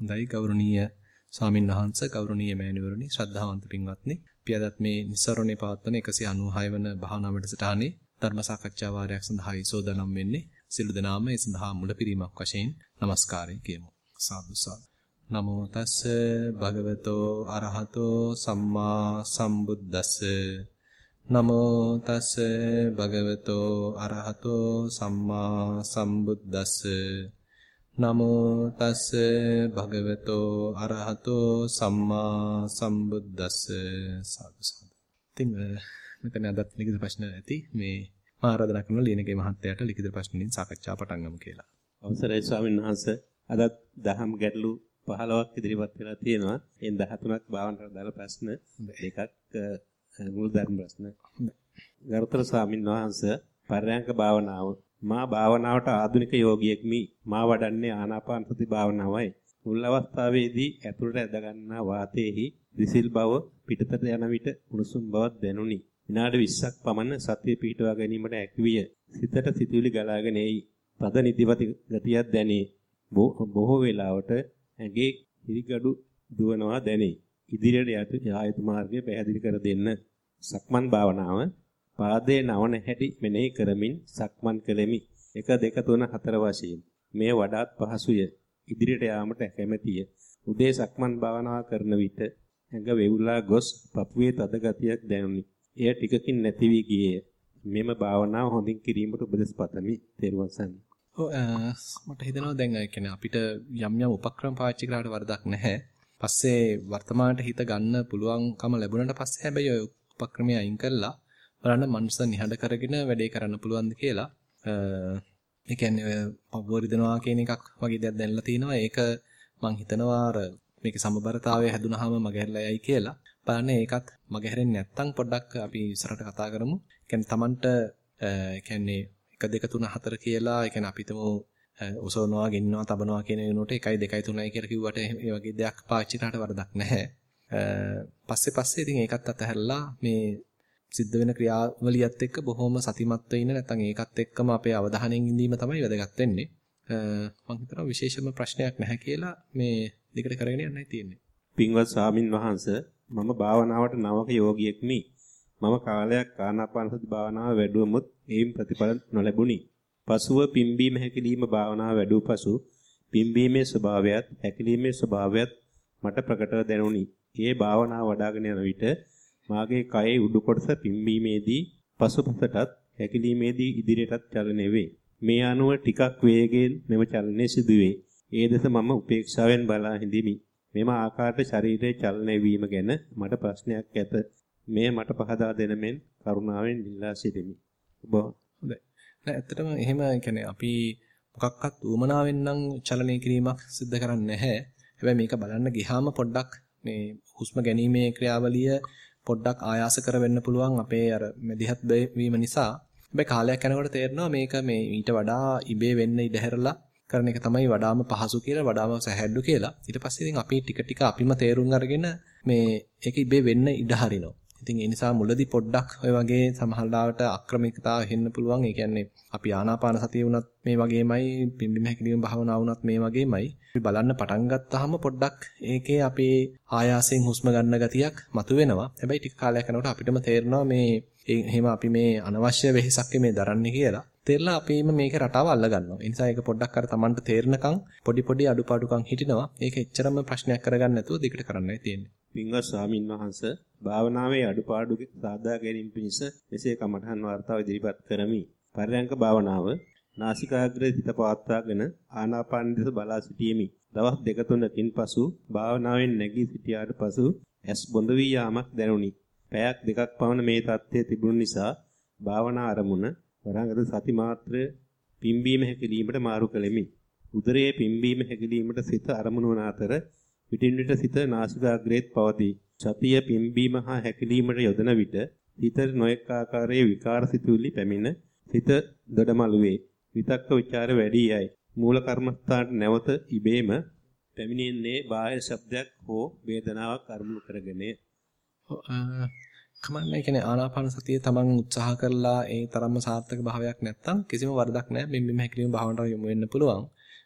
හොඳයි ගෞරවනීය ස්වාමින් වහන්සේ ගෞරවනීය මෑණිවරණි ශ්‍රද්ධාවන්ත පින්වත්නි. අපි අදත් මේ නිස්සරණේ පවත්වන 196 වන භාවනා වැඩසටහනේ ධර්ම සාකච්ඡා වාරයක් සඳහා ඉසෝදනම් වෙන්නේ. සිළු දනාම ඒ සඳහා මුලපිරීමක් වශයෙන් নমස්කාරය කියමු. සාදු සාදු. නමෝ තස්ස භගවතෝ අරහතෝ සම්මා සම්බුද්දස්ස. නමෝ තස්ස භගවතෝ අරහතෝ සම්මා සම්බුද්දස්ස. නමෝ තස්ස භගවතෝ අරහතෝ සම්මා සම්බුද්දස්ස සාදු සාදු. ඉතින් මෙතන අදත් ලිඛිත ප්‍රශ්න ඇති මේ මා ආරාධනා කරන ලියනගේ මහත්තයාට ලිඛිත ප්‍රශ්න වලින් සාකච්ඡා පටන් ගමු කියලා. අවසරයි ස්වාමීන් වහන්සේ අදත් දහම් ගැටලු 15ක් ඉදිරිපත් වෙලා තියෙනවා. එන් 13ක් භාවනාවට දාලා ප්‍රශ්න දෙකක් මුල් ධර්ම ප්‍රශ්න. ගරුතර ස්වාමීන් වහන්සේ පරයන්ක භාවනාව මා භාවනාවට ආධුනික යෝගියෙක්මි. මා වඩන්නේ ආනාපාන සති භාවනාවයි. මුල් අවස්ථාවේදී ඇතුළට ඇද ගන්නා වාතයේහි දිසිල් බව පිටතට යන විට උණුසුම් බවක් දැනුනි. විනාඩි 20ක් පමණ සතිය පිටවා ගැනීමට හැකියිය. සිතට සිතුවිලි ගලාගෙන එයි. පද නිදිවති ගතියක් දැනේ. බොහෝ වෙලාවට ඇඟේ හිරිගඩු දුවනවා දැනේ. ඉදිරියට යා යුතු මාර්ගය පැහැදිලි කර දෙන්න. සක්මන් භාවනාව පාදයේ නවන හැටි මෙනෙහි කරමින් සක්මන් කෙලෙමි. 1 2 3 4 වශයෙන්. මේ වඩාත් පහසුය. ඉදිරියට යාමට කැමැතිය. උදේ සක්මන් භාවනාව කරන විට ඇඟ වෙවුලා ගොස් පපුවේ තද ගතියක් දැනුනි. එය ටිකකින් නැති වී ගියේය. මෙම භාවනාව හොඳින් කිරීමට උපදෙස් පතමි. තෙරුවන් සරණයි. ඔව් මට හිතෙනවා දැන් ඒ කියන්නේ අපිට යම් යම් උපක්‍රම පාවිච්චි කරාට වරදක් නැහැ. පස්සේ වර්තමානට හිත ගන්න පුළුවන්කම ලැබුණාට පස්සේ හැබැයි ඔය උපක්‍රමය අයින් කරලා බලන්න මනස නිහඬ කරගෙන වැඩේ කරන්න පුළුවන්ද කියලා. ඒ කියන්නේ පවරිදනවා කියන එකක් වගේ දෙයක් දැනලා තිනවා. ඒක මං හිතනවා අර මේකේ සමබරතාවය හැදුනහම මගහැරලා යයි කියලා. බලන්න ඒකත් මගහැරෙන්නේ නැත්තම් පොඩ්ඩක් අපි ඉස්සරහට කතා කරමු. කියන්නේ Tamanට කියන්නේ 1 2 3 4 කියලා ඒ කියන්නේ අපිටම ඔසවනවා, ගෙන්නවා, තබනවා කියන වෙනුවට 1 2 3යි කියලා කිව්වට ඒ වගේ දෙයක් පාවිච්චි කරාට වරදක් නැහැ. පස්සේ පස්සේ ඉතින් ඒකත් අතහැරලා මේ සිද්ධ වෙන ක්‍රියාවලියත් එක්ක බොහොම සතිමත්ව ඉන්න නැත්නම් ඒකත් එක්කම අපේ අවධානයෙන් ඉඳීම තමයි වැදගත් වෙන්නේ. මම හිතනවා විශේෂම ප්‍රශ්නයක් නැහැ කියලා මේ දිගට කරගෙන යන්නයි තියෙන්නේ. පින්වත් ස්වාමින් වහන්සේ මම භාවනාවට නවක යෝගියෙක්මි. මම කාලයක් ආනාපාන සති භාවනාව වැඩුවමුත් ඒයින් ප්‍රතිඵල නොලැබුණි. පසුව පිම්බීම හැකිලිම භාවනාව වැඩුව පසු පිම්බීමේ ස්වභාවයත් හැකිලීමේ ස්වභාවයත් මට ප්‍රකටව දැනුනි. ඒ භාවනාව වඩ아가න යන විට මාගේ කයේ උඩු කොටස පිම්බීමේදී පසුපසටත් හැකිලීමේදී ඉදිරියටත් චලනය වේ. මේ අනුව ටිකක් වේගයෙන් මෙම චලනය සිදුවේ. ඒ දෙස මම උපේක්ෂාවෙන් බලා හිඳිමි. මෙම ආකාරයට ශරීරයේ චලනය වීම ගැන මට ප්‍රශ්නයක් ඇත. මේ මට පහදා දෙන මෙන් කරුණාවෙන් ඉල්ලා සිටිමි. ඔබ හොඳයි. නෑ ඇත්තටම එහෙම කියන්නේ අපි මොකක්වත් උමනාවෙන් නම් චලනය කිරීමක් සිදු කරන්නේ නැහැ. හැබැයි මේක බලන්න ගියාම පොඩ්ඩක් මේ හුස්ම ගැනීමේ ක්‍රියාවලිය පොඩ්ඩක් ආයාස කර වෙන්න පුළුවන් අපේ අර මෙදිහත් වීම නිසා. හැබැයි කාලයක් යනකොට තේරෙනවා මේක මේ ඊට වඩා ඉබේ වෙන්න ඉඩ හැරලා කරන එක තමයි වඩාම පහසු කියලා වඩාම සැහැල්ලු කියලා. ඊට පස්සේ ඉතින් අපි ටික ටික අපිම තේරුම් අරගෙන මේ ඒක ඉබේ වෙන්න ඉඩ හරිනවා. ඉතින් ඒ නිසා මුලදී පොඩ්ඩක් ඔය වගේ සමහරවිට අක්‍රමිකතාව හෙන්න පුළුවන්. ඒ කියන්නේ අපි ආනාපාන සතිය වුණත් මේ වගේමයි, පිම්බිම හැකිලිම භාවනාව වුණත් මේ වගේමයි. අපි බලන්න පටන් ගත්තාම පොඩ්ඩක් ඒකේ අපේ ආයාසයෙන් හුස්ම ගන්න ගතියක් මතුවෙනවා. හැබැයි ටික කාලයක් යනකොට අපිටම තේරෙනවා මේ එහෙම අපි මේ අනවශ්‍ය වෙහෙසක් මේ දරන්නේ කියලා. තේරලා අපේම මේකේ රටාව අල්ල ගන්නවා. ඒ නිසා ඒක පොඩ්ඩක් අර Tamanට තේරෙනකන් පොඩි පොඩි අඩුපාඩුකම් හිටිනවා. ඒක එච්චරම ප්‍රශ්නයක් කරගන්න නැතුව දෙකට කරන්නයි තියෙන්නේ. පින්වත් ස්වාමින් වහන්සේ භාවනාවේ අඩුපාඩු සාදා ගැනීම පිණිස මෙසේ කමඨහන් වார்த்தාව ඉදිරිපත් කරමි. පරයන්ක භාවනාව නාසිකාග්‍රේ හිත පවත්වාගෙන ආනාපාන දිස බලා සිටීමි. දවස් දෙක තුනකින් පසු භාවනාවෙන් නැගී සිටියාට පසු ඇස් බොඳ වී යාමක් දැනුනි. පැයක් දෙකක් පමණ මේ தත්ත්වය තිබුණු නිසා භාවනා අරමුණ වරංගත සති මාත්‍ර පිම්බීම හැකිලීමට මාරු කළෙමි. උදරයේ පිම්බීම හැකිලීමට සිත අරමුණු වන අතර පිටින් විට සිත නාසිකාග්‍රේත් පවතී. සතිය පිම්බීම හා හැකිලීමට යොදන විට සිත නොඑක ආකාරයේ විකාර සිතුවිලි පැමිණ සිත දඩමළු වේ. විතක්ක ਵਿਚාර වැඩි යයි. මූල කර්මස්ථානට නැවත ඉබේම පැමිණෙන්නේ බාහිර ශබ්දයක් හෝ වේදනාවක් අරමුණු කරගෙනය. කමන්නේ කියන්නේ ආනාපාන සතිය තමන් උත්සාහ කරලා ඒ තරම්ම සාර්ථක භාවයක් නැත්තම් කිසිම වරදක් නැහැ. මෙන්න මෙහෙම හැකිලිම භාවනාවට යොමු වෙන්න පුළුවන්.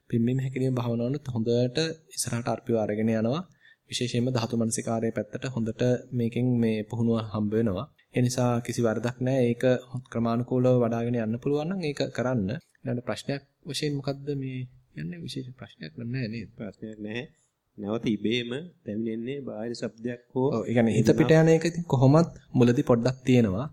පිම්බීම හැකිලිම භාවනාවනොත් හොඳට ඉස්සරහට අර්පිව අරගෙන යනවා. විශේෂයෙන්ම ධාතු මනසිකාරයේ පැත්තට හොඳට මේකෙන් මේ පුහුණුව හම්බ වෙනවා. ඒ නිසා කිසි වරදක් නැහැ. ඒක ක්‍රමානුකූලව වඩ아가ගෙන යන්න පුළුවන් නම් ඒක කරන්න. ඊළඟ ප්‍රශ්නයක් වශයෙන් මොකද්ද මේ යන්නේ විශේෂ ප්‍රශ්නයක් නැහැ නේද? ප්‍රශ්නයක් නැහැ. නැවත ඉබේම පැමිණෙන්නේ බාහිර ශබ්දයක් හෝ ඔව් ඒ කියන්නේ හිත පිට යන එක ඉතින් කොහොමත් මුලදී පොඩ්ඩක් තියෙනවා.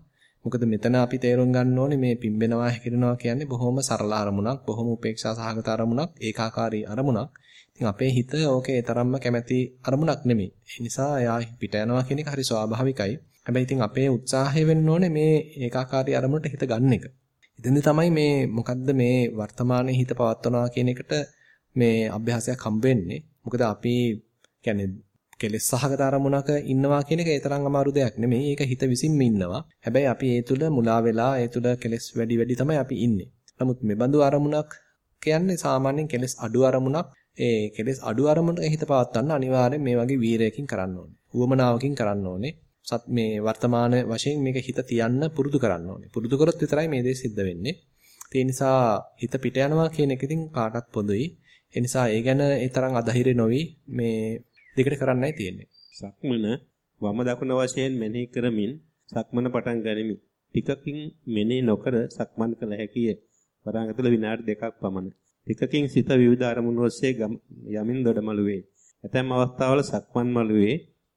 මොකද මෙතන අපි තේරුම් ගන්න ඕනේ මේ පිම්බෙනවා හැකිරෙනවා කියන්නේ බොහොම සරල අරමුණක්, බොහොම උපේක්ෂා සහගත අරමුණක්, ඒකාකාරී අරමුණක්. ඉතින් අපේ හිත ඕකේ තරම්ම කැමැති අරමුණක් නෙමෙයි. ඒ නිසා එයා පිට යනවා කියන එක හරි ස්වාභාවිකයි. හැබැයි ඉතින් අපේ උත්සාහය වෙන්න ඕනේ මේ ඒකාකාරී අරමුණට හිත ගන්න එක. ඉතින්දි තමයි මේ මොකද්ද මේ වර්තමානයේ හිත පවත්වනවා කියන එකට මේ අභ්‍යාසයක් හම්බ වෙන්නේ. මොකද අපි කියන්නේ කෙලෙස් සහගත අරමුණක ඉන්නවා කියන එක ඒ තරම් අමාරු දෙයක් නෙමෙයි. ඒක හිත විසින්ම ඉන්නවා. හැබැයි අපි ඒ තුල මුලා වෙලා ඒ තුල කෙලෙස් වැඩි වැඩි තමයි අපි ඉන්නේ. නමුත් මෙබඳු අරමුණක් කියන්නේ සාමාන්‍යයෙන් කෙලෙස් අඩු අරමුණක්. ඒ කෙලෙස් අඩු අරමුණක හිත පවත්වන්න අනිවාර්යෙන් මේ වගේ වීරයකින් කරන්න ඕනේ. උවමනාවකින් කරන්න ඕනේ. සත් මේ වර්තමාන වශයෙන් මේක හිත තියන්න පුරුදු කරන්න ඕනේ. පුරුදු කරොත් විතරයි මේ දේ සිද්ධ වෙන්නේ. ඒ නිසා හිත පිට යනවා කියන එක ඉතින් කාටත් පොදුයි. ඒ නිසා ඒ ගැන ඒ තරම් අධෛර්ය නොවි මේ දෙකට කරන්නයි තියෙන්නේ. සක්මන වම දකුණ වශයෙන් මෙනෙහි කරමින් සක්මන පටන් ගනිමි. ටිකකින් මෙනෙහි නොකර සක්මන් කළ හැකිය. වරහන් ඇතුළ විනාඩි දෙකක් පමණ. ටිකකින් සිත විවිධ අරමුණු ඔස්සේ යමින් දොඩමළු වේ. ඇතැම් අවස්ථාවල සක්මන් මළුවේ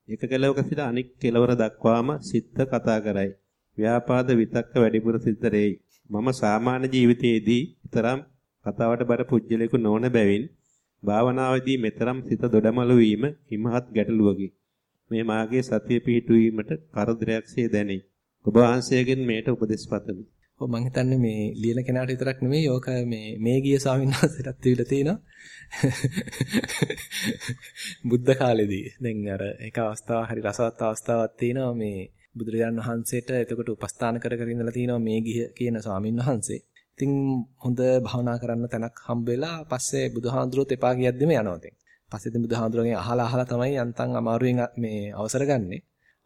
එක කෙලවක සිට අනික් කෙලවර දක්වාම සිත කතා කරයි. ව්‍යාපාද විතක්ක වැඩිපුර සිත රෙයි. මම සාමාන්‍ය ජීවිතයේදී තරම් කතාවට බර පුජ්‍යලෙකු නොවන බැවින් භාවනාවේදී මෙතරම් සිත දොඩමළු වීම හිමහත් ගැටලුවකි. මේ මාගේ සතිය පිහිටුවීමට කරදරයක්සේ දැනේ. ඔබ වහන්සේගෙන් මේට උපදෙස් පතමි. ඔව් මම හිතන්නේ මේ ලියන කෙනාට විතරක් නෙමෙයි ඕක මේ මේ ගිය ස්වාමීන් වහන්සේටත් තිබිලා තියෙනවා. බුද්ධ කාලෙදී. දැන් අර එක අවස්ථාවක් හරි රසවත් අවස්ථාවක් තියෙනවා මේ බුදුරජාණන් වහන්සේට එතකොට උපස්ථාන කර කර ඉඳලා තියෙනවා මේ ගිය කියන ස්වාමීන් වහන්සේ. ඉතින් හොඳ භාවනා කරන්න තැනක් හම්බ වෙලා පස්සේ බුදුහාඳුරොත් එපා කියද්දිම යනවා ඉතින්. පස්සේ ඉතින් බුදුහාඳුරගෙන් අහලා අහලා තමයි යන්තම් අමාරුවෙන් මේ අවසර ගන්නෙ.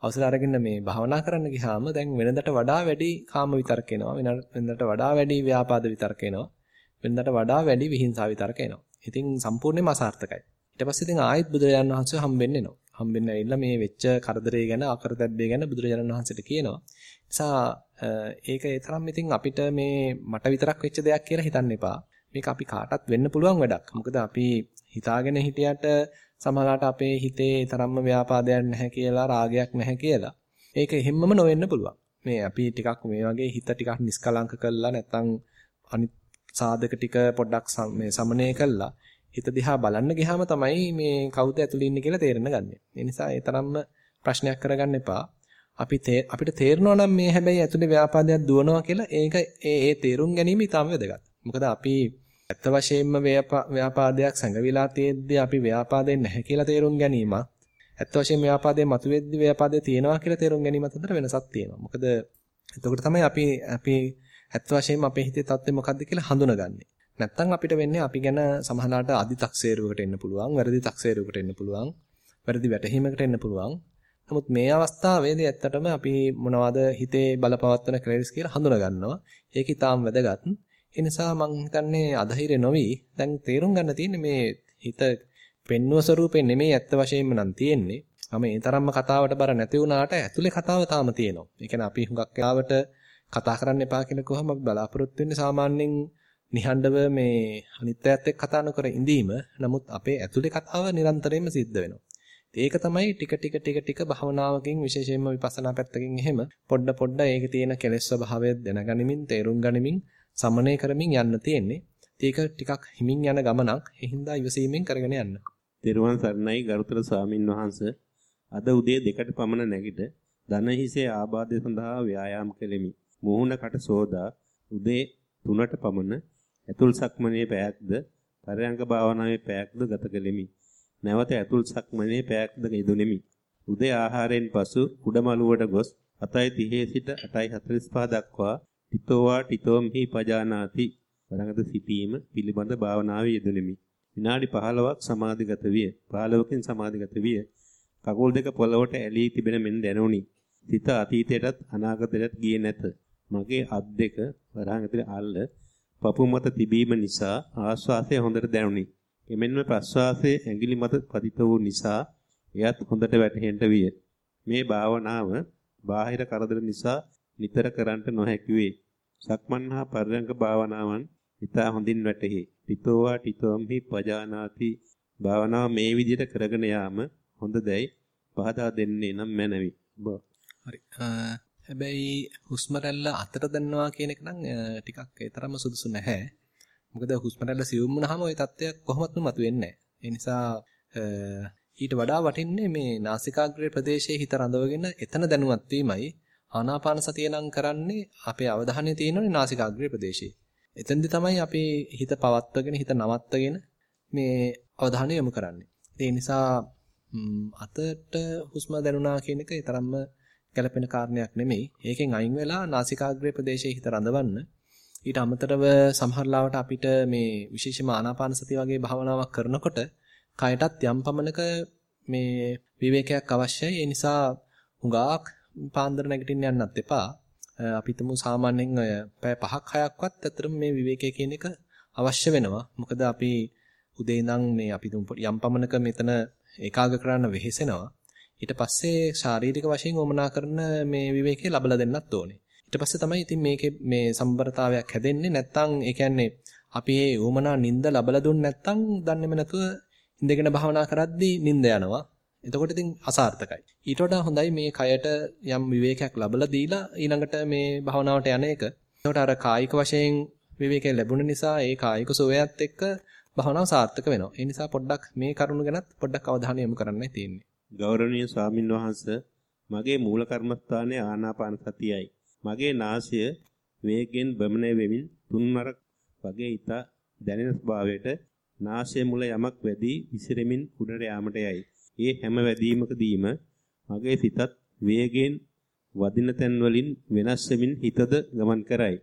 අවසර අරගෙන මේ භාවනා කරන්න ගියාම දැන් වෙනදට වඩා වැඩි කාම විතරක එනවා. වෙනදට වඩා වැඩි ව්‍යාපාද විතරක එනවා. වෙනදට වඩා වැඩි විහිංසාව විතරක එනවා. ඉතින් සම්පූර්ණයෙන්ම අසාර්ථකයි. ඊට පස්සේ ඉතින් ආයෙත් බුදුරජාණන් වහන්සේ හම්බෙන්න එනවා. හම්බෙන්න ඇවිල්ලා මේ වෙච්ච කරදරේ ගැන අකරතැබ්බේ ගැන බුදුරජාණන් වහන්සේට කියනවා. නිසා ඒක ඒ තරම් ඉතින් අපිට මේ මට විතරක් වෙච්ච දෙයක් කියලා හිතන්න එපා. මේක අපි කාටත් වෙන්න පුළුවන් වැඩක්. මොකද අපි හිතාගෙන හිටියට සමහරවිට අපේ හිතේ තරම්ම ව්‍යාපාදයක් නැහැ කියලා රාගයක් නැහැ කියලා. ඒක හැමම නොවෙන්න පුළුවන්. මේ අපි ටිකක් මේ වගේ හිත ටිකක් නිස්කලංක කරලා නැත්තම් අනිත් සාධක ටික පොඩ්ඩක් මේ සමනය කළා හිත දිහා බලන්න ගියාම තමයි මේ කවුද ඇතුළේ ඉන්නේ කියලා තේරෙන්න ගන්නෙ. ඒ නිසා ඒ තරම්ම ප්‍රශ්නයක් කරගන්න එපා. අපි අපිට තේරෙනවා නම් මේ හැබැයි ඇතුලේ ව්‍යාපාදයක් දුවනවා කියලා ඒක ඒ ඒ තේරුම් ගැනීම ඉතාම වැදගත්. මොකද අපි ඇත්ත වශයෙන්ම ව්‍යාපාදයක් සංගවිලා තියෙද්දි අපි ව්‍යාපාදයෙන් නැහැ කියලා තේරුම් ගැනීමත් ඇත්ත වශයෙන්ම ව්‍යාපාදයේ මතුවෙද්දි ව්‍යාපාදයේ තියෙනවා කියලා තේරුම් ගැනීමත් අතර වෙනසක් තියෙනවා. මොකද එතකොට තමයි අපි අපි ඇත්ත වශයෙන්ම අපේ හිතේ තත්ත්වය මොකද්ද කියලා හඳුනගන්නේ. නැත්තම් අපිට වෙන්නේ අපි ගැන සමහරලාට අදි තක්සේරුවකට එන්න පුළුවන්, වැරදි තක්සේරුවකට එන්න පුළුවන්, වැරදි වැටහීමකට එන්න පුළුවන්. නමුත් මේ අවස්ථාවේදී ඇත්තටම අපි මොනවද හිතේ බලපවත්වන ක්ලරිස් කියලා හඳුනා ගන්නවා. ඒක ඊටාම් වැදගත්. ඒ නිසා මම හිතන්නේ අධෛර්ය නොවි දැන් තේරුම් ගන්න තියෙන්නේ මේ හිත පෙන්වුව ස්වරූපේ නෙමෙයි ඇත්ත වශයෙන්ම නම් තියෙන්නේ. මම ඒ තරම්ම කතාවට බර නැති වුණාට ඇතුලේ කතාව තාම තියෙනවා. ඒ කියන්නේ අපි හුඟක් වෙලාවට කතා කරන්න එපා කියලා කොහොම අපි බලාපොරොත්තු වෙන්නේ සාමාන්‍යයෙන් නිහඬව මේ අනිත්‍යයත් එක්ක කතා නොකර ඉඳීම. නමුත් අපේ ඇතුලේ කතාව නිරන්තරයෙන්ම සිද්ධ වෙනවා. ඒක තමයි ටික ටික ටික ටික භවනාවකින් විශේෂයෙන්ම විපස්සනා පැත්තකින් එහෙම පොඩ පොඩ ඒකේ තියෙන කෙලෙස් ස්වභාවය දැනගනිමින් තේරුම් ගනිමින් සමනය කරමින් යන්න තියෙන්නේ. ඒක ටිකක් හිමින් යන ගමනක්. ඒ හින්දා ඉවසීමෙන් කරගෙන යන්න. දේරුවන් සර්ණයි ගරුතර ස්වාමින් වහන්සේ අද උදේ දෙකට පමණ නැගිට දන හිසේ ආබාධය සඳහා ව්‍යායාම කෙලෙමි. මුහුණකට සෝදා උදේ 3ට පමණ ඇතුල් සක්මනේ පැයක්ද පරයන්ක භාවනාවේ පැයක්ද ගත කෙලෙමි. නැවත ඇතුල් සක්මනේ පැයක්ද යෙදුණෙමි. උදේ ආහාරයෙන් පසු උඩමළුවට ගොස් 7:30 සිට 8:45 දක්වා ටිතෝවා ටිතෝම්හි පජානාති වරඟද සිටීම පිළිබඳ භාවනාවේ යෙදුණෙමි. විනාඩි 15ක් සමාධිගත විය. 15කින් සමාධිගත විය. කකුල් දෙක පොළවට ඇලී තිබෙන මෙන් දැනුනි. සිත අතීතයටත් අනාගතයටත් ගියේ නැත. මගේ අත් දෙක වරහන් ඇතුලේ අල්ල පපු මත තිබීම නිසා ආශ්වාසය හොඳට දැනුනි. එමෙන්ම ප්‍රශ්වාසයේ ඇඟිලි මත පතිත වූ නිසා එයත් හොඳට වැටහෙන්න විය. මේ භාවනාව බාහිර කරදර නිසා නිතර කරන්නට නොහැකි වේ. සක්මන් හා පරයන්ක භාවනාවන් ඉතා හොඳින් වැටහි. ටිතෝවා ටිතෝම්හි පජානාති භාවනාව මේ විදිහට කරගෙන යාම හොඳදයි පහදා දෙන්නේ නම් මැනවි. හරි. හැබැයි හුස්ම රැල්ල අතට දැනනවා කියන එක නම් ටිකක් ඒ තරම්ම සුදුසු නැහැ. මොකද හුස්ම රැල්ල සියුම් වුණාම ওই තත්ත්වයක් කොහොමත්ම මතුවෙන්නේ නැහැ. ඒ නිසා ඊට වඩා වටින්නේ මේ නාසිකාග්‍රේ ප්‍රදේශයේ හිත රඳවගෙන එතන දැනුවත් වීමයි. ආනාපාන සතිය නම් කරන්නේ අපේ අවධානය තියෙනනේ නාසිකාග්‍රේ ප්‍රදේශයේ. එතෙන්දි තමයි අපි හිත පවත්වගෙන හිත නවත්තගෙන මේ අවධානය යොමු කරන්නේ. ඒ නිසා අතට හුස්ම දැනුණා කියන එක තරම්ම ගැළපෙන කාරණයක් නෙමෙයි. ඒකෙන් අයින් වෙලා නාසිකාග්‍රේ ප්‍රදේශයේ හිත රඳවන්න ඊට අමතරව සමහර ලාවට අපිට මේ විශේෂම ආනාපාන සතිය වගේ භාවනාවක් කරනකොට කයටත් යම් පමණක මේ විවේකයක් අවශ්‍යයි. ඒ නිසා හුඟක් පාන්දර නැගිටින්න යන්නත් එපා. අපි තුමු සාමාන්‍යයෙන් ඔය පැය 5ක් 6ක්වත් ඇත්තටම මේ විවේකය කියන එක අවශ්‍ය වෙනවා. මොකද අපි උදේ ඉඳන් මේ අපි යම් පමණක මෙතන ඒකාග්‍ර කරන්න වෙහෙසෙනවා. ඊට පස්සේ ශාරීරික වශයෙන් වමනා කරන මේ විවේකේ ලබලා දෙන්නත් ඕනේ. ඊට පස්සේ තමයි ඉතින් මේකේ මේ සම්බරතාවයක් හැදෙන්නේ. නැත්තම් ඒ කියන්නේ අපි මේ වමනා නිින්ද ලබලා දුන්නේ නැත්තම් දන්නේම නැතුව ඉඳගෙන භාවනා කරද්දී නිින්ද යනවා. එතකොට ඉතින් අසාර්ථකයි. ඊට වඩා හොඳයි මේ කයට යම් විවේකයක් ලැබලා දීලා ඊළඟට මේ භාවනාවට යන එක. එතකොට අර කායික වශයෙන් විවේකය ලැබුණ නිසා ඒ කායික සුවයත් එක්ක භාවනාව සාර්ථක වෙනවා. ඒ නිසා පොඩ්ඩක් මේ කරුණු ගැනත් පොඩ්ඩක් අවධානය යොමු කරන්නයි තියෙන්නේ. ගෞරවනීය ස්වාමින් වහන්සේ මගේ මූල කර්මස්ථානයේ ආනාපාන සතියයි. මගේ නාසය වේගෙන් බමණය වෙමින් තුන්වරක් වගේ ඊට දැනෙන ස්වභාවයට නාසය මුල යමක් වැඩි විසිරෙමින් උඩට යාමට යයි. ඒ හැම වැදීමකදීම මගේ සිතත් වේගයෙන් වදින තැන් වලින් වෙනස් වෙමින් හිතද ගමන් කරයි.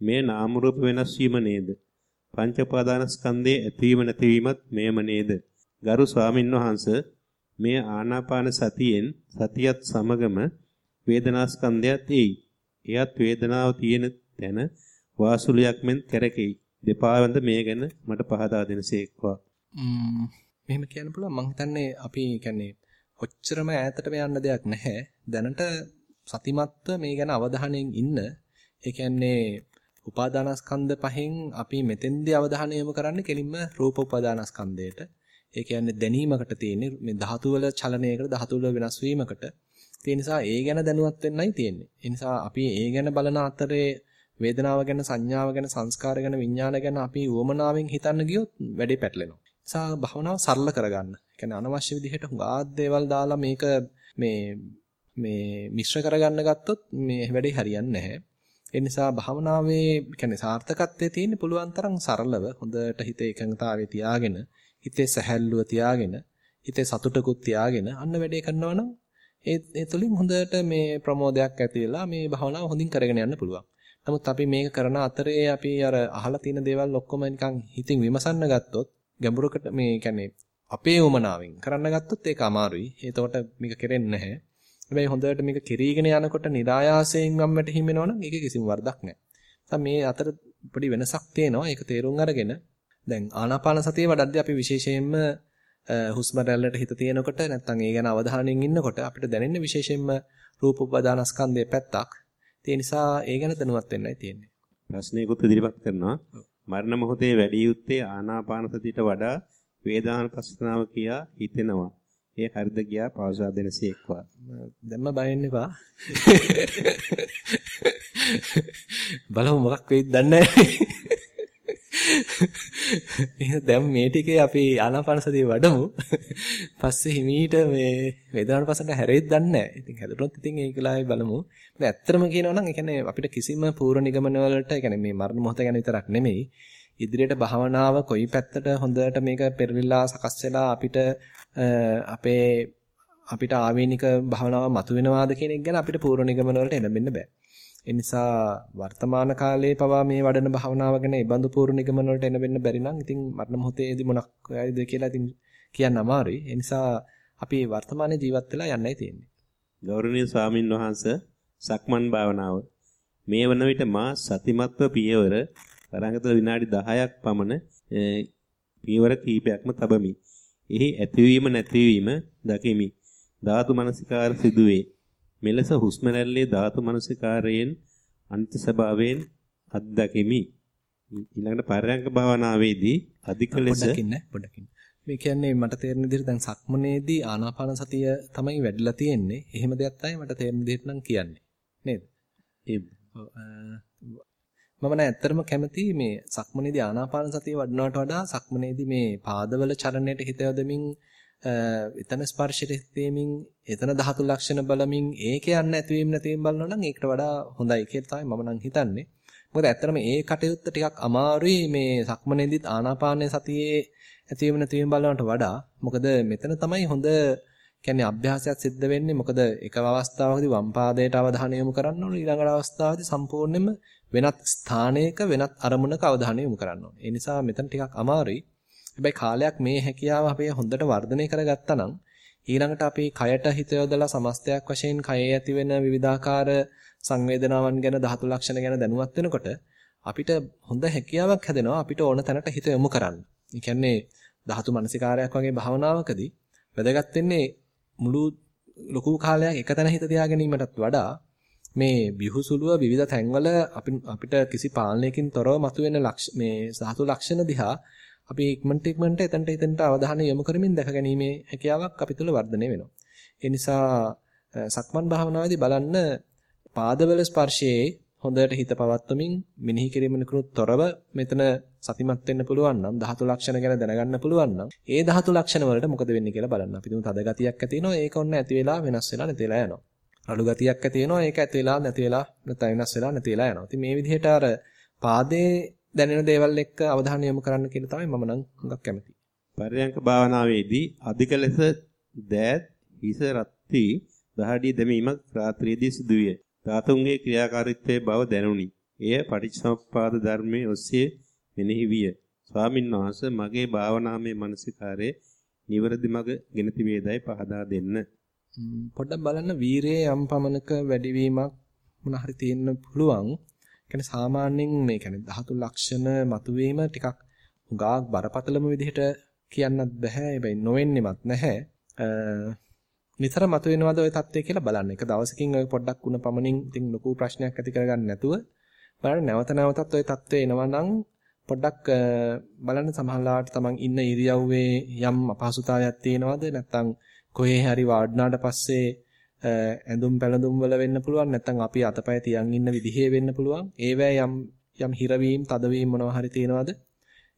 මේ නාම රූප වෙනස් වීම නේද? පංච උපාදානස්කන්ධයේ ඇතිවීම නැතිවීමත් මෙයම නේද? ගරු ස්වාමින් වහන්සේ මේ ආනාපාන සතියෙන් සතියත් සමගම වේදනාස්කන්ධයත් එයි. එයත් වේදනාව තියෙන තැන වාසුලියක් මෙන් කැරකෙයි. දෙපා වඳ මේ ගැන මට පහදා දෙනසේක්වා. මෙහෙම කියන්න පුළුවන් මං හිතන්නේ අපි කියන්නේ ඔච්චරම ඈතටම යන්න දෙයක් නැහැ. දැනට සතිමත්ව මේ ගැන අවධානයෙන් ඉන්න. ඒ කියන්නේ උපාදානස්කන්ධ පහෙන් අපි මෙතෙන්දී අවධානය යොමු කරන්නේ කෙලින්ම රූප උපාදානස්කන්ධයට. ඒ කියන්නේ දැනීමකට තියෙන්නේ මේ ධාතු වල චලනයකට ධාතු වල වෙනස් වීමකට. ඒ නිසා ඒ ගැන දැනුවත් වෙන්නයි තියෙන්නේ. ඒ නිසා අපි ඒ ගැන බලන අතරේ වේදනාව ගැන සංඥාව ගැන සංස්කාර ගැන විඥාන ගැන අපි උවමනාවෙන් හිතන්න ගියොත් වැඩේ පැටලෙනවා. නිසා භවනාව සරල කරගන්න. ඒ කියන්නේ අනවශ්‍ය විදිහට හුඟාත් දේවල් දාලා මේක මේ මේ මිශ්‍ර කරගන්න ගත්තොත් මේ වැඩේ හරියන්නේ නැහැ. ඒ නිසා භවනාවේ කියන්නේ සාර්ථකත්වයේ තියෙන පුළුවන් තරම් සරලව හොඳට හිතේ එකඟතාවයේ තියාගෙන හිතේ සැහැල්ලුව තියාගෙන හිතේ සතුටකුත් තියාගෙන අන්න වැඩේ කරනවා නම් ඒ ඒ තුලින් හොඳට මේ ප්‍රමෝදයක් ඇති වෙලා මේ භවනාව හොඳින් කරගෙන යන්න පුළුවන්. නමුත් අපි මේක කරන අතරේ අපි අර අහලා තියෙන දේවල් ඔක්කොම නිකන් හිතින් විමසන්න ගත්තොත් ගැඹුරකට මේ කියන්නේ අපේ උමනාවෙන් කරන්න ගත්තොත් ඒක අමාරුයි. ඒතකොට මේක කෙරෙන්නේ නැහැ. හැබැයි හොඳට මේක කෙරීගෙන යනකොට નિરાයාසයෙන් වම්මට හිමෙනවනම් ඒක කිසිම වරදක් නැහැ. මේ අතර පොඩි වෙනසක් තියෙනවා. ඒක තේරුම් අරගෙන දැන් ආනාපාන සතිය වඩද්දී අපි විශේෂයෙන්ම හුස්ම රැල්ලට හිත තියෙනකොට නැත්නම් ඒ ගැන අවධානයෙන් ඉන්නකොට අපිට දැනෙන්නේ විශේෂයෙන්ම රූප උපදානස්කන්ධයේ පැත්තක්. ඒ නිසා ඒ ගැන දැනුවත් වෙන්නයි තියෙන්නේ. ප්‍රශ්නයකුත් ඉදිරිපත් කරනවා. මරණ මොහොතේ වැඩි යුත්තේ ආනාපාන සතියට වඩා වේදාන පස්සනාව කියා හිතෙනවා. ඒ හරිද ගියා පවසා දෙනසේක්වා. දැම්ම බය වෙන්න එපා. බලමු මොකක් වෙයිද දන්නේ නැහැ. එහෙනම් දැන් මේ ටිකේ අපි ආනාපානසතිය වඩමු. පස්සේ හිමීට මේ වේදනාවට පස්සට හැරෙයිද දන්නේ නැහැ. ඉතින් හැදුනොත් ඉතින් ඒකලායි බලමු. දැන් ඇත්තම කියනවා නම් ඒ කියන්නේ අපිට කිසිම පූර්ව නිගමන වලට ඒ කියන්නේ මේ මරණ මොහොත ගැන විතරක් නෙමෙයි. ඉදිරියට භාවනාව කොයි පැත්තට හොඳට මේක පෙරලිලා සකස් වෙලා අපිට අපේ අපිට ආවේනික භාවනාව මතුවෙනවාද කියන එක ගැන අපිට පූර්ව නිගමන වලට එළඹෙන්න බෑ. ඒ නිසා වර්තමාන කාලයේ පවා මේ වඩන භාවනාව ගැන ඉබඳු පූර්ව නිගමන වලට එන වෙන්න බැරි නම් ඉතින් මරණ මොහොතේදී මොනක් වෙයිද කියලා ඉතින් කියන්න අමාරුයි. ඒ නිසා අපි වර්තමානයේ ජීවත් වෙලා යන්නයි තියෙන්නේ. ගෞරවනීය ස්වාමින් වහන්සේ සක්මන් භාවනාව මේ වන විට මා සතිමත්ව පියවර වරහන් ඇතුළේ විනාඩි 10ක් පමණ පියවර කීපයක්ම තබමි. එහි ඇතිවීම නැතිවීම දකිමි. ධාතු මනසිකාර සිදුවේ. මෙලෙස හුස්ම රැල්ලේ ධාතු මනසිකාරයෙන් අනිත්‍ය ස්වභාවයෙන් අත්දැකීමි. ඊළඟට පරයන්ක භාවනාවේදී අධික ලෙස පොඩකින් මේ කියන්නේ මට තේරෙන විදිහට දැන් සක්මනේදී ආනාපාන සතිය තමයි වැඩිලා තියෙන්නේ. එහෙම දෙයක් තමයි මට තේරෙන විදිහට නම් කියන්නේ. නේද? මම නෑ ඇත්තටම කැමති මේ සක්මනේදී ආනාපාන සතිය වඩනවට වඩා සක්මනේදී මේ පාදවල චලනයට හිත යොදමින් එතන ස්පර්ශයට හිතෙමින් එතන ධාතු ලක්ෂණ බලමින් ඒක යන්න ඇතිවීම නැතිවීම බලනවා නම් ඒකට වඩා හොඳයි කියලා තමයි මම නම් හිතන්නේ. මොකද ඇත්තටම ඒ කටයුත්ත ටිකක් අමාරුයි මේ සක්මනේදීත් ආනාපානයේ සතියේ ඇතිවීම නැතිවීම බලනවට වඩා. මොකද මෙතන තමයි හොඳ කියන්නේ අභ්‍යාසයක් සිද්ධ වෙන්නේ. මොකද එක අවස්ථාවකදී වම් පාදයට අවධානය යොමු කරන්න ඕනේ. ඊළඟ අවස්ථාවේදී සම්පූර්ණයෙන්ම වෙනත් ස්ථානයක වෙනත් අරමුණක අවධානය යොමු කරන්න ඕනේ. ඒ නිසා මෙතන ටිකක් අමාරුයි. හැබැයි කාලයක් මේ හැකියාව අපේ හොඳට වර්ධනය කරගත්තා නම් ඊළඟට අපි කයට හිත යොදලා සමස්තයක් වශයෙන් කයේ ඇති වෙන විවිධාකාර සංවේදනාවන් ගැන ධාතු ලක්ෂණ ගැන දැනුවත් වෙනකොට අපිට හොඳ හැකියාවක් හැදෙනවා අපිට ඕන තැනට හිත යොමු කරන්න. ඒ කියන්නේ ධාතු මනසිකාරයක් වගේ භාවනාවකදී වැදගත් වෙන්නේ මුළු ලොකු කාලයක් එක තැන හිත තියා ගැනීමටත් වඩා මේ බිහුසුලුව විවිධ තැන්වල අපිට කිසි පාලනයකින් තොරව මතුවෙන මේ ධාතු ලක්ෂණ දිහා අපි ඉක්මනට ඉක්මනට එතනට එතනට අවධානය යොමු කරමින් දැක ගැනීමේ හැකියාවක් අපි තුල වර්ධනය වෙනවා. ඒ නිසා සක්මන් භාවනාවේදී බලන්න පාදවල ස්පර්ශයේ හොඳට හිත පවත්වමින් මෙනෙහි කිරීමනකුත් තොරව මෙතන සතිමත් වෙන්න පුළුවන් නම් ධාතු ලක්ෂණ ගැන දැනගන්න පුළුවන් නම් ඒ ධාතු ලක්ෂණ වලට මොකද වෙන්නේ කියලා බලන්න. අපි තුමු තද ගතියක් ඇති වෙනවා ඒක ඔන්න ඇති වෙලා වෙනස් වෙලා නැති වෙලා යනවා. රළු ගතියක් ඇති වෙනවා ඒක ඇති වෙලා නැති වෙලා නැත්නම් වෙනස් වෙලා නැති වෙලා යනවා. ඉතින් මේ විදිහට අර පාදේ දැනෙන දේවල් එක්ක අවධානය යොමු කරන්න කියලා තමයි මම නම් හුඟක් කැමතියි. පරයන්ක භාවනාවේදී අධික ලෙස දෑත් හිස රත්ති දහඩිය දැමීමක් රාත්‍රියේදී සිදුවිය. ධාතුන්ගේ ක්‍රියාකාරීත්වයේ බව දැනුනි. එය පටිච්චසමුප්පාද ධර්මයේ ඔස්සේ මෙනෙහි විය. ස්වාමින් වහන්සේ මගේ භාවනාමය මානසිකාරයේ නිවරදි මඟ ගෙන තිබේදයි පහදා දෙන්න. පොඩ්ඩක් බලන්න වීරයේ යම් පමණක වැඩිවීමක් මොන හරි තියෙන්න පුළුවන්. කියන්නේ සාමාන්‍යයෙන් මේ කියන්නේ ධාතු ලක්ෂණ මතුවීම ටිකක් හුඟක් බරපතලම විදිහට කියන්නත් බෑ. හැබැයි නොවෙන්නෙමත් නැහැ. නිතර මතුවෙනවද ওই தත්ත්වය කියලා බලන්න. එක දවසකින් ඔය පොඩ්ඩක් උන පමණින් ඉතින් ලොකු ප්‍රශ්නයක් ඇති කරගන්න නැතුව බලන්න නැවත නැවතත් ওই தත්ත්වය එනවා නම් පොඩ්ඩක් බලන්න සමහරලාට තමන් ඉන්න ඉරියව්වේ යම් අපහසුතාවයක් තියෙනවද නැත්නම් කොහේ හරි වාඩිනාට පස්සේ ඇඳුම් පැළඳුම් වල වෙන්න පුළුවන් නැත්නම් අපි අතපය තියන් ඉන්න විදිහේ වෙන්න පුළුවන්. ඒවැ යම් යම් හිරවීම තදවීම මොනවා හරි තියෙනවද?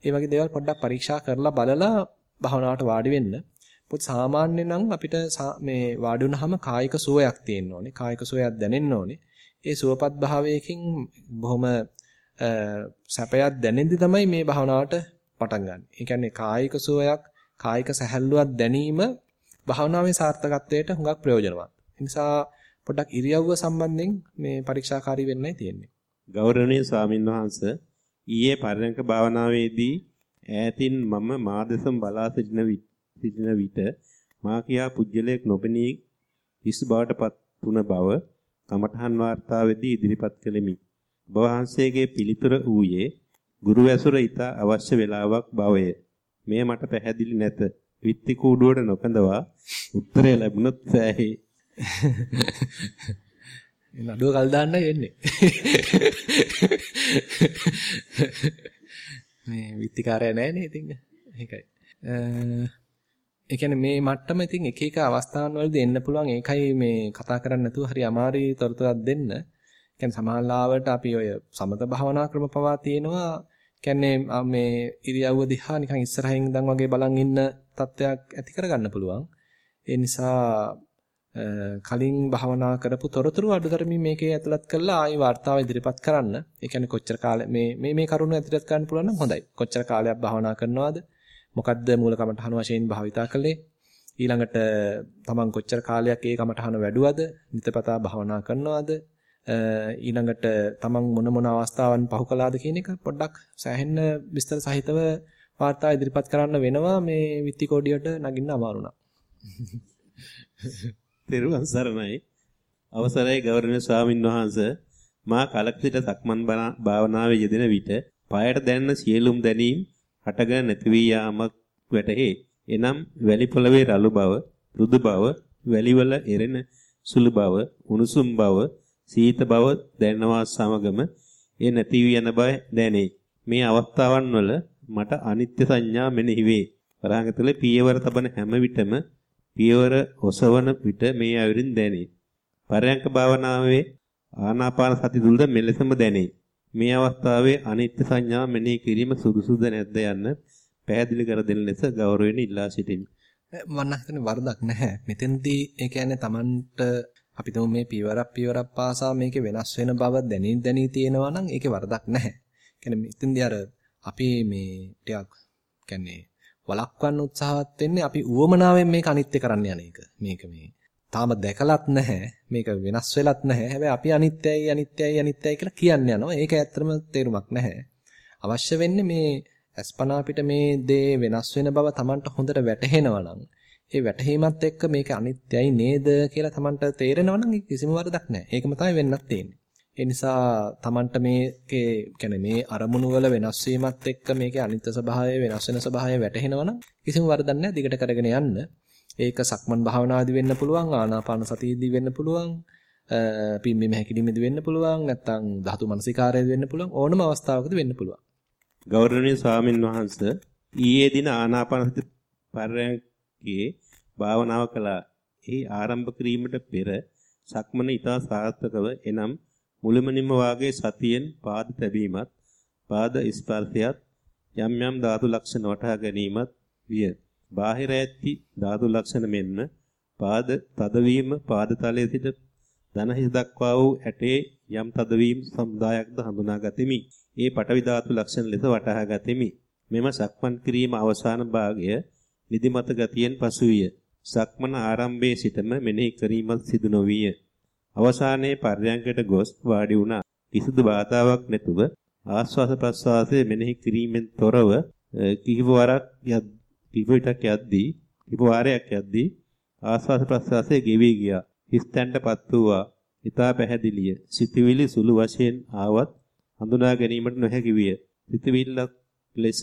ඒ වගේ දේවල් පොඩ්ඩක් පරීක්ෂා කරලා බලලා භාවනාවට වාඩි වෙන්න. පොත් සාමාන්‍ය නම් අපිට මේ වාඩි වුණාම කායික සුවයක් තියෙන්න ඕනේ. කායික සුවයක් දැනෙන්න ඕනේ. ඒ සුවපත් භාවයකින් බොහොම සැපයක් දැනෙද්දි තමයි මේ භාවනාවට පටන් ගන්න. ඒ කියන්නේ කායික සුවයක් කායික සැහැල්ලුවක් දැනීම භාවනාවේ සාර්ථකත්වයට හුඟක් ප්‍රයෝජනවත්. ඒ නිසා පොඩ්ඩක් ඉරියව්ව සම්බන්ධයෙන් මේ පරීක්ෂාකාරී වෙන්නයි තියෙන්නේ. ගෞරවනීය ස්වාමින්වහන්ස ඊයේ පරණක භාවනාවේදී ඈතින් මම මා දෙසම බලා සිටින සිටින විට මා කියා පුජ්‍යලයක් නොපෙනී හිස් බවටපත් වුණ බව කමඨහන් වාර්තාවේදී ඉදිරිපත් කළෙමි. ඔබ වහන්සේගේ පිළිතුර ඌයේ ගුරු ඇසුර ඊට අවශ්‍ය වේලාවක් බවය. මේ මට පැහැදිලි නැත. විත්ති කූඩුවට නොකඳවා උත්තරය ලැබුණොත් සෑහේ. නඩුව කල් දාන්නයි වෙන්නේ. මේ විත්තිකාරය නැහැනේ ඉතින්. ඒකයි. ඒ කියන්නේ මේ මට්ටම ඉතින් එක එක අවස්ථාන් වලදී එන්න පුළුවන්. ඒකයි මේ කතා කරන්න නැතුව හරි අමාරුයි තොරතුරක් දෙන්න. කියන්නේ සමාහලාවට අපි ඔය සමත භාවනා ක්‍රම පවා තියෙනවා. කියන්නේ මේ ඉරියව්ව දිහා නිකන් ඉස්සරහින් ඉඳන් වගේ බලන් ඉන්න තත්ත්වයක් ඇති කරගන්න පුළුවන්. ඒ නිසා කලින් භවනා කරපු තොරතුරු අඩුතරමින් මේකේ ඇතුළත් කරලා ආයි වார்த்தාව ඉදිරිපත් කරන්න. ඒ කියන්නේ කොච්චර කාලෙ මේ මේ මේ කරුණු ඇතුළත් කරන්න පුළුවන් නම් හොඳයි. කොච්චර කාලයක් භවනා කරනවද? මොකද්ද මූල කමඨහන වශයෙන් භාවිතා කළේ? ඊළඟට තමන් කොච්චර කාලයක් ඒ කමඨහන වැඩුවද? නිතපතා භවනා කරනවද? ඊළඟට තමන් මොන මොන අවස්ථාවන් පහු කළාද කියන එක පොඩ්ඩක් සෑහෙන්න විස්තර සහිතව වාර්තා ඉදිරිපත් කරන්න වෙනවා මේ විත්තිකෝඩියට නගින්න අමාරු තෙරුවන් සරණයි. අවසරයි ගෞරවනීය ස්වාමින් වහන්සේ මා කලක සිට සක්මන් භාවනාවේ යෙදෙන විට පායට දැනෙන සියලුම් දැනීම් හටගෙන නැති වී යාමක් වැටහේ. එනම් වැලි පොළවේ රළු බව, මෘදු බව, වැලිවල එරෙන සුළු බව, උණුසුම් බව, සීත බව දැනනවා සමගම ඒ නැති වී යන බව දැනේ. මේ අවස්ථාවන් වල මට අනිත්‍ය සංඥා මෙනෙහි වේ. වරහන් පියවර තබන හැම විටම පියවර ඔසවන විට මේ අයුරින් දැනේ. පරයන්ක භාවනාවේ ආනාපාන සති දුල්ද මෙලෙසම දැනේ. මේ අවස්ථාවේ අනිත්‍ය සංඥා මෙනෙහි කිරීම සුදුසුද නැද්ද යන්න පැහැදිලි කර දෙන ලෙස ගෞරවයෙන් ඉල්ලා සිටිමි. මම හිතන්නේ වරදක් නැහැ. මෙතෙන්දී ඒ කියන්නේ Tamanට අපි තුමු මේ පියවරක් පියවරක් පාසා මේකේ වෙනස් වෙන බව දැනී දැනී තියෙනවා නම් ඒකේ වරදක් නැහැ. කියන්නේ මෙතෙන්දී අර අපි මේ ටිකක් කියන්නේ වළක්වන්න උත්සාහවත් වෙන්නේ අපි උවමනාවෙන් මේක අනිත්‍ය කරන්න යන එක. මේක මේ තාම දැකලත් නැහැ. මේක වෙනස් වෙලත් නැහැ. හැබැයි අපි අනිත්‍යයි අනිත්‍යයි අනිත්‍යයි කියලා කියන්න යනවා. ඒක ඇත්තටම තේරුමක් නැහැ. අවශ්‍ය වෙන්නේ මේ අස්පනා පිට මේ දේ වෙනස් වෙන බව Tamanට හොඳට වැටහෙනවා නම් ඒ වැටහීමත් එක්ක මේක අනිත්‍යයි නේද කියලා Tamanට තේරෙනවා නම් කිසිම වරදක් නැහැ. ඒකම තමයි වෙන්නත් තියෙන්නේ. ඒ නිසා Tamanට මේකේ කියන්නේ මේ අරමුණු වල වෙනස් වීමත් එක්ක මේකේ අනිත්‍ය ස්වභාවය වෙනස් වෙන ස්වභාවය වැටහෙනවා නම් කිසිම වරදක් නැහැ. දිගට කරගෙන යන්න. ඒක සක්මන් භාවනාවේදී වෙන්න පුළුවන්, ආනාපාන සතියේදී වෙන්න පුළුවන්, පිම්බීම හැකිලිමේදී වෙන්න පුළුවන්, නැත්නම් ධාතු මනසිකාරයේදී වෙන්න පුළුවන්, ඕනම අවස්ථාවකදී වෙන්න පුළුවන්. ගෞරවනීය ස්වාමින් වහන්සේ ඊයේ දින ආනාපාන සති පරයන්කේ භාවනාව කළා. එහි ආරම්භ කිරීමට පෙර සක්මන ඊතා සාර්ථකව එනම් මුළුමනින්ම වාගේ සතියෙන් පාද තැබීමත් පාද ස්පර්ශයත් යම් යම් ධාතු ලක්ෂණ වටහා ගැනීමත් විය. බාහිර ඇති ධාතු ලක්ෂණ මෙන්ම පාද තදවීම පාද තලයේ සිට දන හිස දක්වා වූ ඇටේ යම් තදවීම සමුදායක්ද හඳුනා ගතිමි. ඒ පටවි ධාතු ලක්ෂණ ලෙස වටහා ගතිමි. මෙම සක්මන් කිරීම අවසාන භාගය නිදිමත ගතියෙන් පසුවිය. සක්මන ආරම්භයේ සිටම මෙනෙහි කිරීමත් සිදු නොවිය. අවසානයේ පර්යංකයට ගොස් වාඩි වුණා. කිසිදු බාධාවක් නැතුව ආස්වාස ප්‍රස්වාසයේ මෙනෙහි කිරීමෙන් තොරව කිහිප වරක් කිහිප විටක් යද්දී කිහිප වාරයක් යද්දී ආස්වාස ප්‍රස්වාසයේ ගෙවි ගියා. හිස්තැන්ටපත් වූවා. ඊතා පැහැදිලිය. සිතවිලි සුළු වශයෙන් ආවත් හඳුනා ගැනීමට නොහැකි විය. සිතවිල්ලක් ලෙස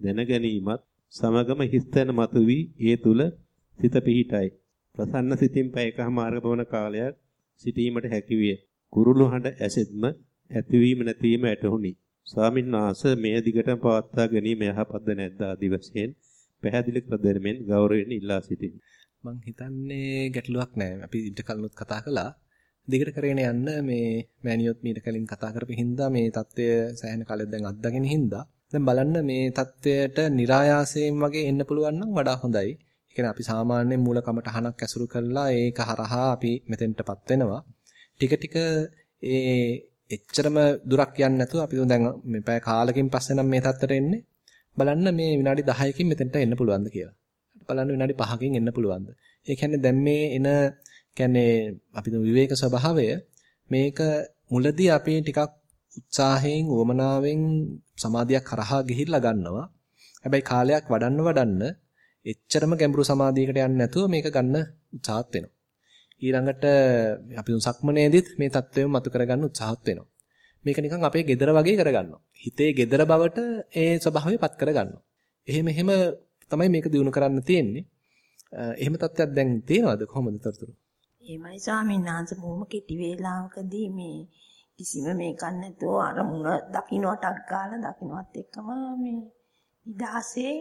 දැන ගැනීමත් සමගම හිස්තැන මතුවී ඒ තුල සිත පිහිටයි. ප්‍රසන්න සිතින් පැයකමාරක පවන කාලයක් සිටීමට හැකිවිය. කුරුළු හඬ ඇසෙද්ම ඇතිවීම නැතිවීම ඇටහුණි. ස්වාමීන් වහන්සේ මේ දිගටම පවත්වා ගැනීම යහපත්ද නැද්ද ආදි වශයෙන් පැහැදිලි කර දෙමින් ගෞරවයෙන් ඉල්ලා සිටින්. මං හිතන්නේ ගැටලුවක් නැහැ. අපි ඊට කලිනුත් කතා කළා. දිගට කරගෙන යන්න මේ මෑනියොත් මීට කලින් කතා කරපු හින්දා මේ தත්ත්වය සෑහෙන කාලයක් දැන් අත්දගෙන හින්දා දැන් බලන්න මේ தත්ත්වයට નિરાයාසයෙන් වගේ එන්න පුළුවන් නම් වඩා හොඳයි. ඒ කියන්නේ අපි සාමාන්‍යයෙන් මූල කමටහනක් ඇසුරු කරලා ඒක හරහා අපි මෙතෙන්ටපත් වෙනවා. ටික ටික ඒ එච්චරම දුරක් යන්නේ නැතුව අපි දැන් මේ පැය කාලකින් පස්සේ නම් මේ தත්තට එන්නේ. බලන්න මේ විනාඩි 10කින් මෙතෙන්ට එන්න පුළුවන්ද කියලා. බලන්න විනාඩි 5කින් එන්න පුළුවන්ද. ඒ කියන්නේ දැන් මේ එන කියන්නේ අපි විවේක ස්වභාවය මේක මුලදී අපි ටිකක් උත්සාහයෙන් උවමනාවෙන් සමාධියක් කරහා ගිහිල්ලා ගන්නවා. හැබැයි කාලයක් වඩන්න වඩන්න එච්චරම ගැඹුරු සමාධියකට යන්නේ නැතුව මේක ගන්න උත්සාහත් වෙනවා. ඊළඟට අපි සක්මනේදීත් මේ தත්වයම මතු කරගන්න උත්සාහත් වෙනවා. මේක නිකන් අපේ gedara වගේ කරගන්නවා. හිතේ gedara බවට ඒ ස්වභාවයපත් කරගන්නවා. එහෙම එහෙම තමයි මේක දිනු කරන්න තියෙන්නේ. එහෙම තත්ත්වයක් දැන් තියෙනවද කොහොමද තොරතුරු? එහෙමයි ස්වාමීන් වහන්සේ බොහොම කෙටි වේලාවකදී මේ කිසිම මේකක් නැතුව අරමුණ දකින්නටක් ගාලා දකින්නත් එක්කම මේ නිදහසේ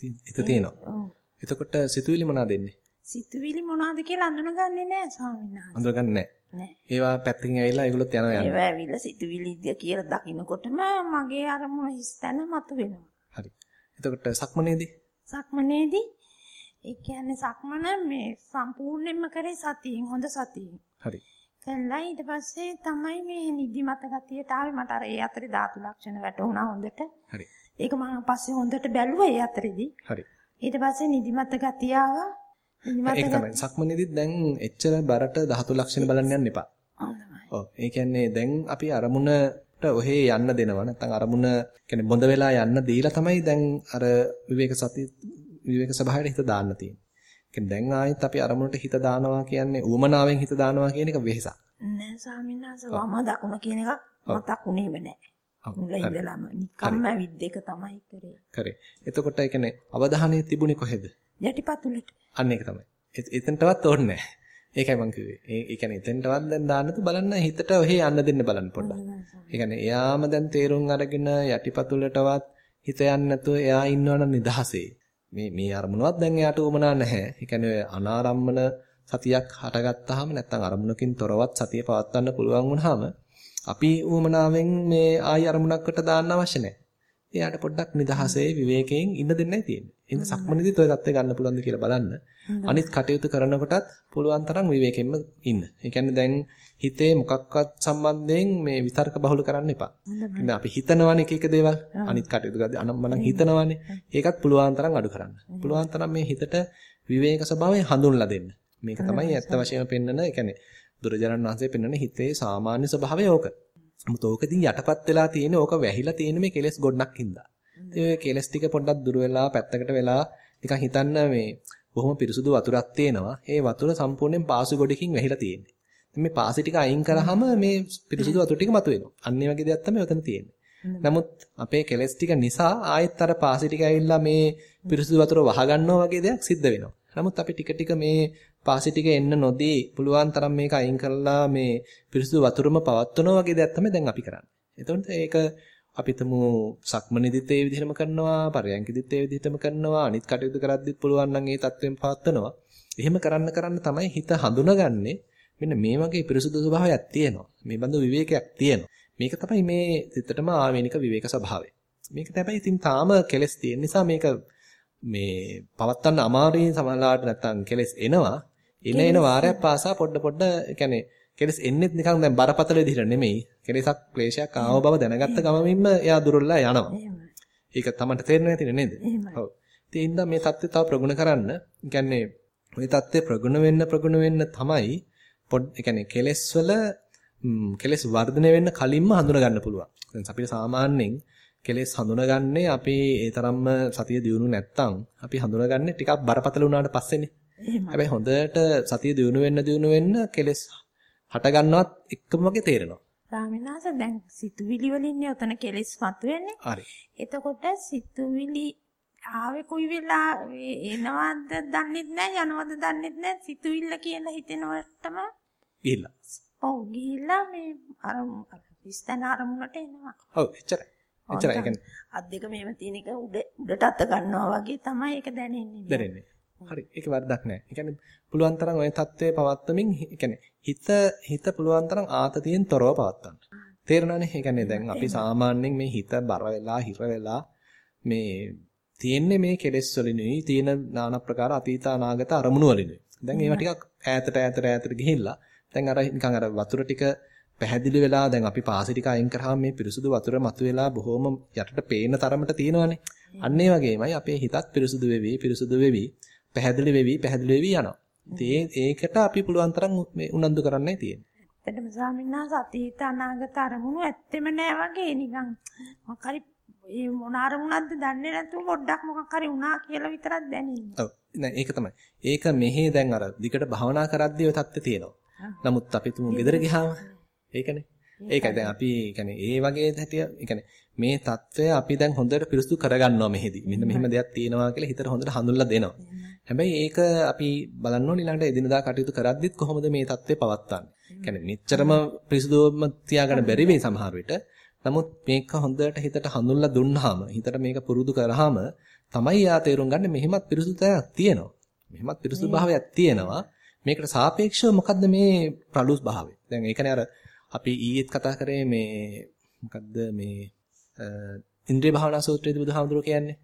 හිත තියෙනවා. එතකොට සිතුවිලි මොනවද එන්නේ? සිතුවිලි මොනවද කියලා අඳුනගන්නේ නැහැ ස්වාමීන් වහන්සේ. අඳුනගන්නේ නැහැ. ඒවා පැත්තකින් ඇවිල්ලා ඒගොල්ලොත් යනවා යනවා. ඒවා ඇවිල්ලා සිතුවිලිද කියලා දකින්නකොටම මගේ අරමුණ හිස්තැන මතුවෙනවා. හරි. එතකොට සක්මනේදී? සක්මනේදී ඒ කියන්නේ සක්මන මේ සම්පූර්ණයෙන්ම කරේ සතියෙන් හොඳ සතියෙන්. හරි. කළා ඊට පස්සේ තමයි මේ නිදිමත ගතියට ආවේ මට අර ඒ අතරේ ධාතු ලක්ෂණ වැටුණා හොඳට. හරි. ඒක මම පස්සේ හොඳට බැලුවා ඒ අතරේදී. හරි. ඊට පස්සේ නිදිමත ගතිය ආවා. ඒක තමයි සක්මනේදීත් දැන් එච්චර බරට ධාතු ලක්ෂණ බලන්න යන්න එපා. ඔව්. ඒ කියන්නේ දැන් අපි අරමුණට ඔහේ යන්න දෙනවා නැත්නම් අරමුණ කියන්නේ බොඳ වෙලා යන්න දීලා තමයි දැන් අර විවේක සති විවේක සභාවට හිත දාන්න තියෙන්නේ. දැන් ආයෙත් අපි අරමුණට හිත දානවා කියන්නේ උවමනාවෙන් හිත දානවා කියන එක වෙහසක්. නෑ ස්වාමීන් වහන්සේ වම දකුණ කියන එක මතක් උනේම නෑ. මුල ඉඳලම නිකම්ම විද්ද එක තමයි කරේ. කරේ. එතකොට ඒ කියන්නේ අවධානය තිබුණේ කොහෙද? යටිපතුලට. අන්න ඒක තමයි. එතනටවත් ඕනේ නැහැ. ඒකයි මං කිව්වේ. ඒ කියන්නේ එතෙන්ටවත් දැන් දාන්නතු බලන්න හිතට ඔහේ යන්න දෙන්න බලන්න පොඩ්ඩක්. ඒ කියන්නේ එයාම දැන් තේරුම් අරගෙන යටිපතුලටවත් හිත යන්නේ නැතුව එයා ඉන්නවනම් නිදහසේ. මේ මේ අරමුණවත් දැන් එයාට උමනා නැහැ. ඒ කියන්නේ අනාරම්මන සතියක් හටගත්තාම නැත්නම් අරමුණකින් තොරවත් සතිය පවත්වන්න පුළුවන් වුණාම අපි උමනාවෙන් මේ ආයි අරමුණකට දාන්න අවශ්‍ය නැහැ. එයාට පොඩ්ඩක් නිදහසේ විවේකයෙන් ඉන්න දෙන්නයි තියෙන්නේ. එහෙනම් සක්මනේදීත් ඔය தත්ත්වය ගන්න පුළුවන්ද කියලා බලන්න. අනිත් කටයුතු කරනකොටත් පුළුවන් තරම් විවේකයෙන්ම ඉන්න. ඒ කියන්නේ දැන් හිතේ මොකක්වත් සම්බන්ධයෙන් මේ විතර්ක බහුල කරන්න එපා. ඉතින් අපි හිතනවානේ එක එක දේවල්. අනිත් කටයුතු කරද්දී අනම්මනම් හිතනවානේ. ඒකත් පුළුවන් තරම් අඩු කරන්න. පුළුවන් තරම් මේ හිතට විවේක ස්වභාවය හඳුන්ලා දෙන්න. මේක තමයි ඇත්ත වශයෙන්ම පෙන්වන, ඒ කියන්නේ දුරජනන් වහන්සේ පෙන්වන හිතේ සාමාන්‍ය ස්වභාවය ඕක. මුත ඕකකින් යටපත් වෙලා තියෙන ඕක වැහිලා තියෙන මේ කෙලෙස් ගොඩක් හින්දා. ඒ කෙලස් ටික පොඩ්ඩක් දුර වෙලා පැත්තකට වෙලා නිකන් හිතන්න මේ බොහොම පිරිසුදු වතුරක් තියෙනවා. ඒ වතුර සම්පූර්ණයෙන් පාසු ගොඩකින් වැහිලා තියෙන්නේ. මේ පාසි ටික අයින් කරාම මේ පිරිසුදු වතුර ටික මතුවෙනවා. අන්න ඒ වගේ දෙයක් තමයි උතන තියෙන්නේ. නමුත් අපේ කෙලස් ටික නිසා ආයෙත් අර පාසි ටික ඇවිල්ලා මේ පිරිසුදු වතුර වහගන්නවා වගේ දෙයක් සිද්ධ වෙනවා. නමුත් අපි ටික ටික මේ පාසි ටික එන්න නොදී පුළුවන් තරම් මේක අයින් කරලා මේ පිරිසුදු වතුරම පවත්වනවා වගේ දෙයක් තමයි දැන් අපි කරන්නේ. එතකොට ඒක අපි තමු සක්මනේදිත් ඒ විදිහටම කරනවා පරයන්කෙදිත් ඒ විදිහටම කරනවා අනිත් කටයුතු කරද්දිත් පුළුවන් නම් ඒ தත්වෙන් පවත්වනවා. එහෙම කරන්න කරන්න තමයි හිත හඳුනගන්නේ. මෙන්න මේ වගේ පිරිසුදු ස්වභාවයක් තියෙනවා. මේ බඳු විවේකයක් තියෙනවා. මේක තමයි මේ සිතටම ආවේනික විවේක ස්වභාවය. මේක තමයි ඉතින් තාම කෙලස් තියෙන නිසා මේක මේ පවත්වන්න අමාරුයි සමහරවිට නැත්තම් කෙලස් එනවා. එන එන වාරයක් පාසා පොඩ පොඩ يعني කෙලස් එන්නෙත් නිකන් දැන් බරපතල විදිහට නෙමෙයි. කෙලසක් ක්ලේශයක් ආව බව දැනගත්ත ගමමින්ම එයා දුර්වලලා යනවා. ඒක තමන්ට තේරෙන්නේ නැතිනේ නේද? ඔව්. ඉතින් මේ தත්ත්වය තව ප්‍රගුණ කරන්න. يعني ওই தත්ත්වය ප්‍රගුණ වෙන්න ප්‍රගුණ වෙන්න තමයි පොඩ් يعني කෙලස් වල කෙලස් වර්ධනය වෙන්න කලින්ම හඳුනා ගන්න පුළුවන්. දැන් අපිට සාමාන්‍යයෙන් කෙලෙස් හඳුනගන්නේ අපි ඒ තරම්ම සතිය දියුණු නැත්තම් අපි හඳුනගන්නේ ටිකක් බරපතල වුණාට පස්සේනේ. හැබැයි හොඳට සතිය දියුණු වෙන්න දියුණු වෙන්න කෙලස් හට ගන්නවත් එකම වගේ තේරෙනවා. රාමිනාස දැන් සිතුවිලි වලින් උතන කෙලස් මතුවෙන්නේ. හරි. එතකොට සිතුවිලි ආවේ කොයි වෙලා එනවද දන්නෙත් නැහැ යනවද දන්නෙත් නැහැ සිතුවිල්ල කියලා හිතෙනවටම ගිහිල්ලා. ඔව් ගිහිල්ලා මේ අර ඉස්තන අරමුණට එනවා. ඔව් එච්චරයි. එච්චරයි. ඒ කියන්නේ අත් දෙක මෙහෙම තියෙන එක උඩ උඩට අත ගන්නවා වගේ තමයි ඒක දැනෙන්නේ. දැනෙන්නේ. හරි. ඒක වැරදක් නෑ. ඒ කියන්නේ පුළුවන් තරම් ওই தત્ත්වයේ පවත්තමින් ඒ කියන්නේ හිත හිත පුළුවන් තරම් ආතතියෙන් තොරව පවත්තන්න. තේරෙනවනේ? ඒ කියන්නේ දැන් අපි සාමාන්‍යයෙන් මේ හිත බර වෙලා හිර වෙලා මේ තියෙන්නේ මේ කෙලෙස් වලිනුයි තියෙන নানা ප්‍රකාර අතීත අනාගත අරමුණු වලිනුයි. දැන් ඒවා ටිකක් ඈතට ඈතට ඈතට ගිහිල්ලා දැන් අර නිකන් අර වතුර ටික පැහැදිලි වෙලා දැන් අපි පාසෙ ටික අයින් කරාම මේ පිරිසුදු වතුර මතුවලා බොහොම යටට පේන තරමට තියෙනවානේ. අන්න ඒ වගේමයි අපේ හිතත් පිරිසුදු වෙවි පිරිසුදු වෙවි පැහැදිලි වෙවි පැහැදිලි වෙවි යනවා. ඉතින් ඒකට අපි පුළුවන් තරම් මේ උනන්දු කරන්නයි තියෙන්නේ. ඇත්තටම ස්වාමීන් අතීත අනාගත අරමුණු ඇත්තෙම නෑ වගේ නිකන් මොකක් හරි ඒ මොන අරමුණක්ද දන්නේ නැතුව පොඩ්ඩක් මොකක් හරි වුණා කියලා විතරක් දැනෙන්නේ. ඔව්. නෑ ඒක තමයි. ඒක මෙහි දැන් අර දිගට භවනා කරද්දී ඔය தත්ත්වය තියෙනවා. නමුත් අපි තුමු ගෙදර ගියාම ඒකනේ. ඒකයි දැන් අපි කියන්නේ ඒ වගේ හැටිය කියන්නේ මේ తত্ত্বය අපි දැන් හොඳට පිරිසුදු කරගන්නවා මෙහෙදී. මෙන්න මෙහෙම දෙයක් තියෙනවා කියලා හිතට හොඳට හඳුන්ලා දෙනවා. හැබැයි ඒක අපි බලන්න ඕනේ ඊළඟට එදිනදා කටයුතු කරද්දිත් කොහොමද මේ తত্ত্বය පවත්වන්නේ. කියන්නේ මෙච්චරම පිරිසුදුවම තියාගන්න බැරි වෙයි සමහර විට. නමුත් මේක හොඳට හිතට හඳුන්ලා දුන්නාම, හිතට මේක පුරුදු කරාම තමයි යා තේරුම් ගන්න මෙහෙමත් පිරිසුදුතාවක් තියෙනවා. මෙහෙමත් පිරිසුදු භාවයක් තියෙනවා. මේකට සාපේක්ෂව මොකද්ද මේ ප්‍රලුස් භාවය? දැන් ඒකනේ අර අපි ඊයේත් කතා කරේ මේ මොකද්ද මේ ඉන්ද්‍රිය භාවනා සූත්‍රයේදී බුදුහාමුදුරුවෝ කියන්නේ.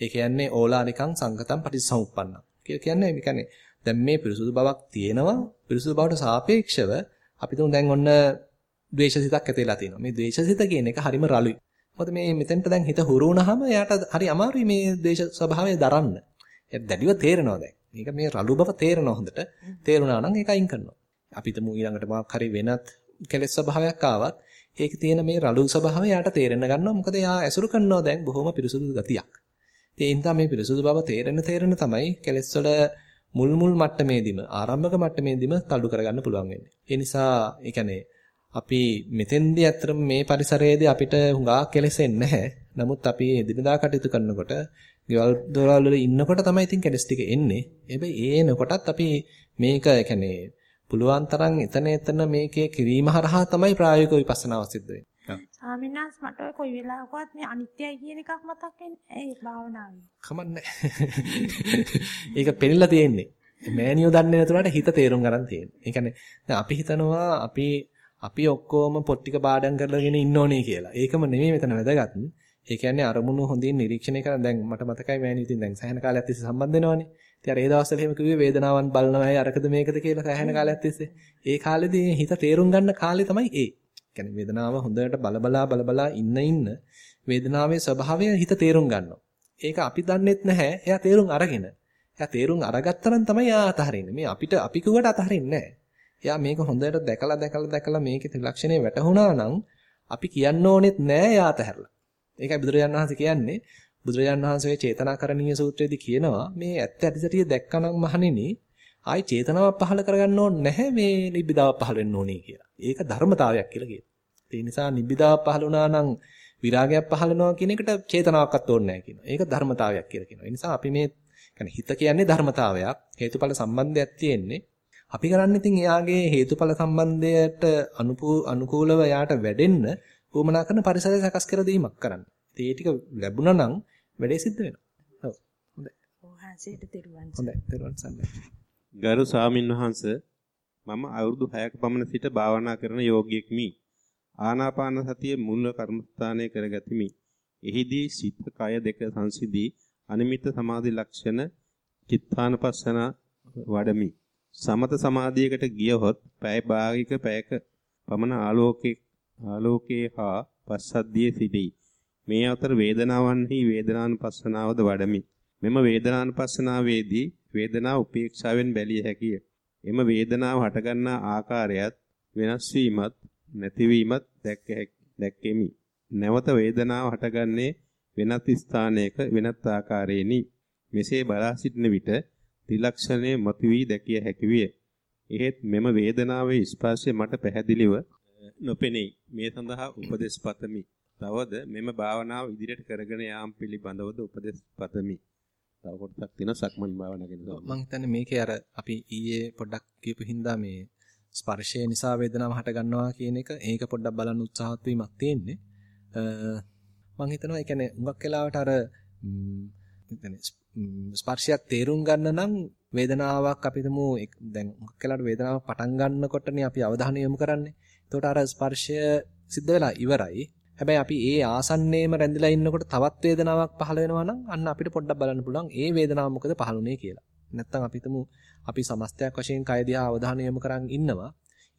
ඒ කියන්නේ ඕලානිකං සංගතං පටිච්චසමුප්පන්න. කියලා කියන්නේ මේ කියන්නේ දැන් මේ පිරිසුදු බවක් තියෙනවා. පිරිසුදු බවට සාපේක්ෂව අපි තුන් දැන් ඔන්න ද්වේෂසිතක් ඇතිලා තියෙනවා. මේ ද්වේෂසිත කියන එක හරිම රළුයි. මොකද මේ මෙතෙන්ට දැන් හිත හුරු වුණාම එයාට හරි අමාරුයි මේ ද්වේෂ ස්වභාවය දරන්න. ඒක දැඩිව තේරෙනවා දැන්. මේක මේ රළු බව තේරෙනවා හොඳට. තේරුණා නම් ඒක අයින් කරනවා. අපිට මු ඊළඟට මොකක් හරි වෙනත් කෙලෙස් ස්වභාවයක් ආවත් ඒකේ තියෙන මේ රළු ස්වභාවය යාට තේරෙන්න ගන්නවා. මොකද යා ඇසුරු කරනවා දැන් බොහොම පිරිසුදු ගතියක්. ඒ හින්දා මේ පිරිසුදු බව තේරෙන තේරෙන තමයි කෙලෙස් වල මුල් මුල් මට්ටමේදීම ආරම්භක මට්ටමේදීම තල්ලු කරගන්න පුළුවන් වෙන්නේ. ඒ නිසා ඒ කියන්නේ අපි මෙතෙන්දී ඇත්තටම මේ පරිසරයේදී අපිට හුඟා කෙලෙසෙන්නේ නැහැ. නමුත් අපි එදිනදා කටයුතු කරනකොට ගෙවල් දොරවල් වල ඉන්නකොට තමයි ඉතින් කෙලස් ටික එන්නේ. හැබැයි ඒ එනකොටත් අපි මේක يعني පුළුවන් තරම් එතන එතන මේකේ කිරීම හරහා තමයි ප්‍රායෝගික විපස්සනාව සිද්ධ වෙන්නේ. ස්වාමීන් වහන්සේ මට ඔය කොයි වෙලාවකවත් මේ අනිත්‍යයි කියන එකක් මතක් වෙන්නේ ඒ භාවනාවේ. කමන්නේ. ඒක පෙන්නලා තියෙන්නේ. මෑනියෝ දන්නේ නැතුණාට හිත තේරුම් ගන්න තියෙන්නේ. ඒ කියන්නේ දැන් අපි හිතනවා අපි අපි ඔක්කොම පොත් ටික පාඩම් කරලාගෙන ඉන්න ඕනේ කියලා. ඒකම නෙමෙයි මෙතන වැදගත්. ඒ කියන්නේ අරමුණු හොඳින් නිරීක්ෂණය කරන දැන් මට මතකයි මෑනියෝ ඉතින් දැන් සෑහෙන කාලයක් තිස්සේ සම්බන්ධ වෙනවනේ. ඉතින් අර ඒ දවස්වල එහෙම කිව්වේ වේදනාවන් බලනවායි අරකද මේකද කියලා සෑහෙන කාලයක් තිස්සේ. ඒ කාලෙදී හිත තේරුම් ගන්න කාලේ තමයි ඒ. කියන්නේ වේදනාව හොඳට බලබලා බලබලා ඉන්න ඉන්න වේදනාවේ ස්වභාවය හිත තේරුම් ගන්නවා. ඒක අපි දන්නෙත් නැහැ. එයා තේරුම් අරගෙන. එයා තේරුම් අරගත්තනම් තමයි එයා අතහරින්නේ. මේ අපිට අපි කිව්වට අතහරින්නේ නැහැ. එයා මේක හොඳට දැකලා දැකලා දැකලා මේකේ ත්‍රිලක්ෂණය වැටහුණා නම් අපි කියන්න ඕනෙත් නෑ එයා අතහැරලා. ඒකයි බුදුරජාණන් වහන්සේ කියන්නේ බුදුරජාණන් වහන්සේ චේතනාකරණීය සූත්‍රයේදී කියනවා මේ ඇත්ත ඇතිසටිය දැක්කනම් මහණෙනි ආයි චේතනාවක් පහල කරගන්න ඕනේ නැහැ මේ නිබ්බිදාවක් පහල වෙන්න ඕනේ කියලා. ඒක ධර්මතාවයක් කියලා කියනවා. ඒ නිසා නිබ්බිදාවක් පහල වුණා නම් විරාගයක් පහල වෙනවා කියන එකට චේතනාවක්වත් ඕනේ නැහැ කියනවා. ඒක ධර්මතාවයක් කියලා කියනවා. ඒ නිසා අපි මේ කියන්නේ හිත කියන්නේ ධර්මතාවයක්. හේතුඵල සම්බන්ධයක් තියෙන්නේ. අපි කරන්නේ ඉතින් එයාගේ හේතුඵල සම්බන්ධයට අනුකූලව එයාට වැඩෙන්න උවමනා කරන පරිසරය සකස් කර දීමක් කරන්න. ඉතින් ඒ ටික ලැබුණා නම් වැඩේ සිද්ධ වෙනවා. ඔව්. හොඳයි. ඔහන්සේට තෙරුවන් හොඳයි. තෙරුවන් සරණයි. ගරු ස්වාමින් වහන්සේ මම අවුරුදු 6ක පමණ සිට භාවනා කරන යෝගියෙක්මි. ආනාපාන සතිය මුල් කර්මස්ථානයේ කරගතිමි. එහිදී සිත කය දෙක සංසිදී අනිමිත් සමාධි ලක්ෂණ චිත්තානපස්සන වඩමි. සමත සමාධියකට ගියහොත් පැය භාගික පැයක පමණ ආලෝකයේ ආලෝකයේ හා පස්සද්ධියේ සිටී. මේ අතර වේදනාවන්හි වේදනානුපස්සනාවද වඩමි. මෙම වේදනානුපස්සනාවේදී වේදනාව උපේක්ෂාවෙන් බැලිය හැකිය. එම වේදනාව හටගන්නා ආකාරයත් වෙනස් වීමත් නැතිවීමත් දැක්කෙමි. නැවත වේදනාව හටගන්නේ වෙනත් ස්ථානයක වෙනත් ආකාරයෙනි. මෙසේ බලා සිටින විට ත්‍රිලක්ෂණයේ මතුවී දැකිය හැකි විය. එහෙත් මෙම වේදනාවේ ස්පර්ශය මට පැහැදිලිව නොපෙනෙයි. මේ සඳහා උපදෙස් පතමි. තවද මෙම භාවනාව ඉදිරියට කරගෙන යාම පිළිබඳවද උපදෙස් පතමි. තව කොටසක් තියෙනවා සක්මන් භාවනාව ගැන. මම හිතන්නේ මේකේ අර අපි ඊයේ පොඩ්ඩක් කියපු හින්දා මේ ස්පර්ශය නිසා වේදනාව හට ගන්නවා කියන එක ඒක පොඩ්ඩක් බලන්න උත්සාහත් වීමක් තියෙන්නේ. මම හිතනවා ඒ කියන්නේ හුඟක් වෙලාවට අර ස්පර්ශයක් තේරුම් ගන්න නම් වේදනාවක් අපි හිතමු දැන් හුඟක් වෙලාවට වේදනාවක් පටන් ගන්නකොටනේ අපි අවධානය යොමු කරන්නේ. එතකොට අර ස්පර්ශය සිද්ධ වෙලා ඉවරයි. හැබැයි අපි ඒ ආසන්නයේම රැඳිලා ඉන්නකොට තවත් වේදනාවක් පහළ වෙනවා නම් අන්න අපිට පොඩ්ඩක් බලන්න පුළුවන් ඒ වේදනාව මොකද පහළුනේ කියලා. නැත්තම් අපි හිතමු අපි සමස්තයක් වශයෙන් කය දිහා අවධානය යොමු කරන් ඉන්නවා.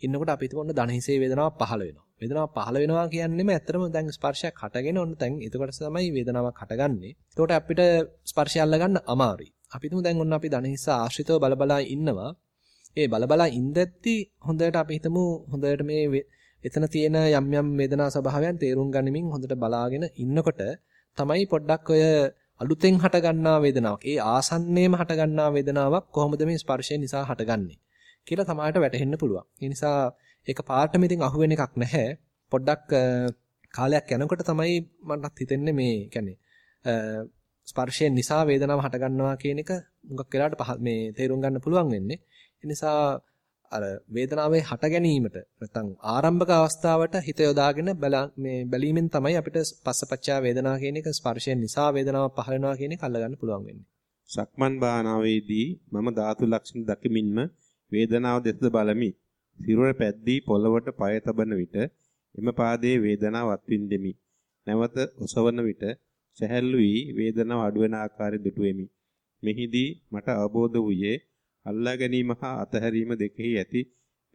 ඉන්නකොට අපි හිතමු ඔන්න ධනහිසේ වේදනාවක් පහළ වෙනවා. වේදනාවක් පහළ වෙනවා කියන්නේම ඇත්තටම දැන් ස්පර්ශයක් හටගෙන ඔන්න දැන් එතකොට තමයි වේදනාවක් හටගන්නේ. එතකොට අපිට ස්පර්ශය අල්ලගන්න අමාරුයි. අපි හිතමු දැන් ඔන්න අපි ධනහිස ආශ්‍රිතව බලබලා ඉන්නවා. ඒ බලබලා ඉඳද්දි හොඳට අපි හිතමු හොඳට මේ එතන තියෙන යම් යම් වේදනා ස්වභාවයන් තේරුම් ගනිමින් හොඳට බලාගෙන ඉන්නකොට තමයි පොඩ්ඩක් ඔය අලුතෙන් හටගන්නා වේදනාවක්. ඒ ආසන්නයේම හටගන්නා වේදනාවක් කොහොමද මේ ස්පර්ශය නිසා හටගන්නේ කියලා තමාට වැටහෙන්න පුළුවන්. ඒ නිසා ඒක පාටම ඉතින් අහුවෙන එකක් නැහැ. පොඩ්ඩක් කාලයක් යනකොට තමයි මටත් හිතෙන්නේ මේ කියන්නේ ස්පර්ශයෙන් නිසා වේදනාව හටගන්නවා කියන එක මුගක් වෙලාවට මේ තේරුම් ගන්න පුළුවන් වෙන්නේ. ඒ නිසා අර වේදනාවේ හට ගැනීමට නැත්නම් ආරම්භක අවස්ථාවට හිත යොදාගෙන මේ බැලීමෙන් තමයි අපිට පස්සපච්චා වේදනා කියන එක ස්පර්ශයෙන් නිසා වේදනාවක් පහළ වෙනවා කියන එක අල්ලගන්න පුළුවන් වෙන්නේ. සක්මන් භාවනාවේදී මම ධාතු ලක්ෂණ දකිමින්ම වේදනාව දෙසද බලමි. සිරුර පැද්දී පොළවට පය තබන විට එම පාදයේ වේදනාව අත්විඳෙමි. නැවත ඔසවන විට සැහැල්ලු වී වේදනාව අඩුවන ආකාරය දුටුවෙමි. මෙහිදී මට අවබෝධ වූයේ අල්ලා ගැනීම හා අතහැරීම දෙකෙහි ඇති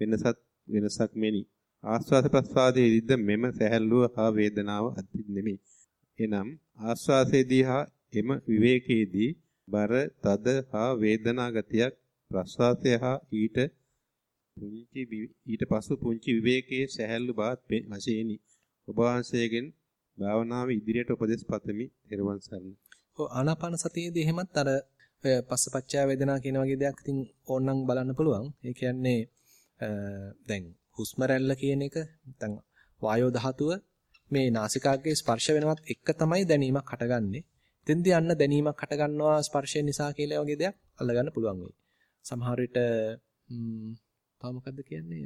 වෙනසක් වෙනසක් මෙනි. ආස්වාද ප්‍රස්වාදයේදීද මෙම සැහැල්ලුව හා වේදනාව අත්විඳෙමි. එනම් ආස්වාසයේදී හා එම විවේකයේදී බර තද හා වේදනා ගතියක් ප්‍රස්වාසය හා ඊට පුංචි ඊට පසු පුංචි විවේකයේ සැහැල්ලු බවත් වශයෙන්ි. ඔබ වහන්සේගෙන් භාවනාව ඉදිරියට උපදෙස් පතමි. ත්වන් සරණයි. ඔව් ආනාපාන සතියේදී එහෙමත් අර ඔය පස්සපච්චා වේදනා කියන වගේ දෙයක් ඉතින් ඕනනම් බලන්න පුළුවන්. ඒ කියන්නේ දැන් හුස්ම රැල්ල කියන එක නැත්නම් වායෝ ධාතුව මේ නාසිකාග්‍රේ ස්පර්ශ වෙනවත් එක තමයි දැනීමක් හටගන්නේ. එතෙන්දී අන්න දැනීමක් හටගන්නවා ස්පර්ශය නිසා කියලා වගේ දෙයක් අල්ලගන්න පුළුවන් වෙයි. සමහර විට තව මොකද්ද කියන්නේ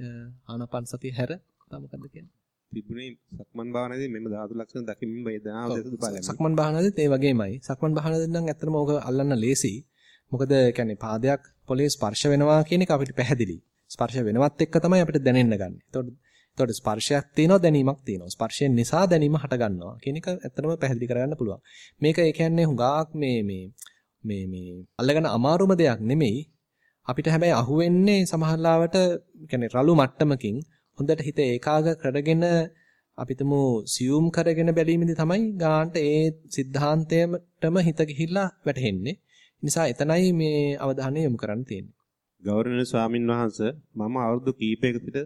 ආනාපාන සතිය හැර තව මොකද්ද කියන්නේ? තිබුණේ සක්මන් භාවනාවේදී මෙම ධාතු ලක්ෂණ දකිමින් වේදනාව දෙස බලන්න. සක්මන් භාවනාවේදීත් ඒ වගේමයි. සක්මන් භාවනාවේදී නම් ඇත්තටම ඕක අල්ලන්න ලේසි. මොකද කියන්නේ පාදයක් පොළවේ ස්පර්ශ වෙනවා කියන එක අපිට පැහැදිලි. ස්පර්ශ වෙනවත් එක්ක තමයි අපිට දැනෙන්න ගන්න. එතකොට එතකොට ස්පර්ශයක් තියෙනවා දැනීමක් තියෙනවා. ස්පර්ශයෙන් නිසා දැනීම හට ගන්නවා කියන එක ඇත්තටම පැහැදිලි කරගන්න පුළුවන්. මේක ඒ කියන්නේ හුඟක් මේ මේ මේ මේ අල්ලගෙන අමාරුම දෙයක් නෙමෙයි. අපිට හැබැයි අහුවෙන්නේ සමහරලාවට කියන්නේ රළු මට්ටමකින් හොඳට හිත ඒකාග කරගෙන අපිටම සියුම් කරගෙන බැලීමේදී තමයි ගාන්ට ඒ સિદ્ધාන්තයටම හිත ගිහිල්ලා වැටෙන්නේ. නිසා එතනයි මේ අවධානය යොමු කරන්න තියෙන්නේ. ගෞරවනීය ස්වාමින් වහන්සේ මම අවුරුදු කීපයක සිට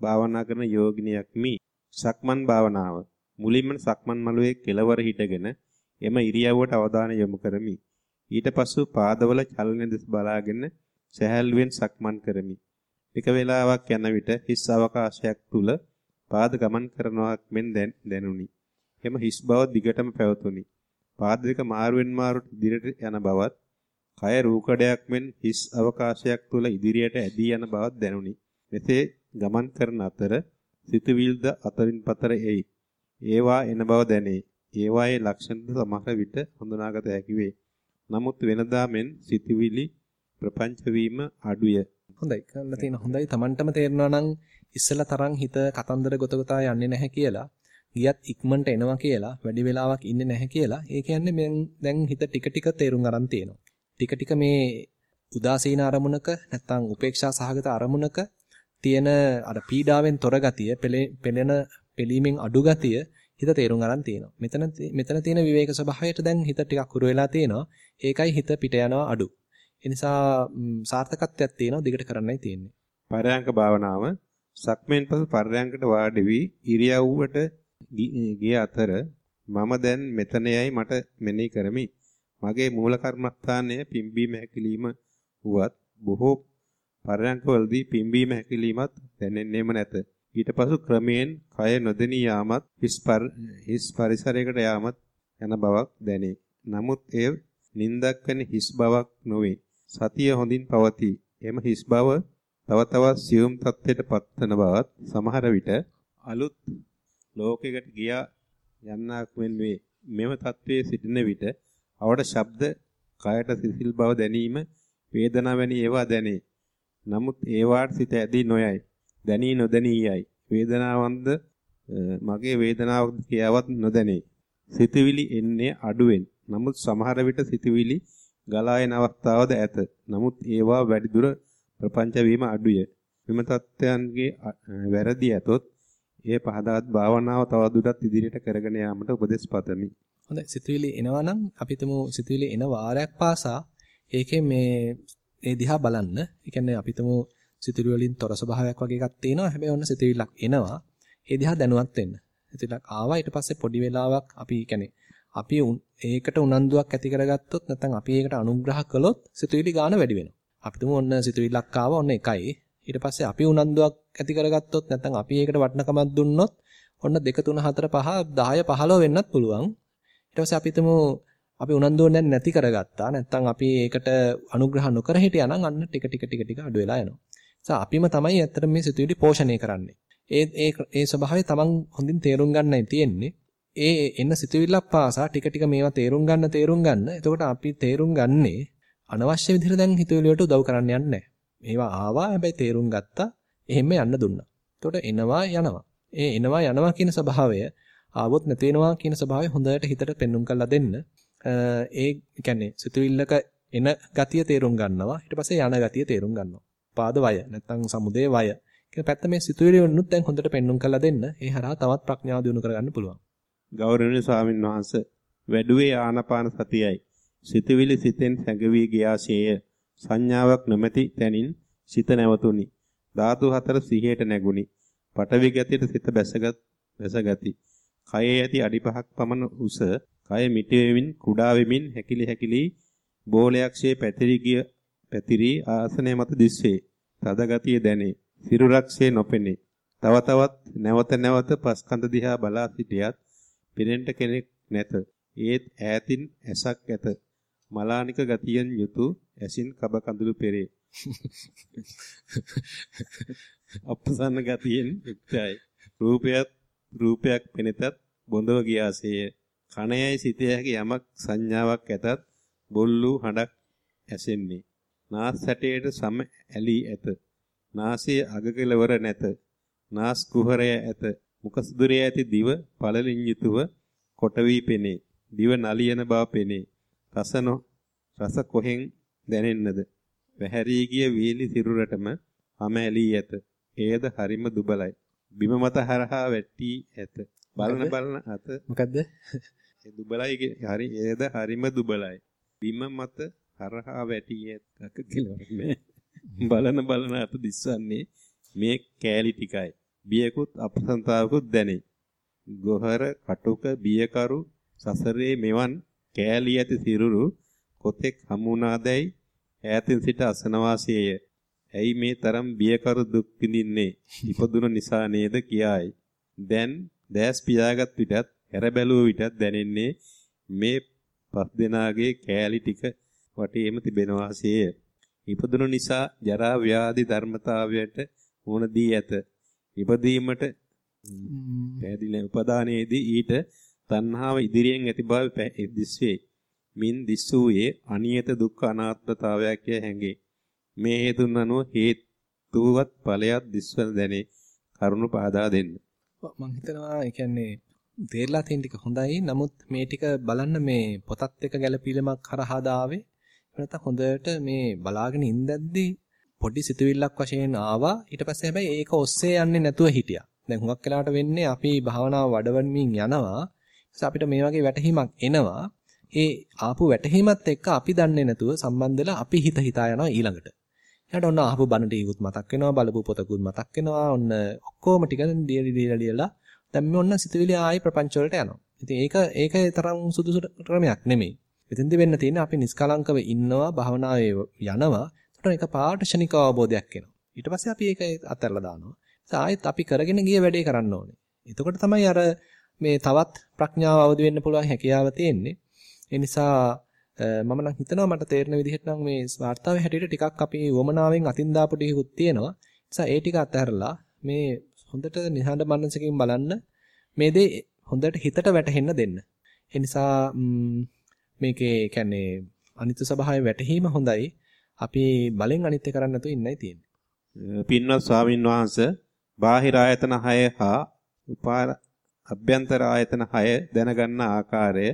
භාවනා කරන යෝගිනියක් මී. සක්මන් භාවනාව. මුලින්ම සක්මන් මළුවේ කෙළවර හිටගෙන එම ඉරියව්වට අවධානය යොමු කරමි. ඊට පසු පාදවල චලනය දෙස බලාගෙන සැහැල්ලුවෙන් සක්මන් කරමි. එක වේලාවක් යන විට හිස් අවකාශයක් තුල පාද ගමන් කරනවාක් මෙන් දැනුනි. එම හිස් බව දිගටම පැවතුනි. පාද දෙක මාරුවෙන් මාරුට ඉදිරියට යන බවත්, කය රූකඩයක් මෙන් හිස් අවකාශයක් තුල ඉදිරියට ඇදී යන බවත් දැනුනි. මෙසේ ගමන් කරන අතර සිතුවිල්ද අතරින් පතර එයි. ඒවා එන බව දැනේ. ඒවායේ ලක්ෂණද සමහර විට හඳුනාගත හැකි වේ. නමුත් වෙනදා මෙන් සිතුවිලි ප්‍රපංච වීම අඩුය. හොඳයි. කරන්න තියෙන හොඳයි. Tamanටම තේරෙනවා නම් ඉස්සලා තරම් හිත කතන්දර ගොත ගොතා යන්නේ නැහැ කියලා. ගියත් ඉක්මනට එනවා කියලා, වැඩි වෙලාවක් ඉන්නේ නැහැ කියලා. ඒ කියන්නේ මම දැන් හිත ටික ටික තේරුම් අරන් තියෙනවා. ටික ටික මේ උදාසීන අරමුණක නැත්තම් උපේක්ෂා සහගත අරමුණක තියෙන අර පීඩාවෙන් තොර ගතිය, පෙළෙන පෙලීමෙන් අඩු ගතිය හිත තේරුම් අරන් තියෙනවා. මෙතන මෙතන තියෙන විවේක ස්වභාවයට දැන් හිත ටිකක් හුරු වෙලා තියෙනවා. ඒකයි හිත පිට යනවා අඩු. ඒ නිසා සාර්ථකත්වයක් තියෙනවා දිගට කරන්නයි තියෙන්නේ. පරයන්ක භාවනාව සක්මෙන් පසු පරයන්කට වාඩි වී ඉරියව්වට ගිය අතර මම දැන් මෙතනයයි මට මෙනෙහි කරමි. මගේ මූල කර්මස්ථානය පිම්බීම හැකිලිම වුවත් බොහෝ පරයන්කවලදී පිම්බීම හැකිලීමත් දැනෙන්නේම නැත. ඊට පසු ක්‍රමයෙන් කය නොදෙනී යාමත් හිස් පරිසරයකට යාමත් යන බවක් දැනේ. නමුත් එය නින්දක් වෙන හිස් බවක් නොවේ. සතිය හොඳින් පවතී. එම හිස් බව තව තවත් සියුම් තත්ත්වයට පත්වන බවත් සමහර විට අලුත් ලෝකයකට ගියා යන්නක් මෙන් වේ. මෙම තත්ත්වයේ සිටින විට අවට ශබ්ද, කයට සිසිල් බව දැනීම, වේදනා වැනි ඒවා දැනේ. නමුත් ඒවාට සිත ඇදී නොයයි. දැනී නොදැනී යයි. වේදනාවන්ද මගේ වේදනාවක් කියාවත් නොදැනේ. සිතවිලි එන්නේ අඩුවෙන්. නමුත් සමහර විට සිතවිලි ගලා එන අවස්ථාවද ඇත. නමුත් ඒවා වැඩි දුර ප්‍රපංච වීම අඩුය. මෙම தත්ත්වයන්ගේ වැරදි ඇතොත් ඒ පහදාත් භාවනාව තවදුරටත් ඉදිරියට කරගෙන යාමට උපදෙස් පතමි. හොඳයි සිතුවිලි එනවා නම් අපි තුමු සිතුවිලි එන වාරයක් පාසා ඒකේ මේ ඒ දිහා බලන්න. ඒ කියන්නේ අපි තුමු සිතුවිලි වලින් තොර ස්වභාවයක් වගේ එකක් තියෙනවා. හැබැයි ඔන්න සිතුවිල්ලක් එනවා. ඒ දිහා දැනුවත් වෙන්න. සිතුවිල්ලක් ආවා ඊට පස්සේ පොඩි වෙලාවක් අපි කියන්නේ අපි ඒකට උනන්දුවක් ඇති කරගත්තොත් නැත්නම් අපි ඒකට අනුග්‍රහ කළොත් සිතුවිලි ගාන වැඩි වෙනවා. අපි තුමු ඔන්න සිතුවිල්ලක් ආවා ඔන්න එකයි. ඊට පස්සේ අපි උනන්දුවක් ඇති කරගත්තොත් නැත්නම් අපි ඒකට වටිනකමක් දුන්නොත් ඔන්න 2 3 4 5 10 15 වෙන්නත් පුළුවන්. ඊට පස්සේ අපි තුමු අපි උනන්දුව දැන් නැති කරගත්තා. නැත්නම් අපි ඒකට අනුග්‍රහ නොකර හිටියා නම් අන්න ටික ටික ටික ටික අඩු වෙලා යනවා. ඒ අපිම තමයි ඇත්තට මේ සිතුවිලි පෝෂණය කරන්නේ. ඒ ඒ ඒ ස්වභාවය තමන් හොඳින් තේරුම් ගන්නයි තියෙන්නේ. ඒ එන්න සිතුවිල්ලක් පාසා ටික ටික මේවා තේරුම් ගන්න තේරුම් ගන්න. එතකොට අපි තේරුම් ගන්නේ අනවශ්‍ය විදිහට දැන් හිතුවිලි වලට උදව් කරන්න යන්නේ නැහැ. මේවා ආවා හැබැයි තේරුම් ගත්තා. එහෙම යන්න දුන්නා. එතකොට එනවා යනවා. ඒ එනවා යනවා කියන ස්වභාවය ආවොත් නැති වෙනවා කියන ස්වභාවය හොඳට හිතට පෙන්눔 කරලා දෙන්න. ඒ කියන්නේ සිතුවිල්ලක එන ගතිය තේරුම් ගන්නවා. ඊට පස්සේ යන ගතිය තේරුම් ගන්නවා. පාද වය නැත්නම් සමුදේ වය කියන පැත්ත මේ සිතුවිලි වලුත් දැන් හොඳට පෙන්눔 කරලා දෙන්න. ඒ හරහා තවත් ප්‍රඥාව දිනු කරගන්න පුළුවන්. ගෞරවනීය ස්වාමින් වහන්සේ වැඩුවේ ආනාපාන සතියයි. සිතුවිලි සිතෙන් සැඟවී ගියාසේය. සංඥාවක් නොමැති තැනින් සිත නැවතුනි. ධාතු හතර සිහියට නැගුණි. පටවි ගතියට සිත බැසගත් බැසගති. කයේ ඇති අඩි පහක් පමණ උස කය මිටි වෙමින් කුඩා වෙමින් හැකිලි හැකිලි බෝලයක්ෂේ පැතිරි ගිය පැතිරි ආසනය මත දිස්සේ. තද ගතිය දැනේ. සිරුරක්ෂේ නොපෙනේ. තව තවත් නැවත නැවත පස්කන්ධ දිහා බලා සිටියත් පිරෙන්න කෙනෙක් නැත. ඒත් ඈතින් ඇසක් ඇත. මලානික ගතියෙන් යුතු ඇසින් කබ කඳුළු පෙරේ. අපසන්න ගතියෙන් යුක්තයි. රූපයත් රූපයක් පෙනෙතත් බොඳව ගියාසේය. කණයයි සිතේ හැකි යමක් සංඥාවක් ඇතත් බොල්ලු හඬක් ඇසෙන්නේ. නාස් හැටේට සම ඇලී ඇත. නාසයේ අග කෙළවර නැත. නාස් කුහරය ඇත. මුඛසුදුරේ ඇති දිව පළලින් යුතුව කොට වී පෙනේ. දිව නලියන බව පෙනේ. රසනො රස කොහෙන් දැනෙන්නද? වැහැරී ගිය වීලි සිරුරටම හැම ඇලී ඇත. එයද හරිම දුබලයි. බිම මත හරහා වැටි ඇත. බලන බලන අත මොකද්ද? ඒ දුබලයි හරි එයද හරිම දුබලයි. බිම මත හරහා වැටි ඇතක කියලා බලන බලන අත දිස්සන්නේ මේ කෑලි ටිකයි. බියකුත් අපසන්තාවකුත් දැනේ. ගොහර කටුක බියකරු සසරේ මෙවන් කෑලි ඇති සිරුරු කොතෙක් හමුණාදැයි ඈතින් සිට අසනවාසියය. ඇයි මේ තරම් බියකරු දුක් විඳින්නේ? ඉපදුන නිසා නේද කියායි. දැන් දැස් පියාගත් විටත් හැර බැලුව විටත් දැනෙන්නේ මේ පස් දෙනාගේ කෑලි ටික වටේම තිබෙනවාසේය. ඉපදුන නිසා ජරා ව්‍යාධි ධර්මතාවයට මුහුණ දී ඇත. ඉපදීමට පැහැදිලි උපදානයේදී ඊට තණ්හාව ඉදිරියෙන් ඇති බව දිස්වේ. මින් දිස්සූයේ අනියත දුක්ඛ අනාත්මතාවයක් ය හැඟේ. මේ හේතුන් අනුව හේතුවත් ඵලයක් දිස්වන දැනේ. කරුණ පාදා දෙන්න. මම හිතනවා ඒ කියන්නේ තේරලා තියෙන ටික හොඳයි. නමුත් මේ ටික බලන්න මේ පොතත් එක්ක ගැළපීලමක් කරහා දාවේ. නැත්නම් හොඳට මේ බලාගෙන ඉඳද්දී පොඩි සිතුවිල්ලක් වශයෙන් ආවා. ඊට පස්සේ හැබැයි ඒක ඔස්සේ යන්නේ නැතුව හිටියා. දැන් හුඟක් වෙලාවට වෙන්නේ අපි භාවනාව වඩවමින් යනවා. අපිට මේ වගේ වැටහීමක් එනවා. ඒ ආපු වැටහීමත් එක්ක අපි දන්නේ නැතුව සම්බන්ධලා අපි හිත හිතා යනවා ඊළඟට. ඊට ඔන්න ආපු බණ ටිකුත් මතක් වෙනවා බලපු පොතකුත් මතක් වෙනවා ඔන්න ඔක්කොම ටික ඩියලි ඩියලා ඩියලා දැන් මේ ඔන්න සිතුවිලි ආයි ප්‍රපංච වලට යනවා. ඉතින් ඒක ඒක තරම් සුදුසු ක්‍රමයක් නෙමෙයි. එතෙන්දි වෙන්න තියෙන්නේ අපි නිස්කලංකව ඉන්නවා භවනාවේ යනවා. එතකොට ඒක පාට ශනික අවබෝධයක් එනවා. ඊට පස්සේ අපි ඒක අත්හැරලා දානවා. ආයෙත් අපි කරගෙන ගිය වැඩේ කරන්න ඕනේ. එතකොට තමයි අර මේ තවත් ප්‍රඥාව අවදි වෙන්න පුළුවන් හැකියාව තියෙන්නේ. ඒ නිසා මම නම් හිතනවා මට තේරෙන විදිහට නම් මේ වාර්තාවේ හැටියට ටිකක් අපි වමනාවෙන් අතින් දාපු ටිකකුත් තියෙනවා. නිසා ඒ ටික අතහැරලා මේ හොඳට නිහඬ මනසකින් බලන්න මේ දේ හොඳට හිතට වැටහෙන්න දෙන්න. ඒ නිසා මේකේ කියන්නේ අනිත්‍ය ස්වභාවය වැටහීම හොඳයි. අපි බලෙන් අනිත්‍ය කරන්න නැතුව ඉන්නයි තියෙන්නේ. පින්වත් ස්වාමින් වහන්සේ බාහිර ආයතන 6 හා උපාර අභ්‍යන්තර ආයතන 6 දැනගන්න ආකාරය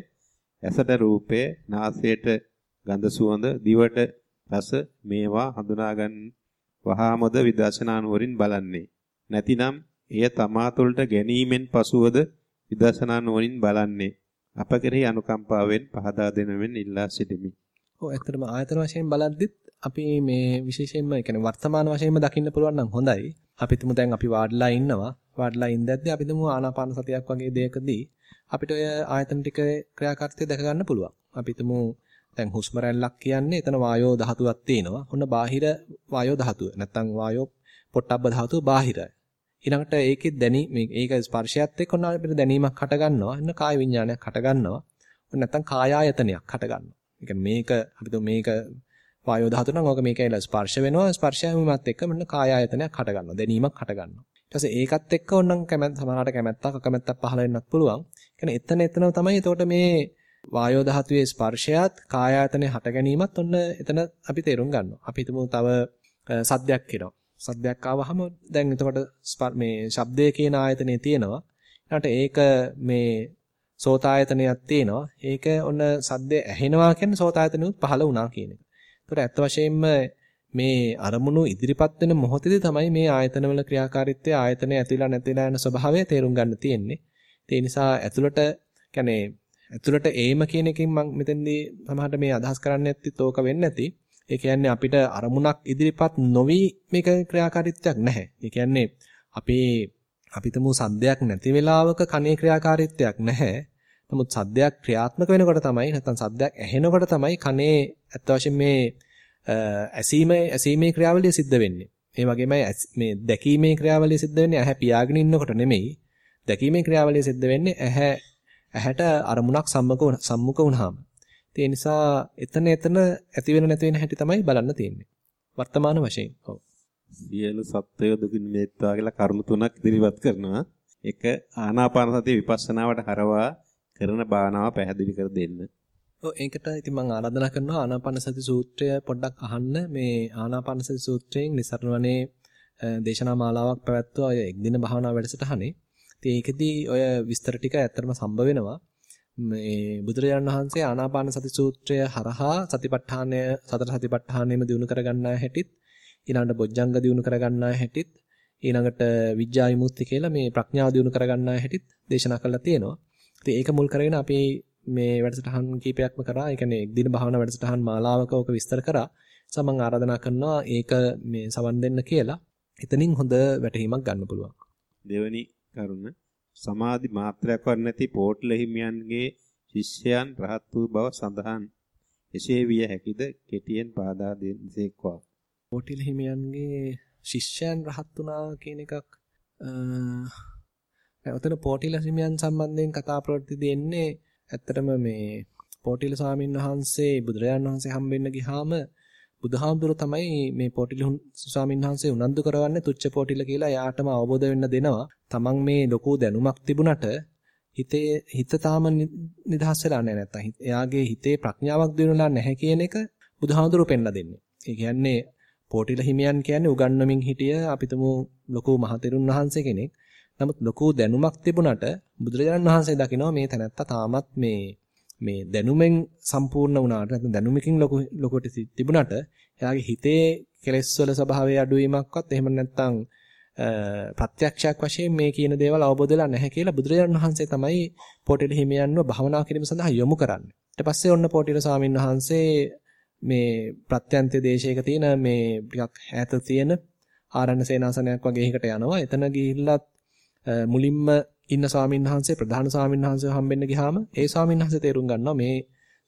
ඇසට රූපය, නාසයට ගඳ සුවඳ, දිවට රස මේවා හඳුනාගන්න වහාමද විදර්ශනා නුවරින් බලන්නේ. නැතිනම් එය තමා තුළට ගැනීමෙන් පසුවද විදර්ශනා නුවරින් බලන්නේ. අප කෙරෙහි අනුකම්පාවෙන් පහදා දෙනවෙන් ඉල්ලා සිටිමි. ඔව් ඇත්තටම ආයතන වශයෙන් බලද්දිත් අපි මේ විශේෂයෙන්ම ඒ කියන්නේ වර්තමාන වශයෙන්ම දකින්න පුළුවන් නම් හොඳයි. අපි තුමු දැන් අපි වාඩිලා ඉන්නවා. වාඩිලා ඉඳද්දී අපි තුමු ආනාපාන සතියක් වගේ දෙයකදී අපිට ඔය ආයතන ටික ක්‍රියාකාරීත්වය දැක ගන්න පුළුවන්. අපි හිතමු දැන් හුස්ම රැල්ලක් කියන්නේ එතන වායෝ ධාතුවක් තියෙනවා. ඔන්න බාහිර වායෝ ධාතුව. නැත්තම් වායෝ පොට්ටබ්බ ධාතුව බාහිරයි. ඊළඟට ඒකෙත් දැනි මේ ඒක ස්පර්ශයත් එක්ක ඔන්න අපිට දැනීමක් හට ගන්නවා. එන්න කාය විඥානයක් හට ගන්නවා. ඔන්න නැත්තම් කායායතනයක් හට ගන්නවා. ඒ කියන්නේ මේක අපි මේක වායෝ ධාතුව නම් ඕක මේකයි ස්පර්ශ වෙනවා. ස්පර්ශයමත් එක්ක මෙන්න කායායතනයක් හට ගන්නවා. දැනීමක් හට ගන්නවා. ඊට පස්සේ ඒකත් එක්ක ඕනනම් කැමැත්ත සමහරකට කැමැත්තක් අකමැත්තක් පහළ වෙන්නත් පුළුවන්. කියන්නේ එතන එතන තමයි එතකොට මේ වායෝ ධාතුවේ ස්පර්ශයත් කායායතනේ හට ගැනීමත් ඔන්න එතන අපි තේරුම් ගන්නවා. අපි හිතමු තව සද්දයක් එනවා. සද්දයක් ආවහම දැන් එතකොට මේ ශබ්දය කියන ආයතනේ තියෙනවා. ඊට ඒක මේ සෝතායතනයක් තියෙනවා. ඒක ඔන්න සද්දය ඇහෙනවා කියන්නේ සෝතායතනෙත් පහළ වුණා කියන එක. ඒතකොට ඇත්ත වශයෙන්ම මේ අරමුණු ඉදිරිපත් වෙන මොහොතේදී තමයි මේ ආයතනවල ක්‍රියාකාරීත්වය ආයතනය ඇතිලා නැතිලා යන ස්වභාවය තේරුම් ගන්න තියෙන්නේ. ඒ නිසා ඇතුළට කියන්නේ ඇතුළට ඒම කියන එකෙන් මම මෙතෙන්දී සමහරට මේ අදහස් කරන්න ඇත්තත් ඕක වෙන්නේ නැති. ඒ කියන්නේ අපිට අරමුණක් ඉදිරිපත් නොවි මේක ක්‍රියාකාරීත්වයක් නැහැ. ඒ කියන්නේ අපේ අපිටම සද්දයක් නැති වෙලාවක කනේ ක්‍රියාකාරීත්වයක් නැහැ. නමුත් සද්දයක් ක්‍රියාත්මක වෙනකොට තමයි නැත්නම් සද්දයක් ඇහෙනකොට තමයි කනේ අත්වශයෙන් මේ ඇසීමේ ඇසීමේ ක්‍රියාවලිය සිද්ධ වෙන්නේ. ඒ වගේමයි මේ දැකීමේ ක්‍රියාවලිය සිද්ධ වෙන්නේ ඇහැ පියාගෙන ඉන්නකොට නෙමෙයි. දැකීමේ ක්‍රියාවලිය සිද්ධ වෙන්නේ ඇහැ ඇහැට අරමුණක් සම්මුඛ සම්මුඛ වුණාම. ඒ නිසා එතන එතන ඇති වෙන නැති වෙන හැටි තමයි බලන්න තියෙන්නේ. වර්තමාන වශයෙන්. ඔව්. සියලු සත්වය දුකින් මෙත්වා කියලා කරුණු තුනක් ඉදිරිපත් කරනවා. එක ආනාපාන සතිය විපස්සනාවට හරවා කරන භාවනාව පැහැදිලි කර දෙන්න. ඔව් ඒකට ඉතින් මම ආරාධනා කරනවා ආනාපාන සති සූත්‍රය පොඩ්ඩක් අහන්න මේ ආනාපාන සති සූත්‍රයෙන් නිසරණවනේ දේශනා මාලාවක් පැවැත්වුවා ඔය එක්දින භාවනා වැඩසටහනේ. ඉතින් ඒකෙදී ඔය විස්තර ටික ඇත්තටම සම්බ වෙනවා. මේ බුදුරජාණන් වහන්සේ ආනාපාන සති සූත්‍රය හරහා සතිපට්ඨානය සතර සතිපට්ඨානෙම දිනු කරගන්නා හැටිත් ඊළඟට බොජ්ජංග දිනු කරගන්නා හැටිත් ඊළඟට විඥා විමුක්ති කියලා මේ ප්‍රඥාව දිනු කරගන්නා හැටිත් දේශනා කරලා තියෙනවා. ඉතින් ඒක මුල් කරගෙන අපි මේ වැඩසටහන් කීපයක්ම කරා. ඒ කියන්නේ දින භාවනා වැඩසටහන් මාලාවක ඕක විස්තර කරා. සමන් ආරාධනා කරනවා ඒක මේ සවන් දෙන්න කියලා. එතනින් හොඳ වැටහීමක් ගන්න පුළුවන්. දෙවැනි කරුණ සමාධි මාත්‍රයක් වත් නැති පෝට්ල හිමියන්ගේ ශිෂ්‍යයන් රහත් වූ බව සඳහන්. එසේ විය හැකිද කෙටියෙන් පාදා දෙන්නේක්වා. පෝටිල හිමියන්ගේ ශිෂ්‍යයන් රහත් වුණා කියන එකක් ඔතන පෝටිල හිමියන් සම්බන්ධයෙන් කතා ප්‍රවෘත්ති දෙන්නේ ඇත්තටම මේ පෝටිල ස්වාමීන් වහන්සේ බුදුරජාණන් වහන්සේ හම්බෙන්න ගියාම බුදුහාමුදුර තමයි මේ පොටිල ස්වාමීන් වහන්සේ උනන්දු කරවන්නේ තුච්ච පොටිල කියලා එයාටම අවබෝධ වෙන්න දෙනවා. තමන් මේ ලොකු දැනුමක් තිබුණට හිතේ හිත තාම නිදහස් වෙලා නැහැ නැත්තම් එයාගේ හිතේ ප්‍රඥාවක් දිනුලා නැහැ කියන එක බුදුහාමුදුරු පෙන්ලා දෙන්නේ. ඒ කියන්නේ පොටිල හිමියන් කියන්නේ උගන්වමින් හිටිය අපිටම ලොකු මහතෙරුන් වහන්සේ කෙනෙක්. නමුත් ලොකු දැනුමක් තිබුණට බුදුරජාණන් වහන්සේ දකිනවා මේ තැනත්තා තාමත් මේ මේ දැනුමෙන් සම්පූර්ණ වුණාට නැත්නම් දැනුමකින් ලොකු ලොකුට තිබුණාට එයාගේ හිතේ කෙලෙස් වල ස්වභාවය අඩුවීමක්වත් එහෙම නැත්නම් ප්‍රත්‍යක්ෂයක් වශයෙන් මේ කියන දේවල් අවබෝධ වෙලා නැහැ කියලා බුදුරජාණන් වහන්සේ තමයි පොටිල හිමියන්ව භවනා කිරීම සඳහා යොමු කරන්නේ. ඊට පස්සේ ඔන්න පොටිල ස්වාමීන් වහන්සේ මේ ප්‍රත්‍යන්ත දේශයක තියෙන මේ ටිකක් ඈත තියෙන ආරණ්‍ය සේනාසනයක් වගේ එකකට යනවා. එතන ගිහිල්ලත් මුලින්ම ඉන්න ස්වාමින්වහන්සේ ප්‍රධාන ස්වාමින්වහන්සේ හම්බෙන්න ගියාම ඒ ස්වාමින්වහන්සේ තේරුම් ගන්නවා මේ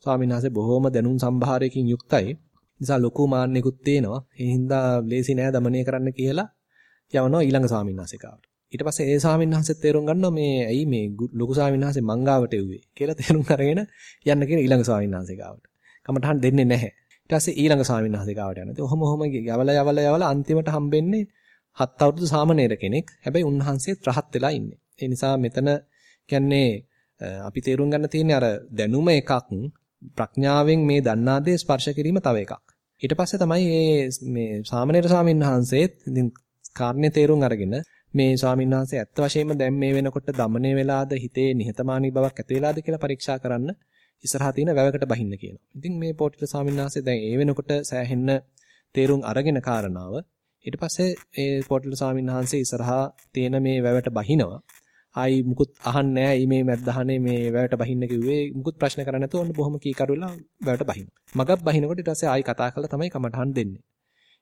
ස්වාමින්වහන්සේ බොහොම දැනුම් සම්භාරයකින් යුක්තයි. නිසා ලොකු මාන්නෙකුත් තේනවා. ඒ හින්දා ලේසි නෑ দমনය කරන්න කියලා යවනවා ඊළඟ ස්වාමින්වහන්සේ කාවට. ඊට පස්සේ ඒ ස්වාමින්වහන්සේ තේරුම් ගන්නවා මේ ඇයි මේ ලොකු ස්වාමින්වහන්සේ මංගාවට එව්වේ කියලා තේරුම් අරගෙන යන්න කියන ඊළඟ ස්වාමින්වහන්සේ කාවට. කමටහන් දෙන්නේ නැහැ. ඊට පස්සේ ඊළඟ ස්වාමින්වහන්සේ කාවට යනවා. ඉතින් ඔහොම ඔහොම යවලා යවලා යවලා අන්තිමට හම්බෙන්නේ හත් අවුරුදු සාමණේර කෙනෙක්. හැබැයි උන්වහන්සේත් රහත් වෙලා ඉන්නේ. ඒ නිසා මෙතන කියන්නේ අපි තේරුම් ගන්න තියෙන්නේ අර දැනුම එකක් ප්‍රඥාවෙන් මේ දන්නා දේ ස්පර්ශ කිරීම තව එකක්. ඊට පස්සේ තමයි මේ මේ සාමණේර ස්වාමීන් වහන්සේත් ඉතින් කාරණේ තේරුම් අරගෙන මේ ස්වාමීන් වහන්සේ ඇත්ත වශයෙන්ම දැන් මේ වෙනකොට দমনය වෙලාද හිතේ නිහතමානී බවක් ඇති වෙලාද කියලා පරීක්ෂා කරන්න ඉස්සරහා තියෙන වැවකට බහින්න කියනවා. ඉතින් මේ පොටිට ස්වාමීන් වහන්සේ දැන් ඒ වෙනකොට සෑහෙන්න තේරුම් අරගෙන කාරණාව ඊට පස්සේ ඒ පොටිල ස්වාමීන් වහන්සේ ඉස්සරහා තියෙන මේ වැවට බහිනවා. ආයි මුකුත් අහන්නේ නැහැ. ඊ මේ මැද්දහනේ මේ වැවට බහින්න කිව්වේ. මුකුත් ප්‍රශ්න කරන්නේ නැතුව ඔන්න බොහොම කීකරු වෙලා වැවට බහින. මගක් බහිනකොට ඊට පස්සේ ආයි කතා කරලා තමයි කමටහන් දෙන්නේ.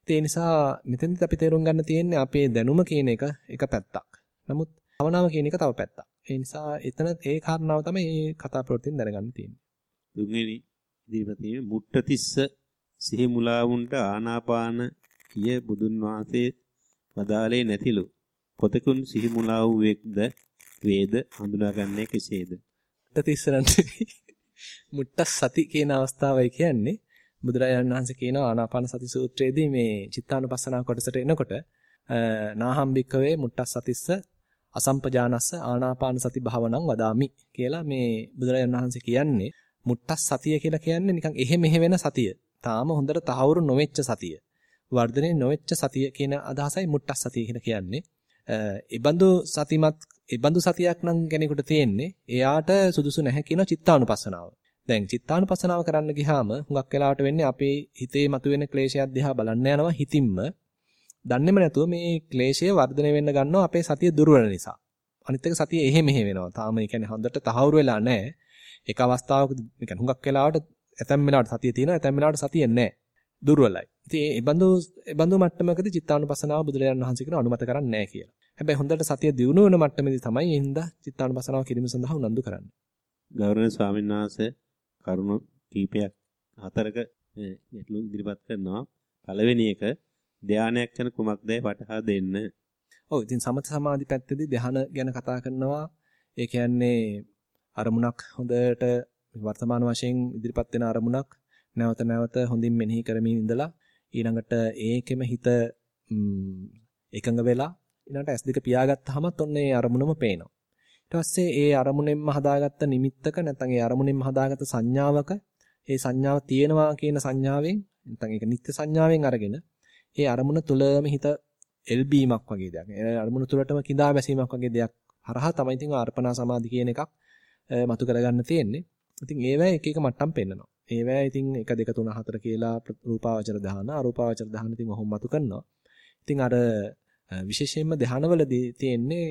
ඒ නිසා මෙතෙන්දිත් අපි තේරුම් ගන්න තියෙන්නේ අපේ දැනුම කියන එක එක පැත්තක්. නමුත් භවනාව කියන එක තව පැත්තක්. ඒ නිසා එතන ඒ කාරණාව තමයි මේ කතා ප්‍රවෘත්තියෙන් දැනගන්න තියෙන්නේ. තුන්වෙනි ඉදිරිපතේ මුට්ටතිස්ස සිහි මුලාවුන්ට ආනාපාන කිය බුදුන් වහන්සේ වදාලේ නැතිලු. කොතකුන් සිහි මුලා වූෙක්ද වේද හඳුනාගන්නේ කෙසේද? තතිස්සරන්ති මුට්ට සති කියන අවස්ථාවයි කියන්නේ බුදුරජාණන් වහන්සේ කියනවා ආනාපාන සති සූත්‍රයේදී මේ චිත්තානුපස්සනා කොටසට එනකොට නාහම් භික්කවේ මුට්ට සතිස්ස අසම්පජානස්ස ආනාපාන සති භාවනං වදාමි කියලා මේ බුදුරජාණන් වහන්සේ කියන්නේ මුට්ට සතිය කියලා කියන්නේ නිකන් එහෙ මෙහෙ වෙන සතිය. තාම හොඳට තහවුරු නොවෙච්ච සතිය. වර්ධනය නොවෙච්ච සතිය කියන අදහසයි මුට්ට සතිය කියලා කියන්නේ. ඉබඳු සතිමත් ඉබඳු සතියක් නම් කෙනෙකුට තියෙන්නේ එයාට සුදුසු නැහැ කියන චිත්තානුපස්සනාව. දැන් චිත්තානුපස්සනාව කරන්න ගියාම හුඟක් වෙලාවට වෙන්නේ අපේ හිතේ මතුවෙන ක්ලේශයක් දිහා බලන්න යනවා හිතින්ම. දන්නේම නැතුව මේ ක්ලේශය වර්ධනය වෙන්න ගන්නවා අපේ සතිය දුර්වල නිසා. අනිත් එක සතිය එහෙ මෙහෙ වෙනවා. තාම ඒ කියන්නේ හොඳට තහවුරු වෙලා නැහැ. එක අවස්ථාවක ඒ කියන්නේ හුඟක් වෙලාවට ඇතැම් වෙලාවට සතිය තියෙනවා ඇතැම් වෙලාවට සතිය නැහැ. දුර්වලයි. ඉතින් ඒ බඳු ඒ බඳු මට්ටමකදී චිත්තානුපස්සනාව බුදුරජාණන් වහන්සේ කියන අනුමත කරන්නේ නැහැ කියලා. හැබැයි හොඳට සතිය දියුණු වෙන මට්ටමේදී තමයි එහිඳ චිත්තානුපස්සනාව කිරීම සඳහා උනන්දු කරන්නේ. ගෞරවනීය ස්වාමීන් වහන්සේ කරුණු කීපයක් හතරක ගැටලු ඉදිරිපත් කරනවා. පළවෙනි එක ධානයක් යන කුමක්දයි වටහා දෙන්න. ඔව් ඉතින් සමත සමාධි පැත්තේදී ධාන ගැන කතා කරනවා. ඒ කියන්නේ අරමුණක් හොඳට වර්තමාන වශයෙන් ඉදිරිපත් වෙන අරමුණක් නැවත නැවත හොඳින් මෙනෙහි කරමින් ඉඳලා ඊළඟට ඒකෙම හිත එකඟ වෙලා ඊළඟට S2 පියාගත්තාමත් ඔන්න ඒ අරමුණම පේනවා. ඊට පස්සේ ඒ අරමුණෙන්ම හදාගත්ත නිමිත්තක නැත්නම් ඒ අරමුණෙන්ම හදාගත්ත සංඥාවක ඒ සංඥාව තියෙනවා කියන සංඥාවෙන් නැත්නම් ඒක නිත්‍ය සංඥාවෙන් අරගෙන ඒ අරමුණ තුලම හිත එල්බීමක් වගේ දෙයක්. ඒ අරමුණ තුලටම කිඳා බැසීමක් වගේ දෙයක් හරහා තමයි ඉතින් ආර්පණා සමාධි කියන එකක් මතු කරගන්න තියෙන්නේ. ඉතින් ඒවැ එක එක මට්ටම් පෙන්නනවා. ඒවැ ඉතින් 1 2 3 4 කියලා රූපාවචර දහන, අරූපාවචර දහන ඉතින් ඔහොම මතු කරනවා. ඉතින් අර විශේෂයෙන්ම ධානවලදී තියෙන්නේ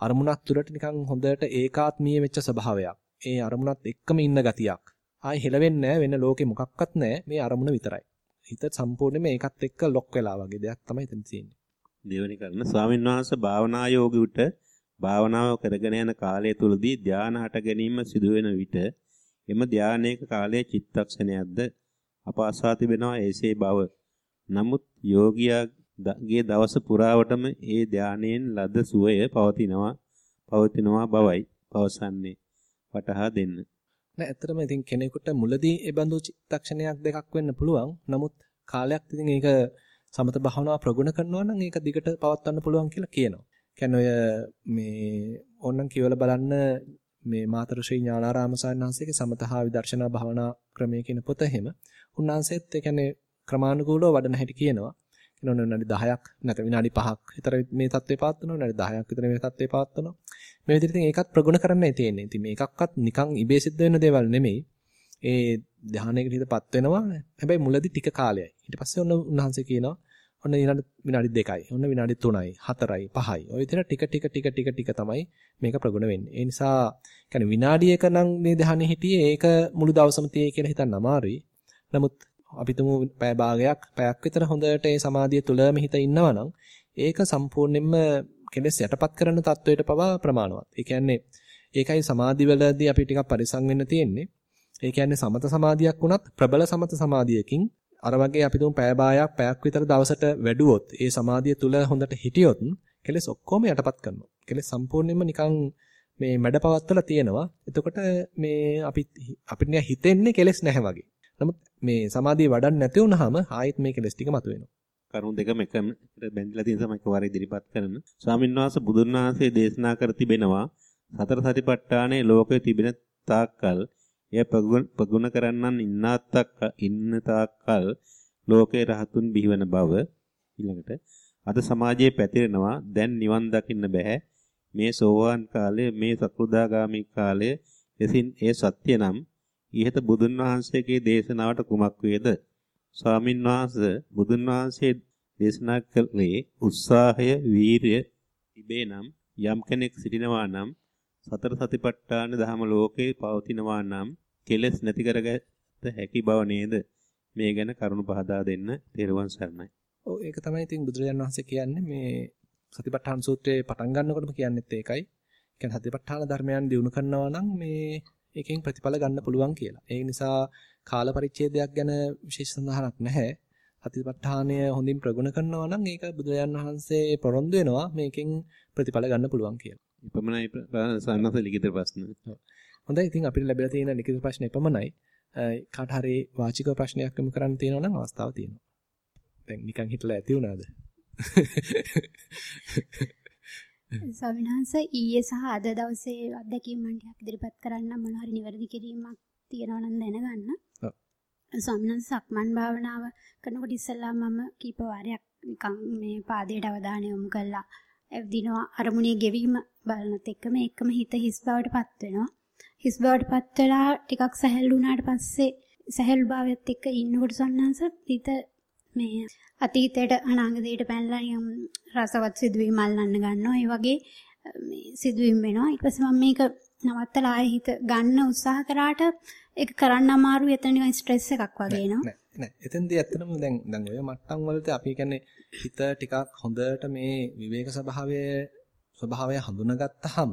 අරමුණක් තුළට නිකන් හොඳට ඒකාත්මීය වෙච්ච ස්වභාවයක්. ඒ අරමුණත් එක්කම ඉන්න ගතියක්. ආයි හෙලවෙන්නේ වෙන ලෝකෙ මොකක්වත් නැහැ. මේ අරමුණ විතරයි. හිත සම්පූර්ණයෙන්ම ඒකත් එක්ක ලොක් වෙලා වගේ දෙයක් තමයි එතන තියෙන්නේ. දෙවෙනි කරන ස්වාමීන් වහන්සේ භාවනා යෝගීුට භාවනාව කරගෙන යන කාලය තුලදී ධානය හට ගැනීම සිදුවෙන විට එම ධානයේක කාලයේ චිත්තක්ෂණයක්ද අපාසා තිබෙනවා එසේ බව. නමුත් යෝගියාගේ දවස පුරාවටම ඒ ධානයෙන් ලද සුවය පවතිනවා පවතිනවා බවයි පවසන්නේ. වටහා දෙන්න. නෑ ඇත්තටම ඉතින් කෙනෙකුට මුලදී ඒ බඳු චිත්තක්ෂණයක් දෙකක් වෙන්න පුළුවන්. නමුත් කාලයක් ඉතින් ඒක සමත භාවනාව ප්‍රගුණ කරනවා නම් ඒක දිගට පවත්වන්න පුළුවන් කියලා කියනවා. කියන්නේ ඔය මේ ඕනනම් කියවලා බලන්න මේ මාතර ශ්‍රී ඥානාරාම සාන්නාංශයේ සමතහා විදර්ශනා භාවනා ක්‍රමයේ කියන පොත එහෙම. උන්වහන්සේත් ඒ කියන්නේ ක්‍රමානුකූලව වඩන හැටි කියනවා. කියනවා විනාඩි 10ක් නැත්නම් විනාඩි 5ක් විතර මේ தත්ත්වේ පවත්වනවා. විනාඩි 10ක් විතර මේ தත්ත්වේ පවත්වනවා. මේ විදිහට ඉතින් ඒකත් ප්‍රගුණ කරන්නයි තියෙන්නේ. ඉතින් මේකක්වත් නිකන් ඉබේ සිද්ධ වෙන දේවල් නෙමෙයි. ඒ ධානයකට හිතපත් වෙනවා. හැබැයි මුලදී ටික කාලයයි. ඊට පස්සේ ඔන්න උන්වහන්සේ කියනවා ඔන්න ඊළඟ විනාඩි 2යි. ඔන්න විනාඩි 3යි, 4යි, 5යි. ඔය විදිහට ටික ටික ටික ටික ටික තමයි මේක ප්‍රගුණ වෙන්නේ. ඒ නිසා කියන්නේ විනාඩියක නම් මේ දහනේ හිටියේ ඒක මුළු දවසම තියේ කියලා හිතන්න අමාරුයි. නමුත් අපි තුමු පැය භාගයක්, පැයක් විතර හොඳට ඒ සමාධිය තුලම හිත ඉන්නවා නම් ඒක සම්පූර්ණයෙන්ම කෙලස් යටපත් කරන තත්වයට පවා ප්‍රමාණවත්. ඒ කියන්නේ ඒකයි සමාධිවලදී අපි ටිකක් පරිසම් වෙන්න තියෙන්නේ. ඒ කියන්නේ සමත සමාධියක් වුණත් ප්‍රබල සමත සමාධියකින් අර වගේ අපි තුමු පැය භාගයක් පැයක් විතර දවසට වැඩුවොත් ඒ සමාධිය තුල හොඳට හිටියොත් කෙලස් ඔක්කොම යටපත් කරනවා. කෙලස් සම්පූර්ණයෙන්ම නිකන් මේ මැඩපවත්තලා තියෙනවා. එතකොට මේ අපි අපිට හිතෙන්නේ කෙලස් නැහැ වගේ. නමුත් මේ සමාධිය වඩන්න නැති වුනහම ආයෙත් මේ කෙලස් ටික මතුවෙනවා. කරුණු දෙකම එකම බැඳලා තියෙන තමයි එකවර ඉදිරිපත් කරන. ස්වාමීන් වහන්සේ බුදුන් වහන්සේ දේශනා කර තිබෙනවා සතර සතිපට්ඨානයේ ලෝකයේ තිබෙන තාක්කල් එය ප්‍රගුණ කරන්නන් ඉන්නාත්තක් ඉන්න තාක්කල් ලෝකේ රහතුන් බිහිවන බව ඊළඟට අද සමාජයේ පැතිරෙනවා. දැන් නිවන් දකින්න බෑ මේ සෝවාන් කාලය මේ සකෘදාගාමි කාලය එසින් ඒ සත්‍ය නම් ඉහත බුදුන් වහන්සේගේ දේශනාවට කුමක් වේද? ස්වාමින් වහන්සේ බුදුන් වහන්සේ දේශනා කළේ උත්සාහය වීරිය තිබේ නම් යම් කෙනෙක් සිටිනවා නම් සතර සතිපට්ඨාන ධම ලෝකේ පවතිනවා නම් කෙලස් නැති කරගත හැකි බව නේද? මේ ගැන කරුණු පහදා දෙන්න තෙරුවන් සරණයි. ඔව් ඒක තමයි ඉතින් බුදුරජාණන් වහන්සේ කියන්නේ මේ සතිපට්ඨාන සූත්‍රයේ පටන් ගන්නකොටම කියන්නෙත් ඒකයි. කියන්නේ සතිපට්ඨාන ධර්මයන් දිනු කරනවා නම් මේ එකෙන් ප්‍රතිඵල ගන්න පුළුවන් කියලා. ඒ නිසා කාල පරිච්ඡේදයක් ගැන විශේෂ සඳහනක් නැහැ. සතිපට්ඨානය හොඳින් ප්‍රගුණ කරනවා නම් ඒක බුදුරජාණන් වහන්සේ පොරොන්දු වෙනවා මේකෙන් ප්‍රතිඵල ගන්න පුළුවන් කියලා. එපමණයි සන්නස ලිඛිත ප්‍රශ්න. හොඳයි ඉතින් අපිට ලැබිලා තියෙන ලිඛිත ප්‍රශ්න එපමණයි. කාට හරි වාචික ප්‍රශ්නයක් යොමු කරන්න තියෙනවා නම් අවස්ථාව තියෙනවා. දැන් නිකන් හිටලා ඇති වුණාද? ස්වාමිනාංශ ඊයේ සහ අද දවසේ අත්දැකීම් ටිකක් ඉදිරිපත් කරන්න මොන හරි නිවැරදි කිරීමක් තියෙනවා නම් දැනගන්න. ඔව්. ස්වාමිනාංශ සක්මන් භාවනාව කරනකොට ඉස්සෙල්ලා මම කීප වාරයක් නිකන් මේ පාදයට අවධානය යොමු කළා. එවදිනවා අරමුණේ ගෙවීම බලනත් එක්කම එකම හිත හිස් බවටපත් වෙනවා. හිස් බවටපත් වෙලා ටිකක් සැහැල්ලු වුණාට පස්සේ සැහැල්ලු භාවයත් එක්ක ඉන්නකොට සන්නංශ හිත මේ අතීතයට අනාගතයට පැනලා නිකම් රසවත් සිදුවීම් අල්ලන්න ගන්නවා. ඒ වගේ මේ සිදුවීම් වෙනවා. ඊට පස්සේ මම මේක නවත්තලා ආයෙ හිත ගන්න උත්සාහ කරාට ඒක කරන්න අමාරුයි. එතන නිකන් ස්ට්‍රෙස් එකක් වගේ එනවා. නෑ එතෙන්දී ඇත්තටම දැන් දැන් ඔය මට්ටම් වලට අපි කියන්නේ හිත ටිකක් හොඳට මේ විවේක ස්වභාවය ස්වභාවය හඳුනාගත්තාම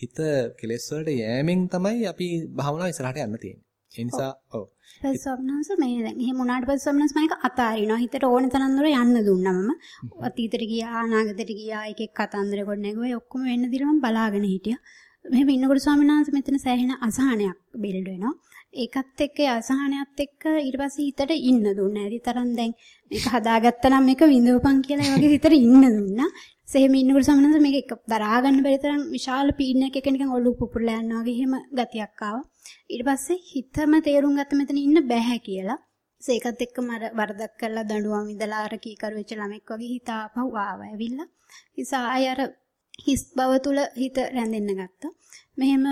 හිත කෙලෙස් වලට යෑමෙන් තමයි අපි භාවනාව ඉස්සරහට යන්න තියෙන්නේ. ඒ නිසා ඔව්. ඊට ස්වම්නංශ මේ දැන් එහෙම වුණාට පස්සේ ස්වම්නංශ මම ඒක අතාරිනවා. හිතට ඕන තරම් දුර යන්න දුන්නා මම. අතීතෙට ගියා, අනාගතෙට ගියා, එක එක කතන්දර කොට නැගුවා. ඒ ඔක්කොම වෙන්න දිලා මම බලාගෙන හිටියා. මෙහෙම ඉන්නකොට ස්වාමීන් වහන්සේ මෙතන සෑහෙන අසහනයක් බිල්ඩ් වෙනවා. ඒකත් එක්ක අසහනයත් එක්ක ඊට පස්සේ හිතට ඉන්න දුන්නා. ඇයි තරම් දැන් මේක හදාගත්තා නම් මේක විඳවපන් කියලා ඒ වගේ හිතට ඉන්න දුන්නා. සෙහෙම ඉන්නකොට සමනස මේක එක දරා ගන්න බැරි තරම් විශාල පීඩනයක් එක නිකන් ඔළුව පුපුරලා යනවා වගේ එහෙම ගතියක් ආවා. ඊට පස්සේ හිතම තේරුම් ගත්ත මෙතන ඉන්න බෑ කියලා. ඒකත් එක්කම අර වරදක් කරලා දඬුවම් විඳලා අර කීකරු වෙච්ච ළමෙක් වගේ හිත ආපහු ආවා ඇවිල්ලා. ඉතින් ආය අර හිස් බව තුල හිත රැඳෙන්න ගත්තා. මෙහෙම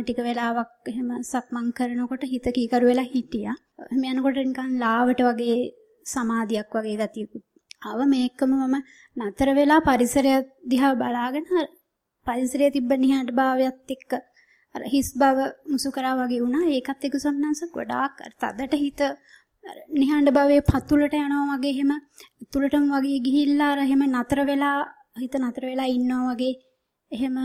ටික වෙලාවක් එහෙම සක්මන් කරනකොට හිත කීකරු වෙලා හිටියා. එහෙම යනකොට නිකන් ලාවට වගේ සමාධියක් වගේ ගතියකුත් ආව මේකම මම නතර වෙලා පරිසරය දිහා බලාගෙන පරිසරයේ තිබ්බ නිහඬ භාවයත් එක්ක අර හිස් බව මුසු කරා වගේ වුණා. ඒකත් එක්ක සම්නංශ ගොඩාක් තදට හිත නිහඬ භවයේ පතුලට යනවා වගේ එහෙම තුලටම වගේ ගිහිල්ලා අර එහෙම නතර වෙලා හිත නතර වෙලා ඉන්නවා වගේ එහෙම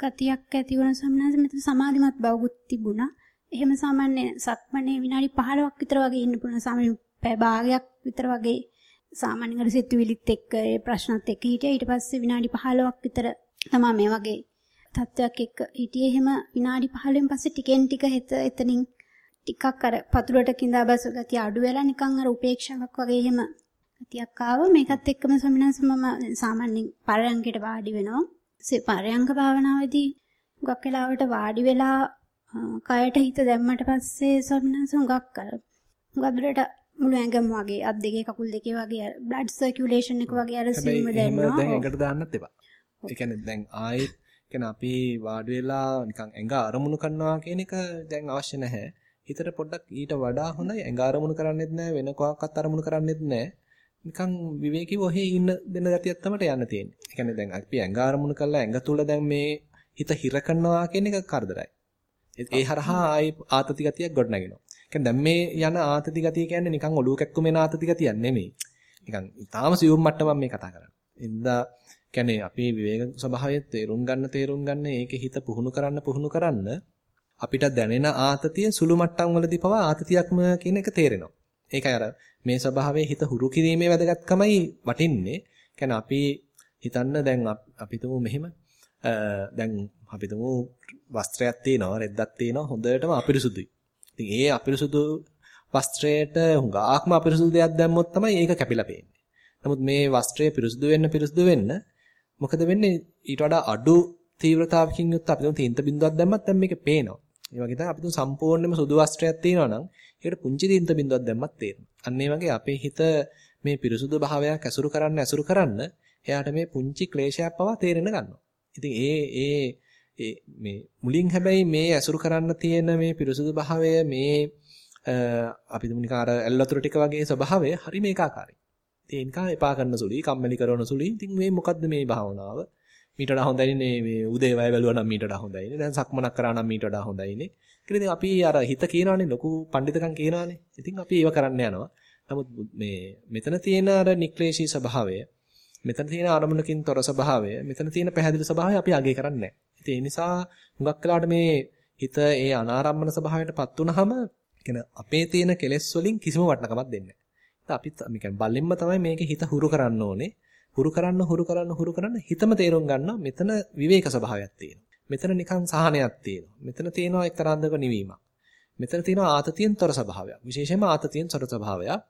ගතියක් ඇති වුණ සම්නංශ මෙතන සමාධිමත් බවකුත් තිබුණා. එහෙම සාමාන්‍ය සක්මණේ විනාඩි 15ක් විතර වගේ ඉන්න පුළුවන්. සාමාන්‍ය පැය භාගයක් විතර වගේ සාමාන්‍යයෙන් සිතුවිලිත් එක්ක ඒ ප්‍රශ්නත් එක්ක හිටියා. ඊට පස්සේ විනාඩි 15ක් විතර තමයි මේ වගේ තත්ත්වයක් එක්ක හිටියේ. එහෙම විනාඩි 15න් පස්සේ ටිකෙන් ටික හිත එතනින් ටිකක් අර පතුලට කිඳා බැස ගතිය අඩු වෙලා නිකන් අර උපේක්ෂාවක් වගේ එහෙම ගතියක් ආවා. මේකත් එක්කම ස්වාමිනාස් මම සාමාන්‍යයෙන් පරයන්කයට වාඩි වෙනවා. ඒ පරයන්ක භාවනාවේදී ගොක් වෙලාවට වාඩි වෙලා කයට හිත දැම්මට පස්සේ ස්වාමිනාස් හුඟක් අර හුඟක් මුළු ඇඟම වගේ අත් දෙකේ කකුල් දෙකේ වගේ බ්ලඩ් සර්කියුලේෂන් එක වගේ අර සීම දැනෙනවා. දැන් ඇඟට දාන්නත් එපා. ඒ කියන්නේ දැන් ආයෙත් කියන්නේ අපි වාඩි වෙලා නිකන් ඇඟ අරමුණු කරනවා කියන එක දැන් අවශ්‍ය නැහැ. හිතට පොඩ්ඩක් ඊට වඩා හොඳයි ඇඟ අරමුණු කරන්නෙත් නැහැ වෙන කොහක්වත් අරමුණු කරන්නෙත් නැහැ. නිකන් විවේකීව ඔහේ ඉන්න දෙන ගතියක් තමයි යන්න තියෙන්නේ. ඒ කියන්නේ දැන් අපි ඇඟ අරමුණු කරලා ඇඟ තුල දැන් මේ හිත හිර කරනවා කියන එක කරදරයි. ඒ හරහා ආයි ආතති ගතියක් ගොඩනගෙනවා. කියන්නේ දැන් මේ යන ආතති ගතිය කියන්නේ නිකන් ඔලුව කැක්කුම එන ආතති ගතියක් නෙමෙයි. නිකන් ඊටාම සියුම් මට්ටමක් මේ කතා කරන්නේ. එඳා කියන්නේ අපි විවේක ස්වභාවය තේරුම් ගන්න තේරුම් ගන්න ඒකේ හිත පුහුණු කරන්න පුහුණු කරන්න අපිට දැනෙන ආතතිය සුළු මට්ටම් වලදී පවා ආතතියක්ම කියන එක තේරෙනවා. ඒකයි අර මේ ස්වභාවයේ හිත හුරු කිරීමේ වැදගත්කමයි වටින්නේ. කියන්නේ අපි හිතන්න දැන් අපි තුමු මෙහෙම දැන් අපි තුමු වස්ත්‍රයක් තියෙනවා රෙද්දක් තියෙනවා හොඳටම අපිරිසුදුයි. ඉතින් ඒ අපිරිසුදු වස්ත්‍රයට හුඟාක්ම අපිරිසුදු දෙයක් දැම්මොත් තමයි ඒක කැපිලා පේන්නේ. නමුත් මේ වස්ත්‍රය පිරිසුදු වෙන්න පිරිසුදු වෙන්න මොකද වෙන්නේ ඊට වඩා අඩු තීව්‍රතාවකින් යුත් අපි තුන් තීන්ත බිඳුවක් දැම්මත් දැන් මේක පේනවා. ඒ වගේ තමයි අපි තුන් සම්පූර්ණයෙන්ම සුදු වස්ත්‍රයක් තියෙනවා නම් ඒකට පුංචි තීන්ත බිඳුවක් දැම්මත් තේරෙනවා. අන්න ඒ වගේ අපේ හිත මේ පිරිසුදු භාවයක් ඇසුරු කරන්න ඇසුරු කරන්න එයාට මේ පුංචි ක්ලේශයක් පවා තේරෙන ගන්නවා. ඉතින් ඒ ඒ ඒ මේ මුලින් හැබැයි මේ ඇසුරු කරන්න තියෙන මේ පිරිසුදු භාවය මේ අපි දුමු නිකන් අර ඇල්ලතුරු ටික වගේ ස්වභාවය හරි මේකාකාරයි. ඉතින් නිකන් එපා කරන සුළුයි, කම්මැලි කරන සුළුයි. ඉතින් මේ මොකද්ද මේ භාවනාව? මීට වඩා හොඳයිනේ මේ උදේ වය බැලුවා නම් මීට වඩා හොඳයිනේ. දැන් සක්මනක් කරා නම් මීට වඩා හොඳයිනේ. කියලා ඉතින් අපි අර හිත කියනවානේ ලොකු පඬිතකම් කියනවානේ. ඉතින් අපි ඒව කරන්න යනවා. නමුත් මේ මෙතන තියෙන අර නික්ලේශී ස්වභාවය, මෙතන තියෙන අරමුණකින් තොර ස්වභාවය, මෙතන තියෙන පැහැදිලි ස්වභාවය අපි අගය කරන්නේ නැහැ. ඉතින් ඒ නිසා හුඟක් වෙලාවට මේ හිත ඒ අනාරම්මන ස්වභාවයටපත් වුනහම කියන අපේ තියෙන කෙලෙස් වලින් කිසිම වටිනකමක් දෙන්නේ නැහැ. අපි මේ බලින්ම තමයි මේක හිත හුරු කරන්න ඕනේ. හුරු කරන්න හුරු කරන්න හුරු කරන්න හිතම තේරුම් ගන්නවා මෙතන විවේක ස්වභාවයක් තියෙනවා. මෙතන නිකන් සහනයක් තියෙනවා. මෙතන තියෙනවා එක්තරාන්දක නිවීමක්. මෙතන තියෙනවා ආතතියෙන් තොර ස්වභාවයක්. විශේෂයෙන්ම ආතතියෙන් තොර ස්වභාවයක්.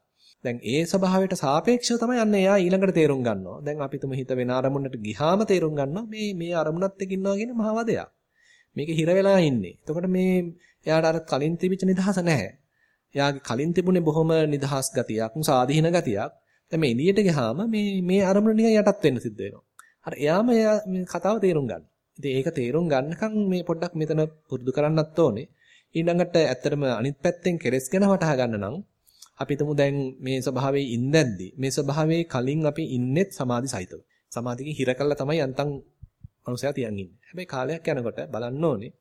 දැන් ඒ ස්වභාවයට සාපේක්ෂව තමයි අන්න එයා ඊළඟට තේරුම් ගන්නවා. දැන් අපි තුම හිත වෙන අරමුණට ගිහාම තේරුම් ගන්නවා මේ මේ අරමුණත් එක්ක ඉන්නවා කියන මහ වදයක්. මේක හිර වෙලා ඉන්නේ. එතකොට මේ එයාට අර කලින් තිබිච්ච නිදහස නැහැ. එයාගේ කලින් තිබුණේ බොහොම නිදහස් ගතියක්, සාධීන ගතියක්. දැන් මේ එළියට ගියාම මේ මේ අරමුණ නිකන් යටත් වෙන්න සිද්ධ වෙනවා. අර එයාම එයා මේ කතාව තේරුම් ගන්න. ඉතින් ඒක තේරුම් ගන්නකම් මේ පොඩ්ඩක් මෙතන පුරුදු කරන්නත් ඕනේ. ඊළඟට ඇත්තටම අනිත් පැත්තෙන් කෙලස් ගැන වටහා ගන්න නම් අපි හිතමු දැන් මේ ස්වභාවයේ ඉඳද්දි මේ ස්වභාවයේ කලින් අපි ඉන්නෙත් සමාධි සහිතව. සමාධියකින් හිර කළා තමයි යන්තම් මනුස්සයා තියන් ඉන්නේ. හැබැයි කාලයක් යනකොට බලන්න ඕනේ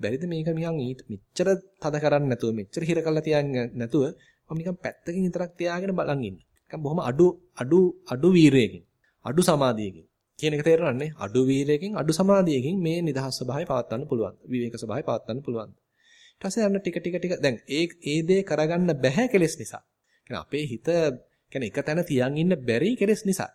බැරිද මේක නිකන් මෙච්චර තද කරන්නේ නැතුව මෙච්චර හිර කළා තියන්නේ නැතුව මම නිකන් පැත්තකින් විතරක් තියාගෙන බලන් ඉන්න. නිකන් බොහොම අඩු අඩු අඩු වීරයකින් අඩු සමාධියකින් කියන එක තේරෙනවන්නේ අඩු වීරයකින් අඩු සමාධියකින් මේ නිදහස් ස්වභාවය පවත්වන්න පුළුවන්. විවේක ස්වභාවය පවත්වන්න පුළුවන්. ඊට පස්සේ යන්න ටික ටික ටික දැන් ඒ ඒ දේ කරගන්න බැහැ කෙලස් නිසා. කියන්නේ අපේ හිත කියන්නේ එක තැන තියන් ඉන්න බැරි කෙලස් නිසා.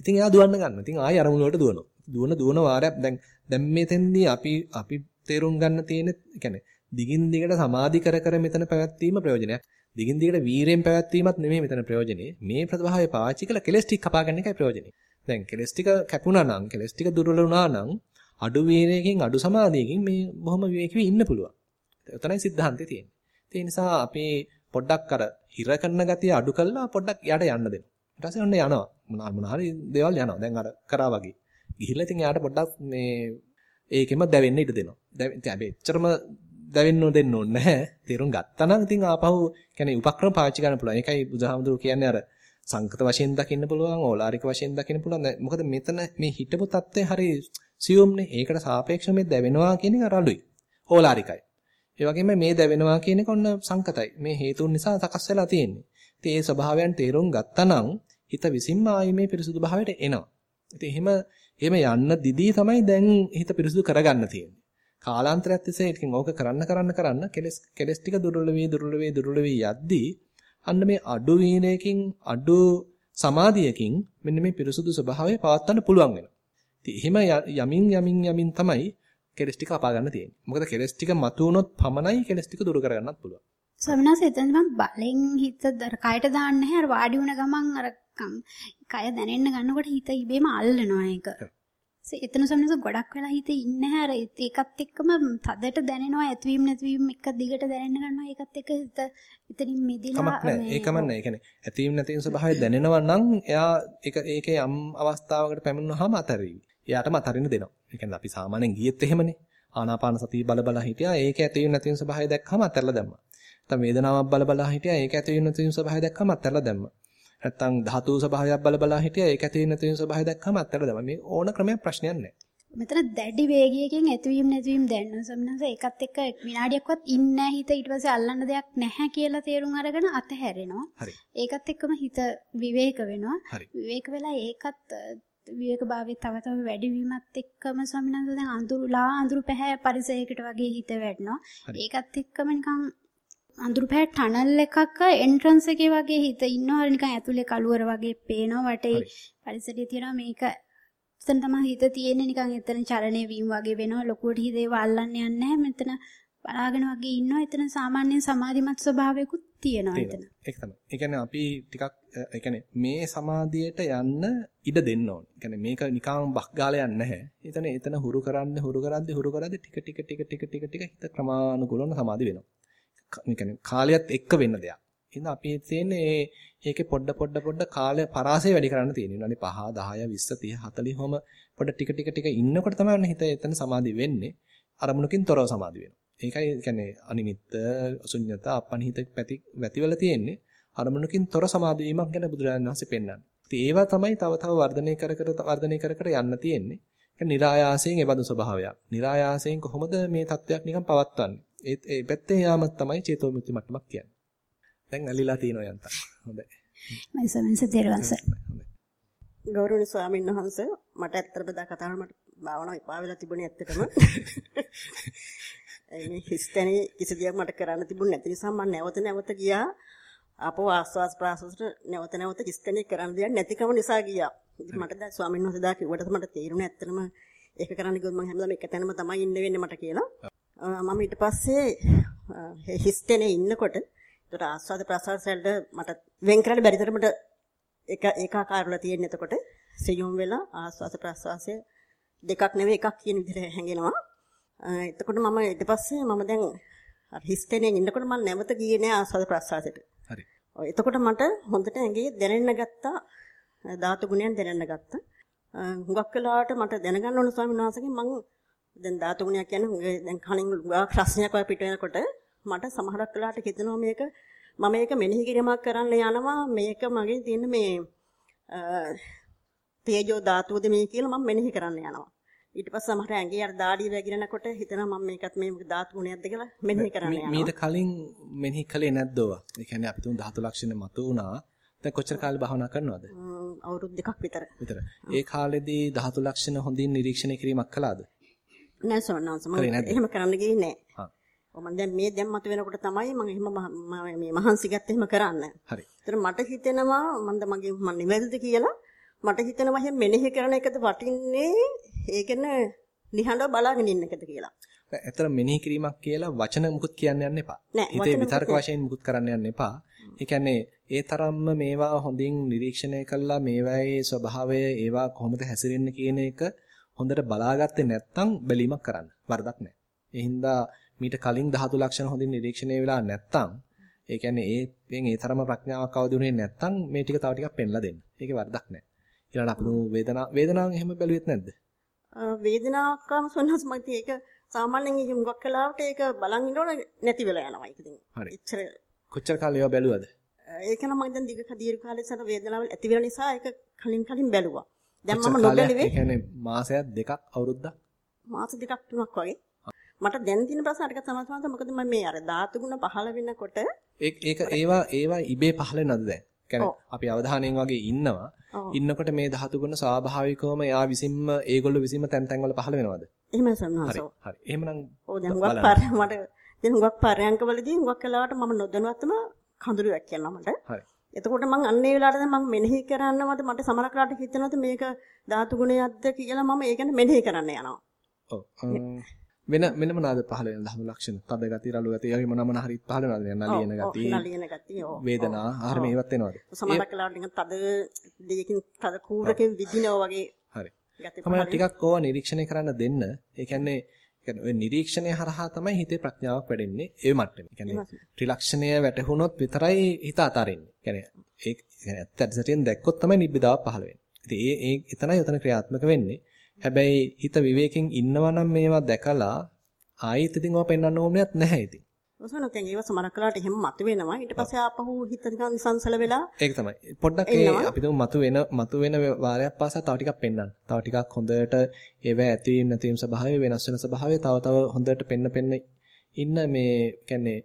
ඉතින් එයා දුවන්න ගන්නවා. ඉතින් ආයෙ අරමුණ වලට දුවනවා. දුවන දුවන වාරයක් දැන් දැන් මෙතෙන්දී අපි අපි තේරුම් ගන්න තියෙන කියන්නේ දිගින් දිගට සමාධි කර කර මෙතන පැවැත්වීම ප්‍රයෝජනයක්. දිගින් දිගට වීරයෙන් පැවැත්වීමත් නෙමෙයි මෙතන ප්‍රයෝජනේ. මේ ප්‍රභාවය පාවිච්චි කරලා කෙලස් ටික කපා ගන්න එකයි ප්‍රයෝජනේ. දැන් කෙලස් ටික කැපුණා නම්, කෙලස් ටික දුර්වල වුණා නම්, අඩු වීරයකින්, අඩු සමාධියකින් මේ බොහොම විවේකීව ඉන්න පුළුවන්. එතනයි સિદ્ધාන්තය තියෙන්නේ. ඒ නිසා අපේ පොඩ්ඩක් අර හිර කරන ගතිය අඩු කළා පොඩ්ඩක් යට යන්න දෙන්න. ඊට පස්සේ ඔන්න යනවා. මොන හරි දේවල් යනවා. දැන් අර කරා වගේ. ගිහිල්ලා ඉතින් යාට පොඩ්ඩක් මේ ඒකෙම දැවෙන්න ඉඩ දෙනවා. දැන් එච්චරම දැවෙන්න දෙන්න ඕනේ නැහැ. තේරුම් ගත්තා නම් ඉතින් ආපහු කියන්නේ උපක්‍රම පාවිච්චි කරන්න පුළුවන්. ඒකයි බුදුහාමුදුරුවෝ කියන්නේ අර සංකත වශයෙන් දකින්න පුළුවන්, ඕලාරික වශයෙන් දකින්න පුළුවන්. මොකද මෙතන මේ හිටපු தත්ත්වය හරි සියුම්නේ. ඒකට සාපේක්ෂව මේ දැවෙනවා කියන එක අරලුයි. ඕලාරිකයි. ඒ වගේම මේ දැවෙනවා කියන එක ඔන්න සංකතයි. මේ හේතුන් නිසා සකස් වෙලා තියෙන්නේ. ඉතින් ඒ ස්වභාවයන් තේරුම් ගත්තා නම් හිත විසින්ම ආයේ මේ පිරිසුදු භාවයට එනවා. ඉතින් එහෙම එහෙම යන්න දිදී තමයි දැන් හිත පිරිසුදු කරගන්න තියෙන්නේ. කාලාන්තරයක් තිස්සේ ඉතින් ඕක කරන්න කරන්න කරන්න කෙලස් කෙලස් ටික දුර්වල වී දුර්වල වී දුර්වල වී යද්දී අන්න මේ අඩු වීනයකින් අඩු සමාධියකින් මෙන්න මේ පිරිසුදු ස්වභාවය පවත්වන්න පුළුවන් වෙනවා. ඉතින් එහෙම යමින් යමින් යමින් තමයි කෙලස් ටික අපා ගන්න තියෙන්නේ. මොකද කෙලස් ටික මතු වුණොත් පමණයි කෙලස් ටික දුරු කරගන්නත් පුළුවන්. ස්වාමිනාස එතන මම බලෙන් හිත අර කයට දාන්නේ අර වාඩි වුණ ගමන් අර කය දැනෙන්න ගන්නකොට හිත ඉබේම අල්ලනවා ඒක. එතන සම්නස ගොඩක් වෙලා හිතේ ඉන්නේ නැහැ අර ඒකත් එක්කම තදට දැනෙනවා ඇතවීම නැතිවීම එක දිගට දැනෙන්න ගන්නවා ඒකත් එක්ක හිත ඉතින් මිදිලා නැහැ ඒකම නැහැ ඒ කියන්නේ ඇතවීම නැතිවීම ස්වභාවය දැනෙනවා නම් එයා ඒක ඒකේ යම් අවස්ථාවකට පැමිණුනහම අතරිවි. එයාටම අතරින්න දෙනවා. ඒ කියන්නේ අපි සාමාන්‍යයෙන් ගියෙත් එහෙමනේ. ආනාපාන සතිය බල බල හිටියා ඒක ඇතවීම නැතිවීම ස්වභාවය දැක්කම අතහැරලා දැම්මා. නැත්නම් වේදනාවක් බල බල හිටියා ඒක ඇතවීම නැතිවීම ස්වභාවය දැක්කම අතහැරලා දැම්මා. නැත්තම් ධාතු ස්වභාවයක් බල බලා හිටියා ඒක ඇති වෙන නැති වෙන ස්වභාවය දැක්කම අත්තර දම මේ ඕන ක්‍රමයක් ප්‍රශ්නයක් නැහැ. මෙතන දැඩි වේගයකින් ඇතිවීම නැතිවීම දැනන සම්නස ඒකත් එක්ක විනාඩියක්වත් ඉන්නේ හිත ඊට පස්සේ අල්ලන්න දෙයක් නැහැ කියලා තේරුම් අරගෙන අතහැරෙනවා. හරි. ඒකත් එක්කම හිත විවේක වෙනවා. විවේක වෙලා ඒකත් විවේක භාවයේ තව තව වැඩි වීමත් එක්කම ස්වාමීන් වහන්සේ දැන් අඳුරුලා අඳුරු පැහැ පරිසරයකට වගේ හිත වැඩනවා. ඒකත් එක්කම නිකන් අඳුරු පැහැ ටනල් එකක එන්ට්‍රන්ස් එකේ වගේ හිත ඉන්නවා. නිකන් ඇතුලේ කළුවර වගේ පේනවා වටේ පරිසරයේ තියෙනවා. මේක එතන තමයි හිත තියෙන්නේ. නිකන් එතන චලනය වීම වගේ වෙනවා. ලොකුවට හිතේව අල්ලන්න යන්නේ නැහැ. මෙතන බලාගෙන වගේ ඉන්නවා. එතන සාමාන්‍ය සමාධිමත් ස්වභාවයකුත් තියෙනවා එතන. ඒක තමයි. ඒ කියන්නේ අපි ටිකක් ඒ කියන්නේ මේ සමාධියට යන්න ඉඩ දෙන්න ඕනේ. ඒ කියන්නේ මේක නිකන් බක් ගාලා යන්නේ නැහැ. එතන එතන හුරු කරන්න හුරු කරද්දි හුරු කරද්දි ටික ටික ටික ටික ටික ටික හිත ක්‍රමානුකූලව සමාධි වෙනවා. ඒ කියන්නේ කාලයත් එක්ක වෙන්න දෙයක්. එහෙනම් අපි තියෙන්නේ මේ ඒකේ පොඩ පොඩ පොඩ කාලය පරාසය වැඩි කරන්න තියෙනවා. නේ 5 10 20 30 40 පොඩ ටික ටික ටික ඉන්නකොට තමයි හිත එතන සමාධි වෙන්නේ. අරමුණකින් තොරව සමාධි වෙනවා. ඒකයි කියන්නේ අනිමිත්ත, අසුඤ්ඤත, අපනිහිත පැති වැතිවල තියෙන්නේ. අරමුණකින් තොර සමාධි වීමක් ගැන බුදුරජාණන් වහන්සේ පෙන්වන්නේ. ඉතින් ඒවා තමයි තව තව වර්ධනය කර කර වර්ධනය කර කර යන්න තියෙන්නේ. ඒ නිරායාසයෙන් ඒ බඳු ස්වභාවයක්. නිරායාසයෙන් කොහොමද මේ தත්වයක් නිකන් පවත්වන්නේ? ඒ ඒ පැත්තේ යාම තමයි චේතෝ මුක්ති මට්ටමක් කියන්නේ. දැන් ඇලිලා තියෙනවා යන්තම්. හොඳයි. මම සමන්ස දේරවංශ. ගෞරවනීය ස්වාමීන් වහන්සේ මට ඇත්තට බදා කතා කරන්න මට භාවනාව එපා වෙලා තිබුණේ ඇත්තටම. මේ හිස්තැනේ කිසි දෙයක් මට කරන්න තිබුණ නැති නිසා මම නැවත නැවත ගියා. අපෝ ආස්වාස් ප්‍රාසස්ට නැවත නැවත හිස්තැනේ කරන්න දෙයක් නැතිකම නිසා ගියා. ඉතින් මට දැන් ස්වාමීන් වහන්සේ දා කිව්වට මට තේරුණේ ඇත්තටම ඒක කරන්න ගියොත් මම හැමදාම එක තැනම තමයි ඉන්න වෙන්නේ මට කියලා. මම ඊට පස්සේ හිස්තැනේ ඉන්නකොට ඒතර ආස්වාද ප්‍රසවාස වලට මට වෙන් කරන්න බැරි තරමට එක ඒකාකාරවල තියෙන එතකොට සියුම් වෙලා ආස්වාද ප්‍රසවාසය දෙකක් නෙවෙයි එකක් කියන විදිහට හැංගෙනවා. එතකොට මම ඊට පස්සේ මම දැන් අර හිස්තැනේ ඉන්නකොට මම නැවත ගියේ නෑ ආස්වාද ප්‍රසවාසයට. හරි. එතකොට මට හොඳට ඇඟේ දැනෙන්න ගත්තා ධාතු ගුණයන් දැනෙන්න ගත්තා. හුඟක් වෙලාවට මට දැනගන්න ඕන ස්වාමීන් වහන්සේගෙන් මම දැන් ධාතු ගුණයක් කියන්නේ දැන් කලින් ප්‍රශ්නයක් ඔය පිට වෙනකොට මට සමහරක් වෙලාවට හිතෙනවා මේක මම මේක මෙනෙහි කිරීමක් කරන්න යනවා මේක මගේ තියෙන මේ තේජෝ ධාතුවද මේ කියලා මම මෙනෙහි කරන්න යනවා. ඊට පස්සේ සමහර ඇඟේ අර දාඩිය වැగిරෙනකොට හිතනවා මම මේකත් මේ ධාතු ගුණයක්ද කියලා මෙනෙහි කරන්න යනවා. මීට කලින් මෙනෙහි කළේ නැද්දෝ? ඒ කියන්නේ අපි තුන් ධාතු ලක්ෂණ මතු වුණා. දැන් කොච්චර කාලෙ භාවනා කරනවද? අවුරුදු දෙකක් විතර. විතර. ඒ කාලෙදී ධාතු ලක්ෂණ හොඳින් නිරීක්ෂණය කිරීමක් කළාද? නෑ සෝනන්ස මම එහෙම කරන්න ගියේ නෑ. මම දැන් මේ දැන් මත වෙනකොට තමයි මම එහෙම මේ මහන්සි ගත්ත එහෙම කරන්න. හරි. ඒතර මට හිතෙනවා මන්ද මගේ මම නිවැරදිද කියලා මට හිතෙනවා එහෙම මෙනෙහි කරන එකද වටින්නේ ඒ කියන්නේ නිහඬව බලාගෙන ඉන්න එකද කියලා. ඇත්තට මෙනෙහි කිරීමක් කියලා වචන මුකුත් කියන්න යන්න එපා. හිතේ විතර්ක වශයෙන් මුකුත් කරන්න යන්න එපා. ඒ කියන්නේ ඒ තරම්ම මේවා හොඳින් නිරීක්ෂණය කළා මේවායේ ස්වභාවය ඒවා කොහොමද හැසිරෙන්නේ කියන එක හොඳට බලාගත්තේ නැත්නම් බැලීමක් කරන්න. වරදක් නැහැ. ඒ හින්දා මීට කලින් ධාතු ලක්ෂණ හොඳින් නිරීක්ෂණය වෙලා නැත්නම් ඒ කියන්නේ ඒෙන් ඒ තරම ප්‍රඥාවක් අවදිුනේ නැත්නම් මේ ටික තව ටිකක් පෙන්ලා දෙන්න. ඒකේ වරදක් නැහැ. ඊළඟට අපිට වේදනාව වේදනාවෙන් එහෙම බැලුවෙත් නැද්ද? වේදනාවක් ආවම සොන්නස් මම ඒක සාමාන්‍යයෙන් ඒක මුගක් කලාවට ඒක බලන් ඉන්නකොට නැති වෙලා යනවා ඒක ඉතින්. හරි. එච්චර කොච්චර කාලෙ ඒවා බැලුවද? ඒක නම් මම දැන් දිග දීර්ඝ කාලෙක සර වේදනාවල් ඇති වෙන නිසා ඒක කලින් කලින් බැලුවා. දැන් මම නොබැලුවේ. ඒ කියන්නේ මාසයක් දෙකක් අවුරුද්දක් මාස දෙකක් තුනක් වගේ. මට දැන් තියෙන ප්‍රශ්න ටිකක් තමයි තමයි මොකද මම මේ අර ධාතු ගුණ පහළ වෙනකොට ඒක ඒක ඒවා ඒවා ඉබේ පහළ වෙනවද දැන්? කියන්නේ අපි අවධානයෙන් වගේ ඉන්නවා. ඉන්නකොට මේ ධාතු ගුණ ස්වාභාවිකවම යා විසින්ම ඒගොල්ලෝ විසින්ම තැන් තැන් වල පහළ වෙනවද? එහෙමයි සම්මාසෝ. හරි. හරි. එහෙමනම් ඔව් දැන් හුඟක් පාර මට දැන් හුඟක් පාරයන්කවලදී හුඟක් කලාවට මම නොදැනුවත්වම කඳුළුවක් කියනවා මට. හරි. එතකොට මම අන්න ඒ වෙලාවට දැන් මම මෙනෙහි කරන්නවද මට සමහරකට හිතෙනවද මේක ධාතු ගුණයක්ද කියලා මම ඒ කියන්නේ මෙනෙහි කරන්න යනවා. ඔව්. වෙන වෙන මොනවාද පහළ වෙන ධර්ම ලක්ෂණ? තද ගති, රළු ගති, ඒ වගේ මොන මොන හරි පහළ වෙනවද? නලියන ගති. නලියන ගති. ඔව්. වේදනා, ආහාර මේවත් එනවද? සමහර කලාවට නිකන් තද දෙයකින් තද කූරකින් විදිනවා වගේ. හරි. තමයි ටිකක් ඕවා නිරීක්ෂණය කරන්න දෙන්න. ඒ කියන්නේ කියන්නේ ඔය නිරීක්ෂණය හරහා තමයි හිතේ ප්‍රඥාවක් වැඩෙන්නේ ඒ මට්ටමේ. කියන්නේ ත්‍රිලක්ෂණය වැටහුනොත් විතරයි හිත අතාරින්නේ. කියන්නේ ඒ කියන්නේ ඇත්ත ඇත්තටින් දැක්කොත් තමයි නිබ්බිදාව පහළ වෙන්නේ. ඉතින් ඒ ඒ එතනයි උතන ක්‍රියාත්මක වෙන්නේ. හැබැයි හිත විවේකයෙන් ඉන්නවා නම් මේවා දැකලා ආයෙත් ඉතින් ඔය පෙන්වන්න ඕනෙත් නැහැ ඉතින්. ඔසන දැන් ඒව සමහර කලාවට එහෙම මතුවෙනවා. ඊට පස්සේ ආපහු හිත නිකන් සංසල වෙලා ඒක තමයි. පොඩ්ඩක් ඒ අපි තුමු මතුවෙන මතුවෙන වාරයක් පාසා තව ටිකක් පෙන්වන්න. තව ටිකක් හොඳට ඒව ඇතිවීම නැතිවීම ස්වභාවය වෙනස් වෙන ස්වභාවය තව තව හොඳට පෙන්න පෙන්න ඉන්න මේ කියන්නේ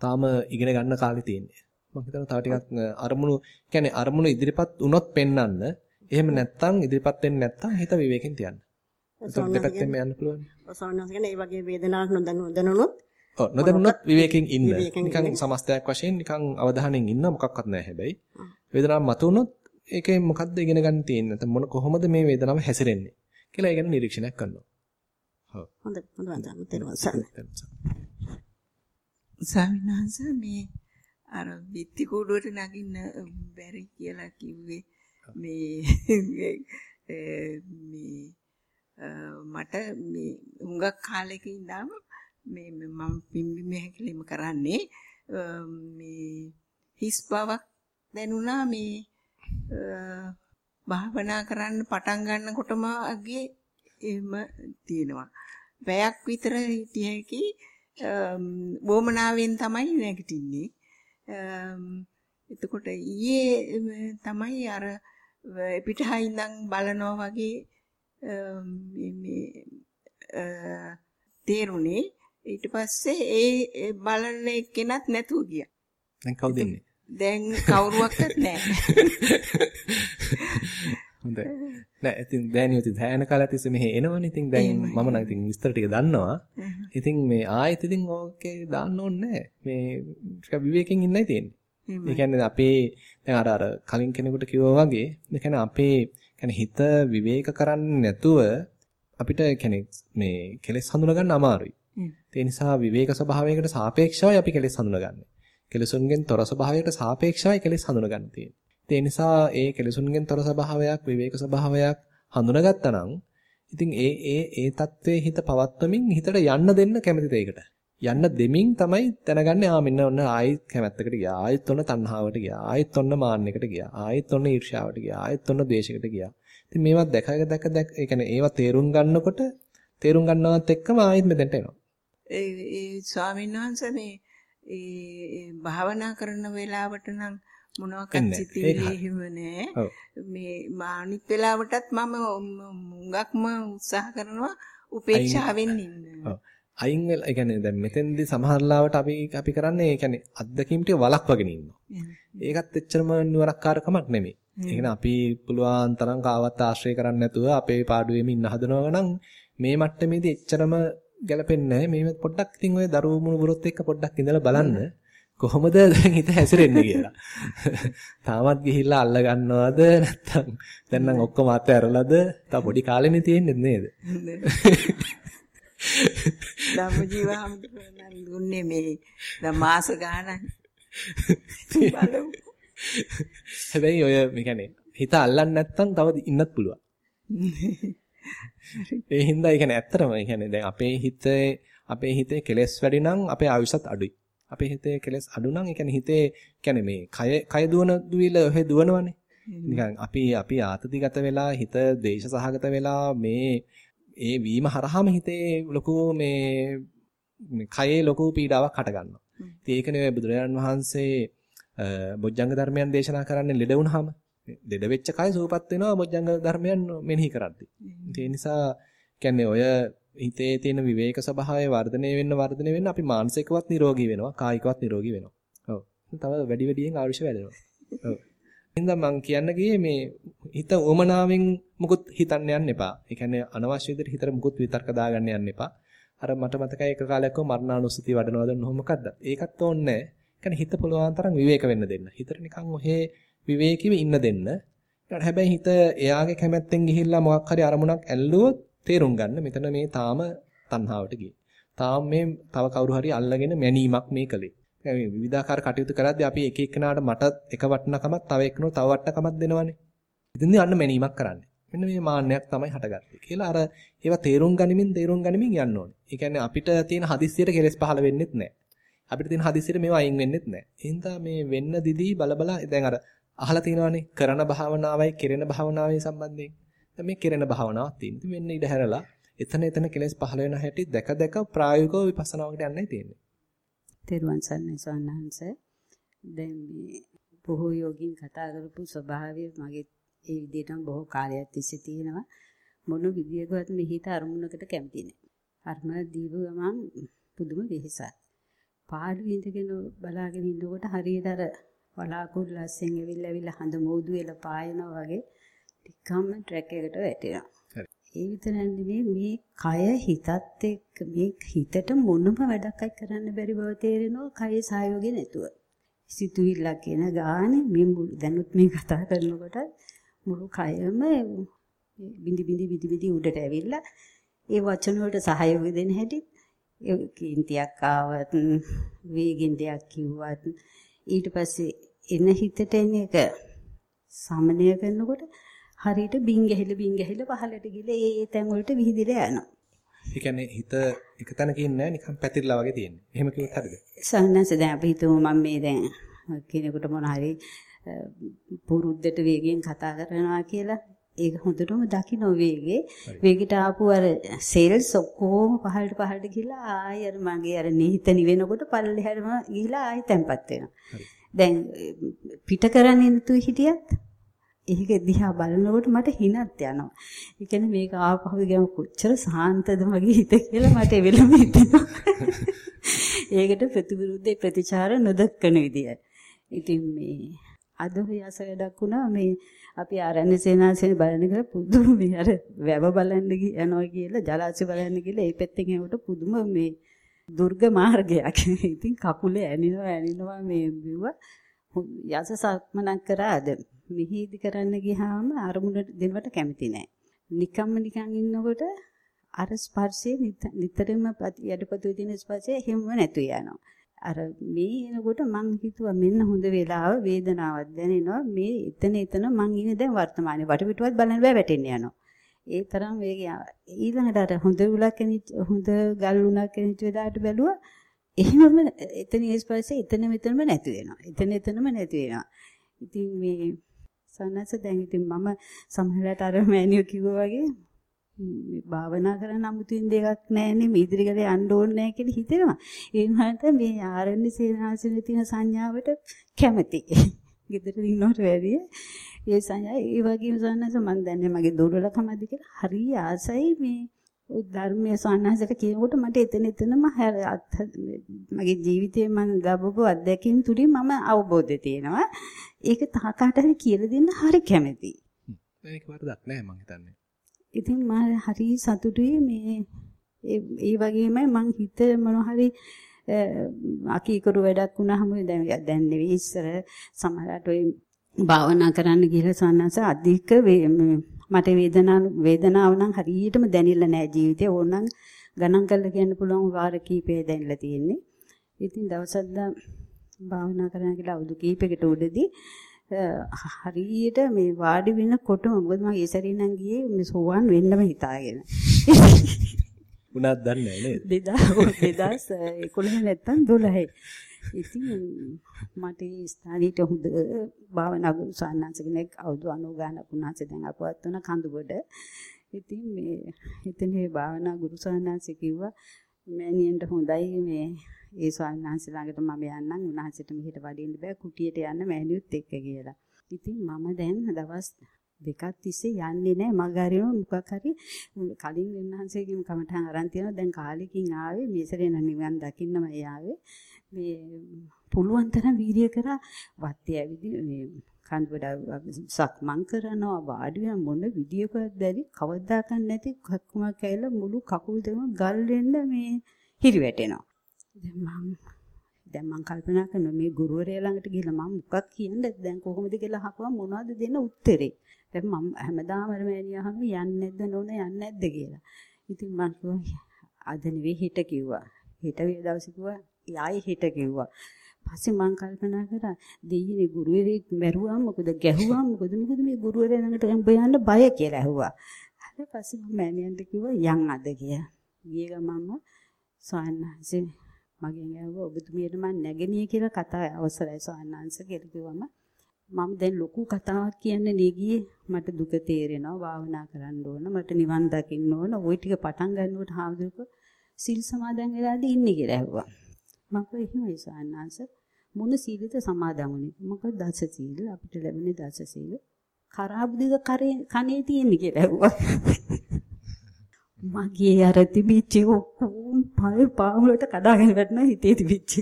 තාම ඉගෙන ගන්න කාලේ තියෙන්නේ. මම හිතනවා තව ටිකක් අරමුණු කියන්නේ අරමුණු ඉදිරිපත් වුණොත් පෙන්වන්න. එහෙම නැත්තම් ඉදිරිපත් වෙන්නේ නැත්තම් හිත විවේකයෙන් තියන්න. ඒක දෙපැත්තෙන්ම යන්න පුළුවන්. ඔසවන්නස් කියන්නේ ඒ වගේ වේදනාවක් නොදැනුනොත් ඔව් නොදැනුනොත් විවේකයෙන් ඉන්න. නිකන් සමස්තයක් වශයෙන් නිකන් අවධානයෙන් ඉන්න මොකක්වත් නැහැ හැබැයි. වේදනාවක් මතුනොත් ඒකෙන් මොකද්ද ඉගෙන ගන්න තියෙන්නේ? නැත්නම් මොන කොහොමද මේ වේදනාව හැසිරෙන්නේ කියලා ඒ ගැන නිරීක්ෂණයක් කරනවා. ඔව්. හොඳ හොඳ මේ අර විත්ති කූඩුවට නගින්න බැරි කියලා කිව්වේ මේ මේ මට මේ හුඟක් කාලෙක ඉඳන් මේ මම පිම්බිම හැකිලිම කරන්නේ මේ හිස් බවක් දැනුණා මේ භාවනා කරන්න පටන් ගන්නකොටම අගේ එහෙම තියෙනවා. පැයක් විතර හිටිය හැකි වොමනාවෙන් තමයි නැගිටින්නේ. එතකොට ඊයේ තමයි අර පිටහා ඉඳන් බලනවා වගේ මේ තේරුනේ ඊට පස්සේ ඒ බලන එක්කෙනත් නැතුව ගියා. දැන් කවුද ඉන්නේ? දැන් කවුරුවක්වත් නැහැ. හොඳයි. නෑ ඉතින් දැන් ඉතින් ධායන කාලයත් ඉස්සේ මෙහෙ එනවනේ. ඉතින් දැන් මම නම් ඉතින් විස්තර ටික දන්නවා. ඉතින් මේ ආයෙත් ඉතින් ඕකේ දාන්න ඕනේ මේ ටික විවේකයෙන් ඉන්නයි තියෙන්නේ. ඒ කියන්නේ අපේ දැන් අර අර කලින් කෙනෙකුට කිව්වා වගේ ඒ කියන්නේ අපේ කියන්නේ හිත විවේක කරන්නේ නැතුව අපිට කියන්නේ මේ කෙලෙස් හඳුනා ගන්න අමාරුයි. ඒ නිසා විවේක ස්වභාවයකට සාපේක්ෂවයි අපි කෙලෙස් හඳුනගන්නේ. කෙලෙසුන්ගෙන් තොර ස්වභාවයකට සාපේක්ෂවයි කෙලෙස් හඳුනගන්න තියෙන්නේ. ඒ නිසා ඒ කෙලෙසුන්ගෙන් තොර ස්වභාවයක් විවේක ස්වභාවයක් හඳුනගත්තා නම් ඉතින් ඒ ඒ ඒ தત્ත්වයේ හිත පවත්වමින් හිතට යන්න දෙන්න කැමතිද ඒකට? යන්න දෙමින් තමයි දැනගන්නේ ආ මෙන්න ඔන්න ආයෙත් කැමැත්තකට ගියා. ආයෙත් ඔන්න තණ්හාවට ගියා. ආයෙත් ඔන්න මාන්නයකට ගියා. ආයෙත් ඔන්න ඊර්ෂ්‍යාවට ගියා. ආයෙත් ඔන්න ද්වේෂයකට ගියා. ඉතින් මේවා දැක දැක දැක ඒ කියන්නේ ඒවා තේරුම් ගන්නකොට තේරුම් ගන්නවත් එක්කම ආයෙත් මෙතෙන්ට එනවා. ඒ ස්වාමීන් වහන්සේ මේ ඒ භාවනා කරන වෙලාවට නම් මොනවාක්වත් සිතිවිලි එහෙම නෑ. මේ අනිත් වෙලාවටත් මම මුඟක්ම උත්සාහ කරනවා උපේක්ෂාවෙන් ඉන්න. අයින් වෙලා ඒ කියන්නේ දැන් මෙතෙන්දී සමහර ලාවට අපි අපි කරන්නේ ඒ කියන්නේ අත්දැකීම් ටික වළක්වගෙන ඉන්නවා. ඒකත් එච්චරම නුවරක්කාරකමක් නෙමෙයි. ඒ කියන්නේ අපි පුළුවන් තරම් කාවත් ආශ්‍රය කරන්නේ නැතුව අපේ පාඩුවේම ඉන්න හදනවා නම් මේ මට්ටමේදී එච්චරම ගැලපෙන්නේ නැහැ. මේ පොඩ්ඩක් ඉතින් ඔය දරුවෝ මුණුබුරොත් එක්ක පොඩ්ඩක් ඉඳලා බලන්න. කොහොමද දැන් හිත හැසිරෙන්නේ කියලා. තාමත් ගිහිල්ලා අල්ල ගන්නවද නැත්නම් දැන් නම් ඔක්කොම අතහැරලාද? තව පොඩි කාලෙනේ තියෙන්නේ නේද? ධම්මජීවහම දුන්නේ මේ දැන් මාස ගානක්. හැබැයි ඔය මේ කියන්නේ හිත අල්ලන්නේ නැත්නම් තව ඉන්නත් පුළුවන්. ඒ හින්දා ඒ කියන්නේ ඇත්තටම ඒ කියන්නේ දැන් අපේ හිතේ අපේ හිතේ කෙලෙස් වැඩි නම් අපේ ආයුෂත් අඩුයි. අපේ හිතේ කෙලෙස් අඩු නම් ඒ කියන්නේ හිතේ කියන්නේ මේ කය කය දුවන දුවිල ඔහෙ දුවනවනේ. නිකන් අපි අපි ආතතිගත වෙලා හිත දේශ සහගත වෙලා මේ ඒ වීම හරහාම හිතේ ලොකු මේ කයේ ලොකු පීඩාවක් හට ගන්නවා. ඉතින් ඒකනේ බුදුරජාණන් වහන්සේ බොජ්ජංග ධර්මයන් දේශනා කරන්නේ ලෙඩ වුණාම. ලෙඩ වෙච්ච කය සුවපත් වෙනවා බොජ්ජංග ධර්මයන් මෙනෙහි කරද්දී. ඒ නිසා කියන්නේ ඔය හිතේ තියෙන විවේක ස්වභාවය වර්ධනය වෙන්න වර්ධනය වෙන්න අපි මානසිකවත් නිරෝගී වෙනවා කායිකවත් නිරෝගී වෙනවා. ඔව්. තව වැඩි වැඩියෙන් ආයුෂ වැඩෙනවා. ඔව්. එහෙනම් මම කියන්න ගියේ මේ හිත උමනාවෙන් මුකුත් හිතන්න යන්න එපා. ඒ කියන්නේ අනවශ්‍ය විදිහට හිතට මුකුත් විතර්ක දාගන්න යන්න එපා. අර මට මතකයි එක කාලයක් කො මරණානුස්සතිය වඩනවද නොහොම මොකද්ද? ඒකත් ඕනේ නැහැ. හිත පුළුවන් තරම් විවේක වෙන්න දෙන්න. හිතට නිකන් ඔහේ විවේකීව ඉන්න දෙන්න. ඊට හැබැයි හිත එයාගේ කැමැත්තෙන් ගිහිල්ලා මොකක් හරි අරමුණක් ඇල්ලුවොත් තේරුම් ගන්න මෙතන මේ තාම තණ්හාවට ගියේ. තාම මේ තව කවුරු හරි අල්ලගෙන මැනීමක් මේ කලේ. මේ විවිධාකාර කටයුතු කරද්දී අපි එක එක්කෙනාට මට එක වටනකමක් තව එක්කෙනාට තව වටනකමක් දෙනවනේ. ඉතින් අන්න මැනීමක් කරන්නේ. මෙන්න මේ මාන්නයක් තමයි හටගත්තේ කියලා අර ඒවා තේරුම් ගනිමින් තේරුම් ගනිමින් යන්න ඕනේ. ඒ කියන්නේ අපිට තියෙන හදිස්සියට කෙලස් පහළ වෙන්නෙත් නැහැ. අපිට තියෙන හදිස්සියට මේවා අයින් වෙන්නෙත් නැහැ. එහෙනම් මේ වෙන්න දිදී බලබලා දැන් අර අහලා තියෙනවානේ කරන භාවනාවයි කෙරෙන භාවනාවයි සම්බන්ධයෙන්. දැන් මේ කෙරෙන භාවනාවක් තියෙන. ඉතින් වෙන්න ඉඩ හැරලා එතන එතන කෙලස් පහළ වෙන හැටි දැක දැක ප්‍රායෝගිකව විපස්සනාවකට යන්නයි තියෙන්නේ. තෙරුවන් සරණයි සවන්නහන්ස. දැන් මේ බොහෝ යෝගින් කතා කරපු ස්වභාවය මගේ ඒ විදිහටම බොහෝ කාලයක් තිස්සේ තියෙනවා. මොන විදියකවත් මෙහිත අරමුණකට කැමති නැහැ. අරම දීව ගමන් පුදුම වෙහෙසක්. පාඩු ඉඳගෙන බලාගෙන ඉන්නකොට හරියට අර වලාකුළු ලස්සෙන් ඇවිල්ලා ඇවිල්ලා හඳ මෝදු වෙලා පායනවා වගේ ටිකම ට්‍රැක් එකට වැටෙනවා. ඒ විතර නෙමෙයි මේ කය හිතත් එක්ක මේ හිතට මොනම වැඩක් කරන්න බැරි බව තේරෙනවා කයේ සහයෝගය නැතුව. සිතුවිල්ලක් කියන ගානේ මේ දැනුත් මේ කතා කරනකොට මුළු කයම බිඳි බිඳි බිඳි බිඳි උඩට ඇවිල්ලා ඒ වචන වලට සහයෝගය දෙන්න හැටි ඒ කීන්තියක් ආවත් වේගින් දෙයක් කිව්වත් ඊට පස්සේ එන හිතට එන එක සමනය කරනකොට හරියට බින් ගැහිලා බින් ගැහිලා පහලට ගිහලා ඒ ඒ තැන් වලට විහිදිලා යනවා. ඒ කියන්නේ හිත එක තැනක ඉන්නේ නිකන් පැතිරලා වගේ තියෙන්නේ. එහෙම කිව්වොත් හරිද? සන්නස දැන් අපි හිතමු මම මේ දැන් කෙනෙකුට මොන හරි පුරුද්දට වේගයෙන් කතා කරනවා කියලා ඒක හොඳටම දකින්න වේගේ වේගයට ආපු අර සෙල්ස් ඔක්කොම පහළට පහළට ගිහිලා ආය අර මගේ අර නිහිත නිවෙනකොට පල්ලෙහාටම ගිහිලා ආය තැම්පත් වෙනවා. දැන් පිට කරන්නේ නැතුව හිටියත් ඒක දිහා බලනකොට මට හිනත් යනවා. ඒ කියන්නේ මේක ආපහු ගියම කොච්චර සාන්තද මගේ හිත කියලා මට වෙලම හිතෙනවා. ඒකට ප්‍රතිවිරුද්ධ ප්‍රතිචාර නොදක්කන විදිය. ඉතින් මේ අද හොයස වැඩක් වුණා මේ අපි ආරණ්‍ය සේනාසනේ බලන්න කියලා පුදුම මේ අර වැව බලන්න යනවා කියලා ජලාශය බලන්න කියලා ඒ පැත්තෙන් එනකොට පුදුම මේ දුර්ග මාර්ගයක්. ඉතින් කකුලේ ඇනිනවා ඇනිනවා මේ බිව්ව යස සක්මනක් කරාද මෙහිදි කරන්න ගියාම අරමුණ දෙනවට කැමති නෑ. නිකම්ම නිකන් ඉන්නකොට අර ස්පර්ශයේ නිතරම යටිපතුලේ තියෙන ස්පර්ශය හැමම නැතු යනවා. අර මේ එනකොට මං හිතුවා මෙන්න හොඳ වෙලාව වේදනාවක් දැනෙනවා මේ එතන එතන මං ඉන්නේ දැන් වර්තමානයේ වටපිටුවත් බලන්න බෑ වැටෙන්න යනවා. ඒ තරම් වේගය ඊළඟට අර හොඳ උලක් හොඳ ගල් උණක් කෙනිච්ච වෙලාවට බැලුවා එහෙමම එතන ස්පර්ශය එතන මෙතනම නැති වෙනවා. එතන එතනම නැති වෙනවා. ඉතින් මේ සන්නස දැන් ඉතින් මම සමහරවිට අර මෑනියෝ කිව්වා වගේ මේ භාවනා කරන්න අමුතුවෙන් දෙයක් නැහැනේ මේ ඉදිරියට යන්න ඕනේ නැහැ කියලා හිතෙනවා. ඒ වුණාට මේ ආරණ්‍ය සේනාසනේ තියෙන සංඥාවට කැමති. ගෙදර ඉන්නවට වැඩිය ඒ සංඥා ඒ වගේම සන්නස මම දන්නේ මගේ දුර්වලකමද කියලා හරි ආසයි මේ ධර්මයේ සන්නසට කියනකොට මට එතන එතනම මගේ ජීවිතේ මම ලැබපු අත්දැකීම් තුලින් මම අවබෝධය තියෙනවා. ඒක තාකාට හරි කියලා දෙන්න හරි කැමතියි. ඒක වරදක් නෑ මං හිතන්නේ. ඉතින් මම හරි සතුටුයි මේ ඒ වගේම මං හිත මොනවා හරි අකීකරු වැඩක් වුණාම දැන් දැන් නෙවෙයි ඉස්සර සමහරට ඔය භාවනා කරන්න ගිහලා සන්නස අධික මට වේදනාව වේදනාව නම් හරියටම දැනෙලා නැහැ ජීවිතේ ඕනනම් ගණන් කරලා කියන්න පුළුවන් වාර කීපේ දැනලා තියෙන්නේ. ඉතින් දවසක් භාවනා කරන්න කියලා අවුරුදු කීපයකට උඩදී හරියට මේ වාඩි වෙනකොටම මොකද මම ඒ සැරේ නම් ගියේ මේ සෝවන් වෙන්නම හිතාගෙන. උනත් දන්නේ නැහැ නේද? 2011 නැත්තම් 12. ඉතින් මට ස්ථානීයට හොඳ භාවනා ගුරු සාන්නංශ කෙනෙක් අවුරුදු 90 ගානක් උන්වහන්සේ දැන් අපවත් වුණ කඳුබඩ. ඉතින් මේ එතනේ භාවනා ගුරු සාන්නංශ කිව්වා මෑණියන්ට හොඳයි මේ ඒ සාන්නංශ ළඟට මම යන්නම්. උන්වහන්සේට මෙහෙට වඩින්න බෑ. කුටියට යන්න මෑණියොත් එක්ක කියලා. ඉතින් මම දැන් දවස් දෙකක් තිස්සේ යන්නේ නැහැ මග හරිනු මොකක් හරි කලින් උන්වහන්සේගෙම කමටහන් අරන් තියෙනවා. දැන් කාලෙකින් ආවේ මේ සැරේ නම් නිවන් දකින්නම ආවේ. මේ පුළුවන් තරම් වීර්ය කරා. වත්තේ ඇවිදි මේ කන්දවඩ සක්මන් කරනවා. වාඩි වෙන මොන විදියකවත් දැරි කවදාකවත් නැති කක්කමක් ඇවිල්ලා මුළු කකුල් දෙකම ගල් වෙන්න මේ හිරි වැටෙනවා දැන් මම දැන් මම කල්පනා කරනවා මේ ගුරුවරයා ළඟට ගිහලා මම මොකක් කියන්නද දැන් කොහොමද කියලා අහපුවා මොනවද දෙන්න උත්තරේ දැන් මම හැමදාම මෑණිය අහනවා යන්නේ නැද්ද නෝන යන්නේ නැද්ද කියලා ඉතින් මම කිව්වා අද නෙවෙයි හෙට කිව්වා හෙට වේ දවසේ කිව්වා ආයෙ හෙට කිව්වා. පස්සේ මං කල්පනා කරා දෙයියනේ ගුරුවරයෙක් මැරුවා මොකද ගැහුවා මොකද මොකද මේ ගුරුවරයා ළඟට උඹ යන්න බය කියලා ඇහුවා. ඊට පස්සේ මම මෑණියන්ට කිව්වා යන් අද කියලා. ගිය ගමන්ම ස්වාමීන් මගෙන් ඇහුවා ඔබතුමියට මම නැගණිය කියලා කතා අවසරයි ස්වාමීන් කියලා කිව්වම මම දැන් ලොකු කතාවක් කියන්න නෙගියේ. මට දුක තේරෙනවා භාවනා කරන්න ඕන මට නිවන් දකින්න ඕන. ওই ටික පටන් ගන්නකොට හාමුදුරුවෝ සිල් සමාදන් වෙලාදී ඉන්නේ කියලා ඇහුවා. මම කිව්වා එහෙමයි සාන්නාංශ මොන සීලද සමාදන් වුනේ? මොකද දස සීල අපිට ලැබෙන්නේ දස සීල. කරාබුදික කරේ කනේ තියෙන්නේ කියලා ඇහුවා. මගේ අර තිබිච්ච ඔක්කොම පය පාමුලට කඩාගෙන වැටෙන හිතේ තිබිච්ච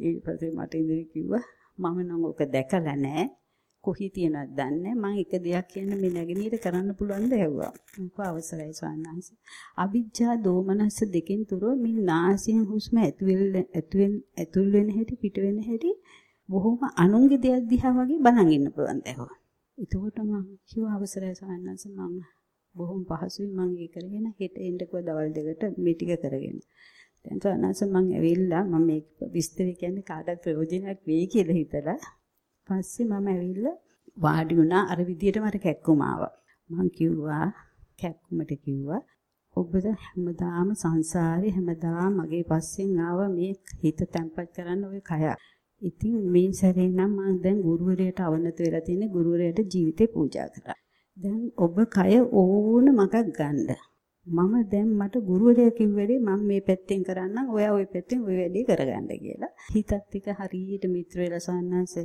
ඊට පස්සේ මට ඉඳි කිව්වා මම නම් ඔක දැකලා නැහැ කොහි තියෙනවද දන්නේ මම එක දෙයක් කියන්න මේ නැගණියට කරන්න පුළුවන් ද ඇහුවා. මොකක් අවසරයි ස්වාමීනාංශ. අවිජ්ජා දෝමනස්ස දෙකෙන් තුරව මේ නාසයෙන් හුස්ම ඇතුල් ඇතුල් ඇතුල් වෙන හැටි පිට වෙන හැටි බොහොම අනුන්ගේ දෙයක් දිහා වගේ බලන් ඉන්න පුළුවන් ද ඇහුවා. එතකොට මම කිව්වා අවසරයි ස්වාමීනාංශ මම බොහොම පහසුයි මම ඒ කරගෙන හෙට එන්නකෝ දවල් දෙකට මේ ටික කරගෙන. දැන් ස්වාමීනාංශ මම ඇවිල්ලා මම මේ විස්තර කියන්නේ කාටවත් ප්‍රයෝජනයක් වෙයි කියලා හිතලා පස්සේ මම ඇවිල්ලා වාඩි වුණා අර විදියට මට කැක්කුම ආවා. මං කිව්වා කැක්කුමට කිව්වා ඔබද හැමදාම සංසාරේ හැමදාම මගේ පස්සෙන් ආව මේ හිත තැම්පත් කරන්න ওই කය. ඉතින් මේ සැරේ නම් මම දැන් ගුරුවරයාට අවනත වෙලා තියෙන ගුරුවරයාට ජීවිතේ පූජා කරා. දැන් ඔබ කය ඕන මගක් ගන්න. මම දැන් මට ගුරුවරයා කිව්වේදී මම මේ පැත්තෙන් කරන්නම් ඔයා ওই පැත්තෙන් ওই වැඩේ කරගන්න කියලා. හිතත් එක හරියට මිත්‍ර වෙලා සාන්නාංශ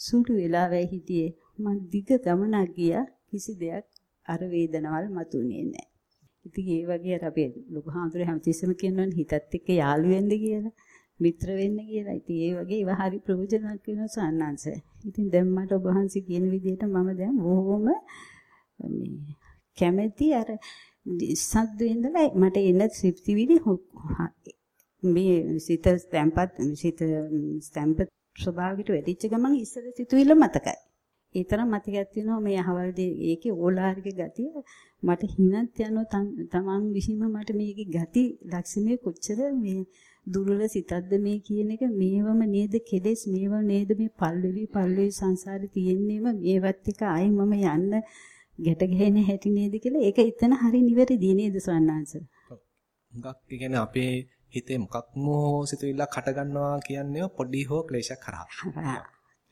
සුළු වෙලාවයි හිටියේ මං දිග ගමනක් ගියා කිසි දෙයක් අර වේදනාවල් මතුනේ නැහැ. ඉතින් ඒ වගේ අර අපේ ලොකු හාමුදුරුවෝ හැමතිස්සෙම කියනවනේ හිතත් එක්ක යාළු වෙන්න කියලා, මිත්‍ර වෙන්න කියලා. ඉතින් ඒ වගේ ඒවා හරි ප්‍රයෝජනවත් වෙනවා සාන්නාංශ. ඉතින් දැන් මට ඔබ වහන්සේ කියන විදිහට මම දැන් බොහොම මේ කැමැති අර සද්ද ඉඳලා මට එන සිප්තිවිලි මේ සිත ස්තම්පත් සිත ස්තම්පත් ස්වභාවයට වැටිච්ච ගමන් ඉස්සර සිතුවිල්ල මතකයි. ඒ තරම් මතකයක් තියෙනවා මේ අහවල් ඒකේ ඕලාරික ගතිය මට හිනත් යනවා තමන් විසින්ම මට මේකේ ගති ලක්ෂණය කොච්චර මේ දුර්වල සිතක්ද මේ කියන එක මේවම නේද කෙලෙස් මේව නේද මේ පල්වෙවි පල්වෙවි සංසාරේ තියෙන්නේම මේවත් එක ආයි මම යන්න ගැට ගැහෙන හැටි නේද කියලා ඒක එතන හරි නිවැරදි නේද සවන්නාංශ. හුඟක් කියන්නේ අපේ හිතේ මොකක්ම හෝ සිතුවිල්ලක් හට ගන්නවා කියන්නේ පොඩි හෝ ක්ලේශයක් කරා.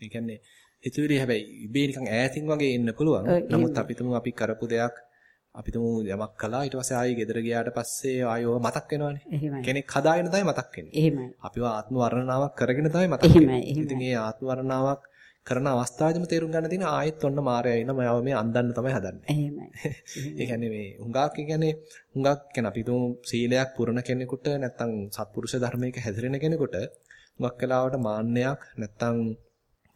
ඒ කියන්නේ හිතුවිලි හැබැයි ඉබේ නිකන් ඈතින් වගේ එන්න පුළුවන්. නමුත් අපි තුමු අපි කරපු දෙයක් අපි තුමු යමක් කළා ඊට පස්සේ ආයෙ ගෙදර ගියාට පස්සේ ආයෝ මතක් වෙනවනේ. කෙනෙක් හදාගෙන තමයි මතක් වෙන්නේ. එහෙමයි. අපිව ආත්ම වර්ණනාවක් කරගෙන තමයි මතක් වෙන්නේ. ඉතින් ඒ ආත්ම වර්ණනාවක් කරන අවස්ථාවේදීම තේරුම් ගන්න තියෙන ආයෙත් ඔන්න මායя ඉන්න මම මේ අන්දන්න තමයි හදන්නේ. එහෙමයි. ඒ කියන්නේ මේ හුඟක් කියන්නේ හුඟක් කියන අපි තුමු සීලයක් පුරන කෙනෙකුට නැත්තම් සත්පුරුෂ ධර්මයක හැදිරෙන කෙනෙකුට හුඟක් වෙලාවට මාන්නයක් නැත්තම්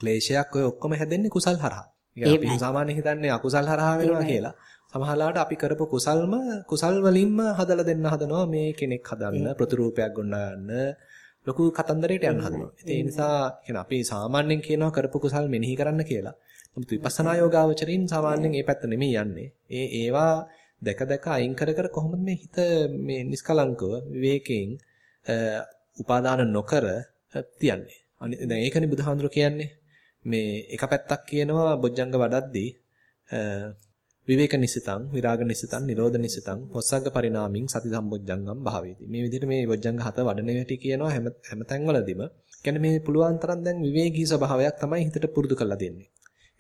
ක්ලේශයක් ඔය ඔක්කොම හැදෙන්නේ කුසල් හරහා. අපි සාමාන්‍යයෙන් හිතන්නේ අකුසල් හරහා වෙනවා කියලා. සමහරලාට අපි කරපු කුසල්ම කුසල් වලින්ම හදලා දෙන්න හදනවා මේ කෙනෙක් හදන්න ප්‍රතිරූපයක් ගොඩනගා ගන්න ලොකු කතන්දරයට යන්න හදනවා. ඒ නිසා කියන්නේ අපි සාමාන්‍යයෙන් කියනවා කරපු කුසල් මෙනෙහි කරන්න කියලා. නමුත් විපස්සනා යෝගාවචරින් සාමාන්‍යයෙන් මේ පැත්ත නෙමෙයි යන්නේ. ඒ ඒවා දැක දැක අයින් කර කර කොහොමද මේ හිත මේ නිස්කලංකව විවේකයෙන් උපාදාන නොකර තියන්නේ. දැන් ඒකනේ බුදුහාඳුර කියන්නේ. මේ එක පැත්තක් කියනවා බොජ්ජංග වඩද්දී විවේක නිසිතං විරාග නිසිතං නිරෝධ නිසිතං මොස්සග්ග පරිණාමින් සති සම්බොජ්ජංගම් භාවේති. මේ විදිහට මේ බොජ්ජංග හත වඩන හැටි කියනවා හැම හැම තැන්වලදීම. කියන්නේ මේ පුළුවන් තරම් දැන් විවේකී ස්වභාවයක් තමයි හිතට පුරුදු කරලා දෙන්නේ.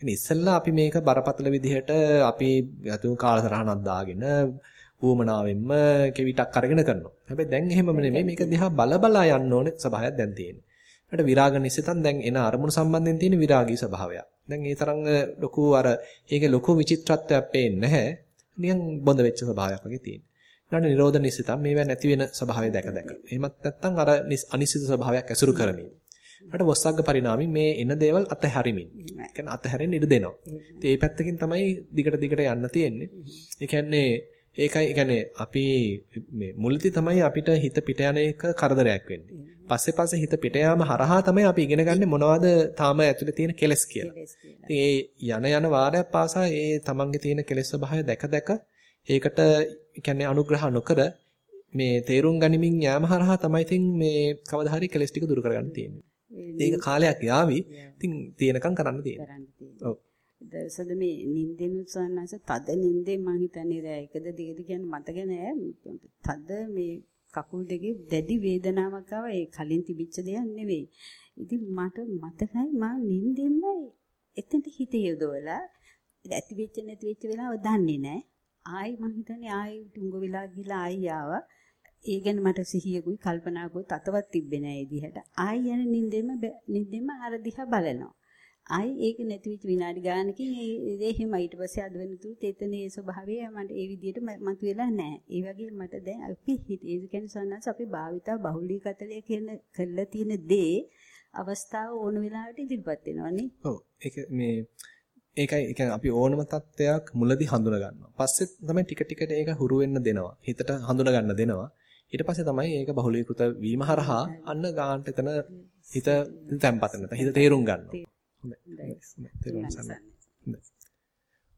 කියන්නේ ඉස්සෙල්ලා අපි මේක බරපතල විදිහට අපි යතු කාලසටහනක් දාගෙන ඌමනාවෙන්ම කෙවිතක් අරගෙන කරනවා. හැබැයි දැන් එහෙමම නෙමෙයි මේක දිහා බල බලා යන්න ඕනේ ස්වභාවයක් දැන් තියෙන්නේ. ඊට විරාග නිසිතන් දැන් එන අරමුණු සම්බන්ධයෙන් තියෙන විරාගී ස්වභාවයක්. දැන් ඒ තරම් ලොකු අර ඒකේ ලොකු විචිත්‍රත්වයක් පේන්නේ නැහැ. නිකන් බොඳ වෙච්ච ස්වභාවයක් වගේ තියෙන. ඊළඟ නිරෝධ නිසිතම් මේවා නැති වෙන ස්වභාවය දැක දැක. එහෙමත් නැත්නම් අර අනිසිත ස්වභාවයක් ඇසුරු කරමින්. ඊට වස්සග්ග පරිණාමී මේ එන දේවල් අතහැරිමින්. ඒ කියන්නේ අතහැරෙන්න ඉඩ දෙනවා. ඉතින් මේ පැත්තකින් තමයි දිගට දිගට යන්න තියෙන්නේ. ඒ කියන්නේ ඒකයි කියන්නේ අපි මේ මුලදී තමයි අපිට හිත පිට යන එක කරදරයක් වෙන්නේ. පස්සේ පස්සේ හිත පිට යාම හරහා තමයි අපි ඉගෙන ගන්න මොනවද තාම ඇතුලේ තියෙන කෙලස් කියලා. ඉතින් ඒ යන යන වාරයක් පාසා ඒ තමන්ගේ තියෙන කෙලස් ස්වභාවය දැක දැක ඒකට කියන්නේ අනුග්‍රහ නොකර මේ තේරුම් ගනිමින් යාම හරහා තමයි ඉතින් මේ කවදා හරි කෙලස් ටික දුරු කරගන්න තියෙන්නේ. ඒක කාලයක් යාවි. ඉතින් තියෙනකම් කරන්න තියෙනවා. ඔව්. දවසද මේ නිින්දෙන් උත්සන්නස තද නිින්දෙන් මං හිතන්නේ රෑ එකද දෙකද කියන්නේ මතක නෑ. තද මේ කකුල් දෙකේ දැඩි වේදනාවක් ආවා ඒ කලින් තිබිච්ච දෙයක් නෙවෙයි. ඉතින් මට මතකයි මම නිින්දෙන්ම එතනට හිත යොදවලා ඇති වෙච්ච නැති වෙච්ච වෙලාව දන්නේ නැහැ. ආයි මං හිතන්නේ ආයි තුඟ වෙලා ගිහලා ආයි ආවා. ඒ ගැන මට සිහියකුයි කල්පනාකුයි තතවත් තිබ්බේ නැහැ ඒ දිහට. ආයි යන නිින්දෙම නිින්දෙම අර දිහා බලනවා. ආයි ඒක නැති වෙච්ච විනාඩි ගානකින් ඒ එහෙම ඊට පස්සේ අද වෙනතුරුත් එතන ඒ ස්වභාවය මට ඒ විදිහට මතුවෙලා නැහැ. ඒ වගේ මට දැන් අපි හිත ඒ කියන්නේ සන්නස් අපි භාවිතා බහුලීකතලයේ කියන කළා තියෙන දේ අවස්ථාව ඕන වෙලාවට ඉදිරිපත් වෙනවනේ. ඔව්. ඒක මේ ඒකයි ඒ කියන්නේ අපි ඕනම තත්ත්වයක් මුලදී හඳුනා ගන්නවා. පස්සේ තමයි ටික ටික ඒක හුරු වෙන්න දෙනවා. හිතට හඳුනා ගන්න දෙනවා. ඊට පස්සේ තමයි ඒක බහුලීකృత වීම හරහා අන්න ගානට එතන හිත තැම්පත් වෙනවා. හිත තේරුම් ගන්නවා.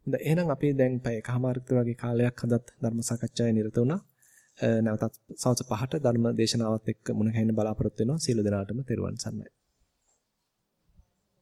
හොඳයි. එහෙනම් අපි දැන් පැය එකමාරක් වගේ කාලයක් හදත් ධර්ම සාකච්ඡාවේ නිරත වුණා. නැවතත් සවස් 5ට ධර්ම දේශනාවත් එක්ක මුණ ගැහෙන්න බලාපොරොත්තු වෙනවා. සියලු දෙනාටම තෙරුවන් සරණයි.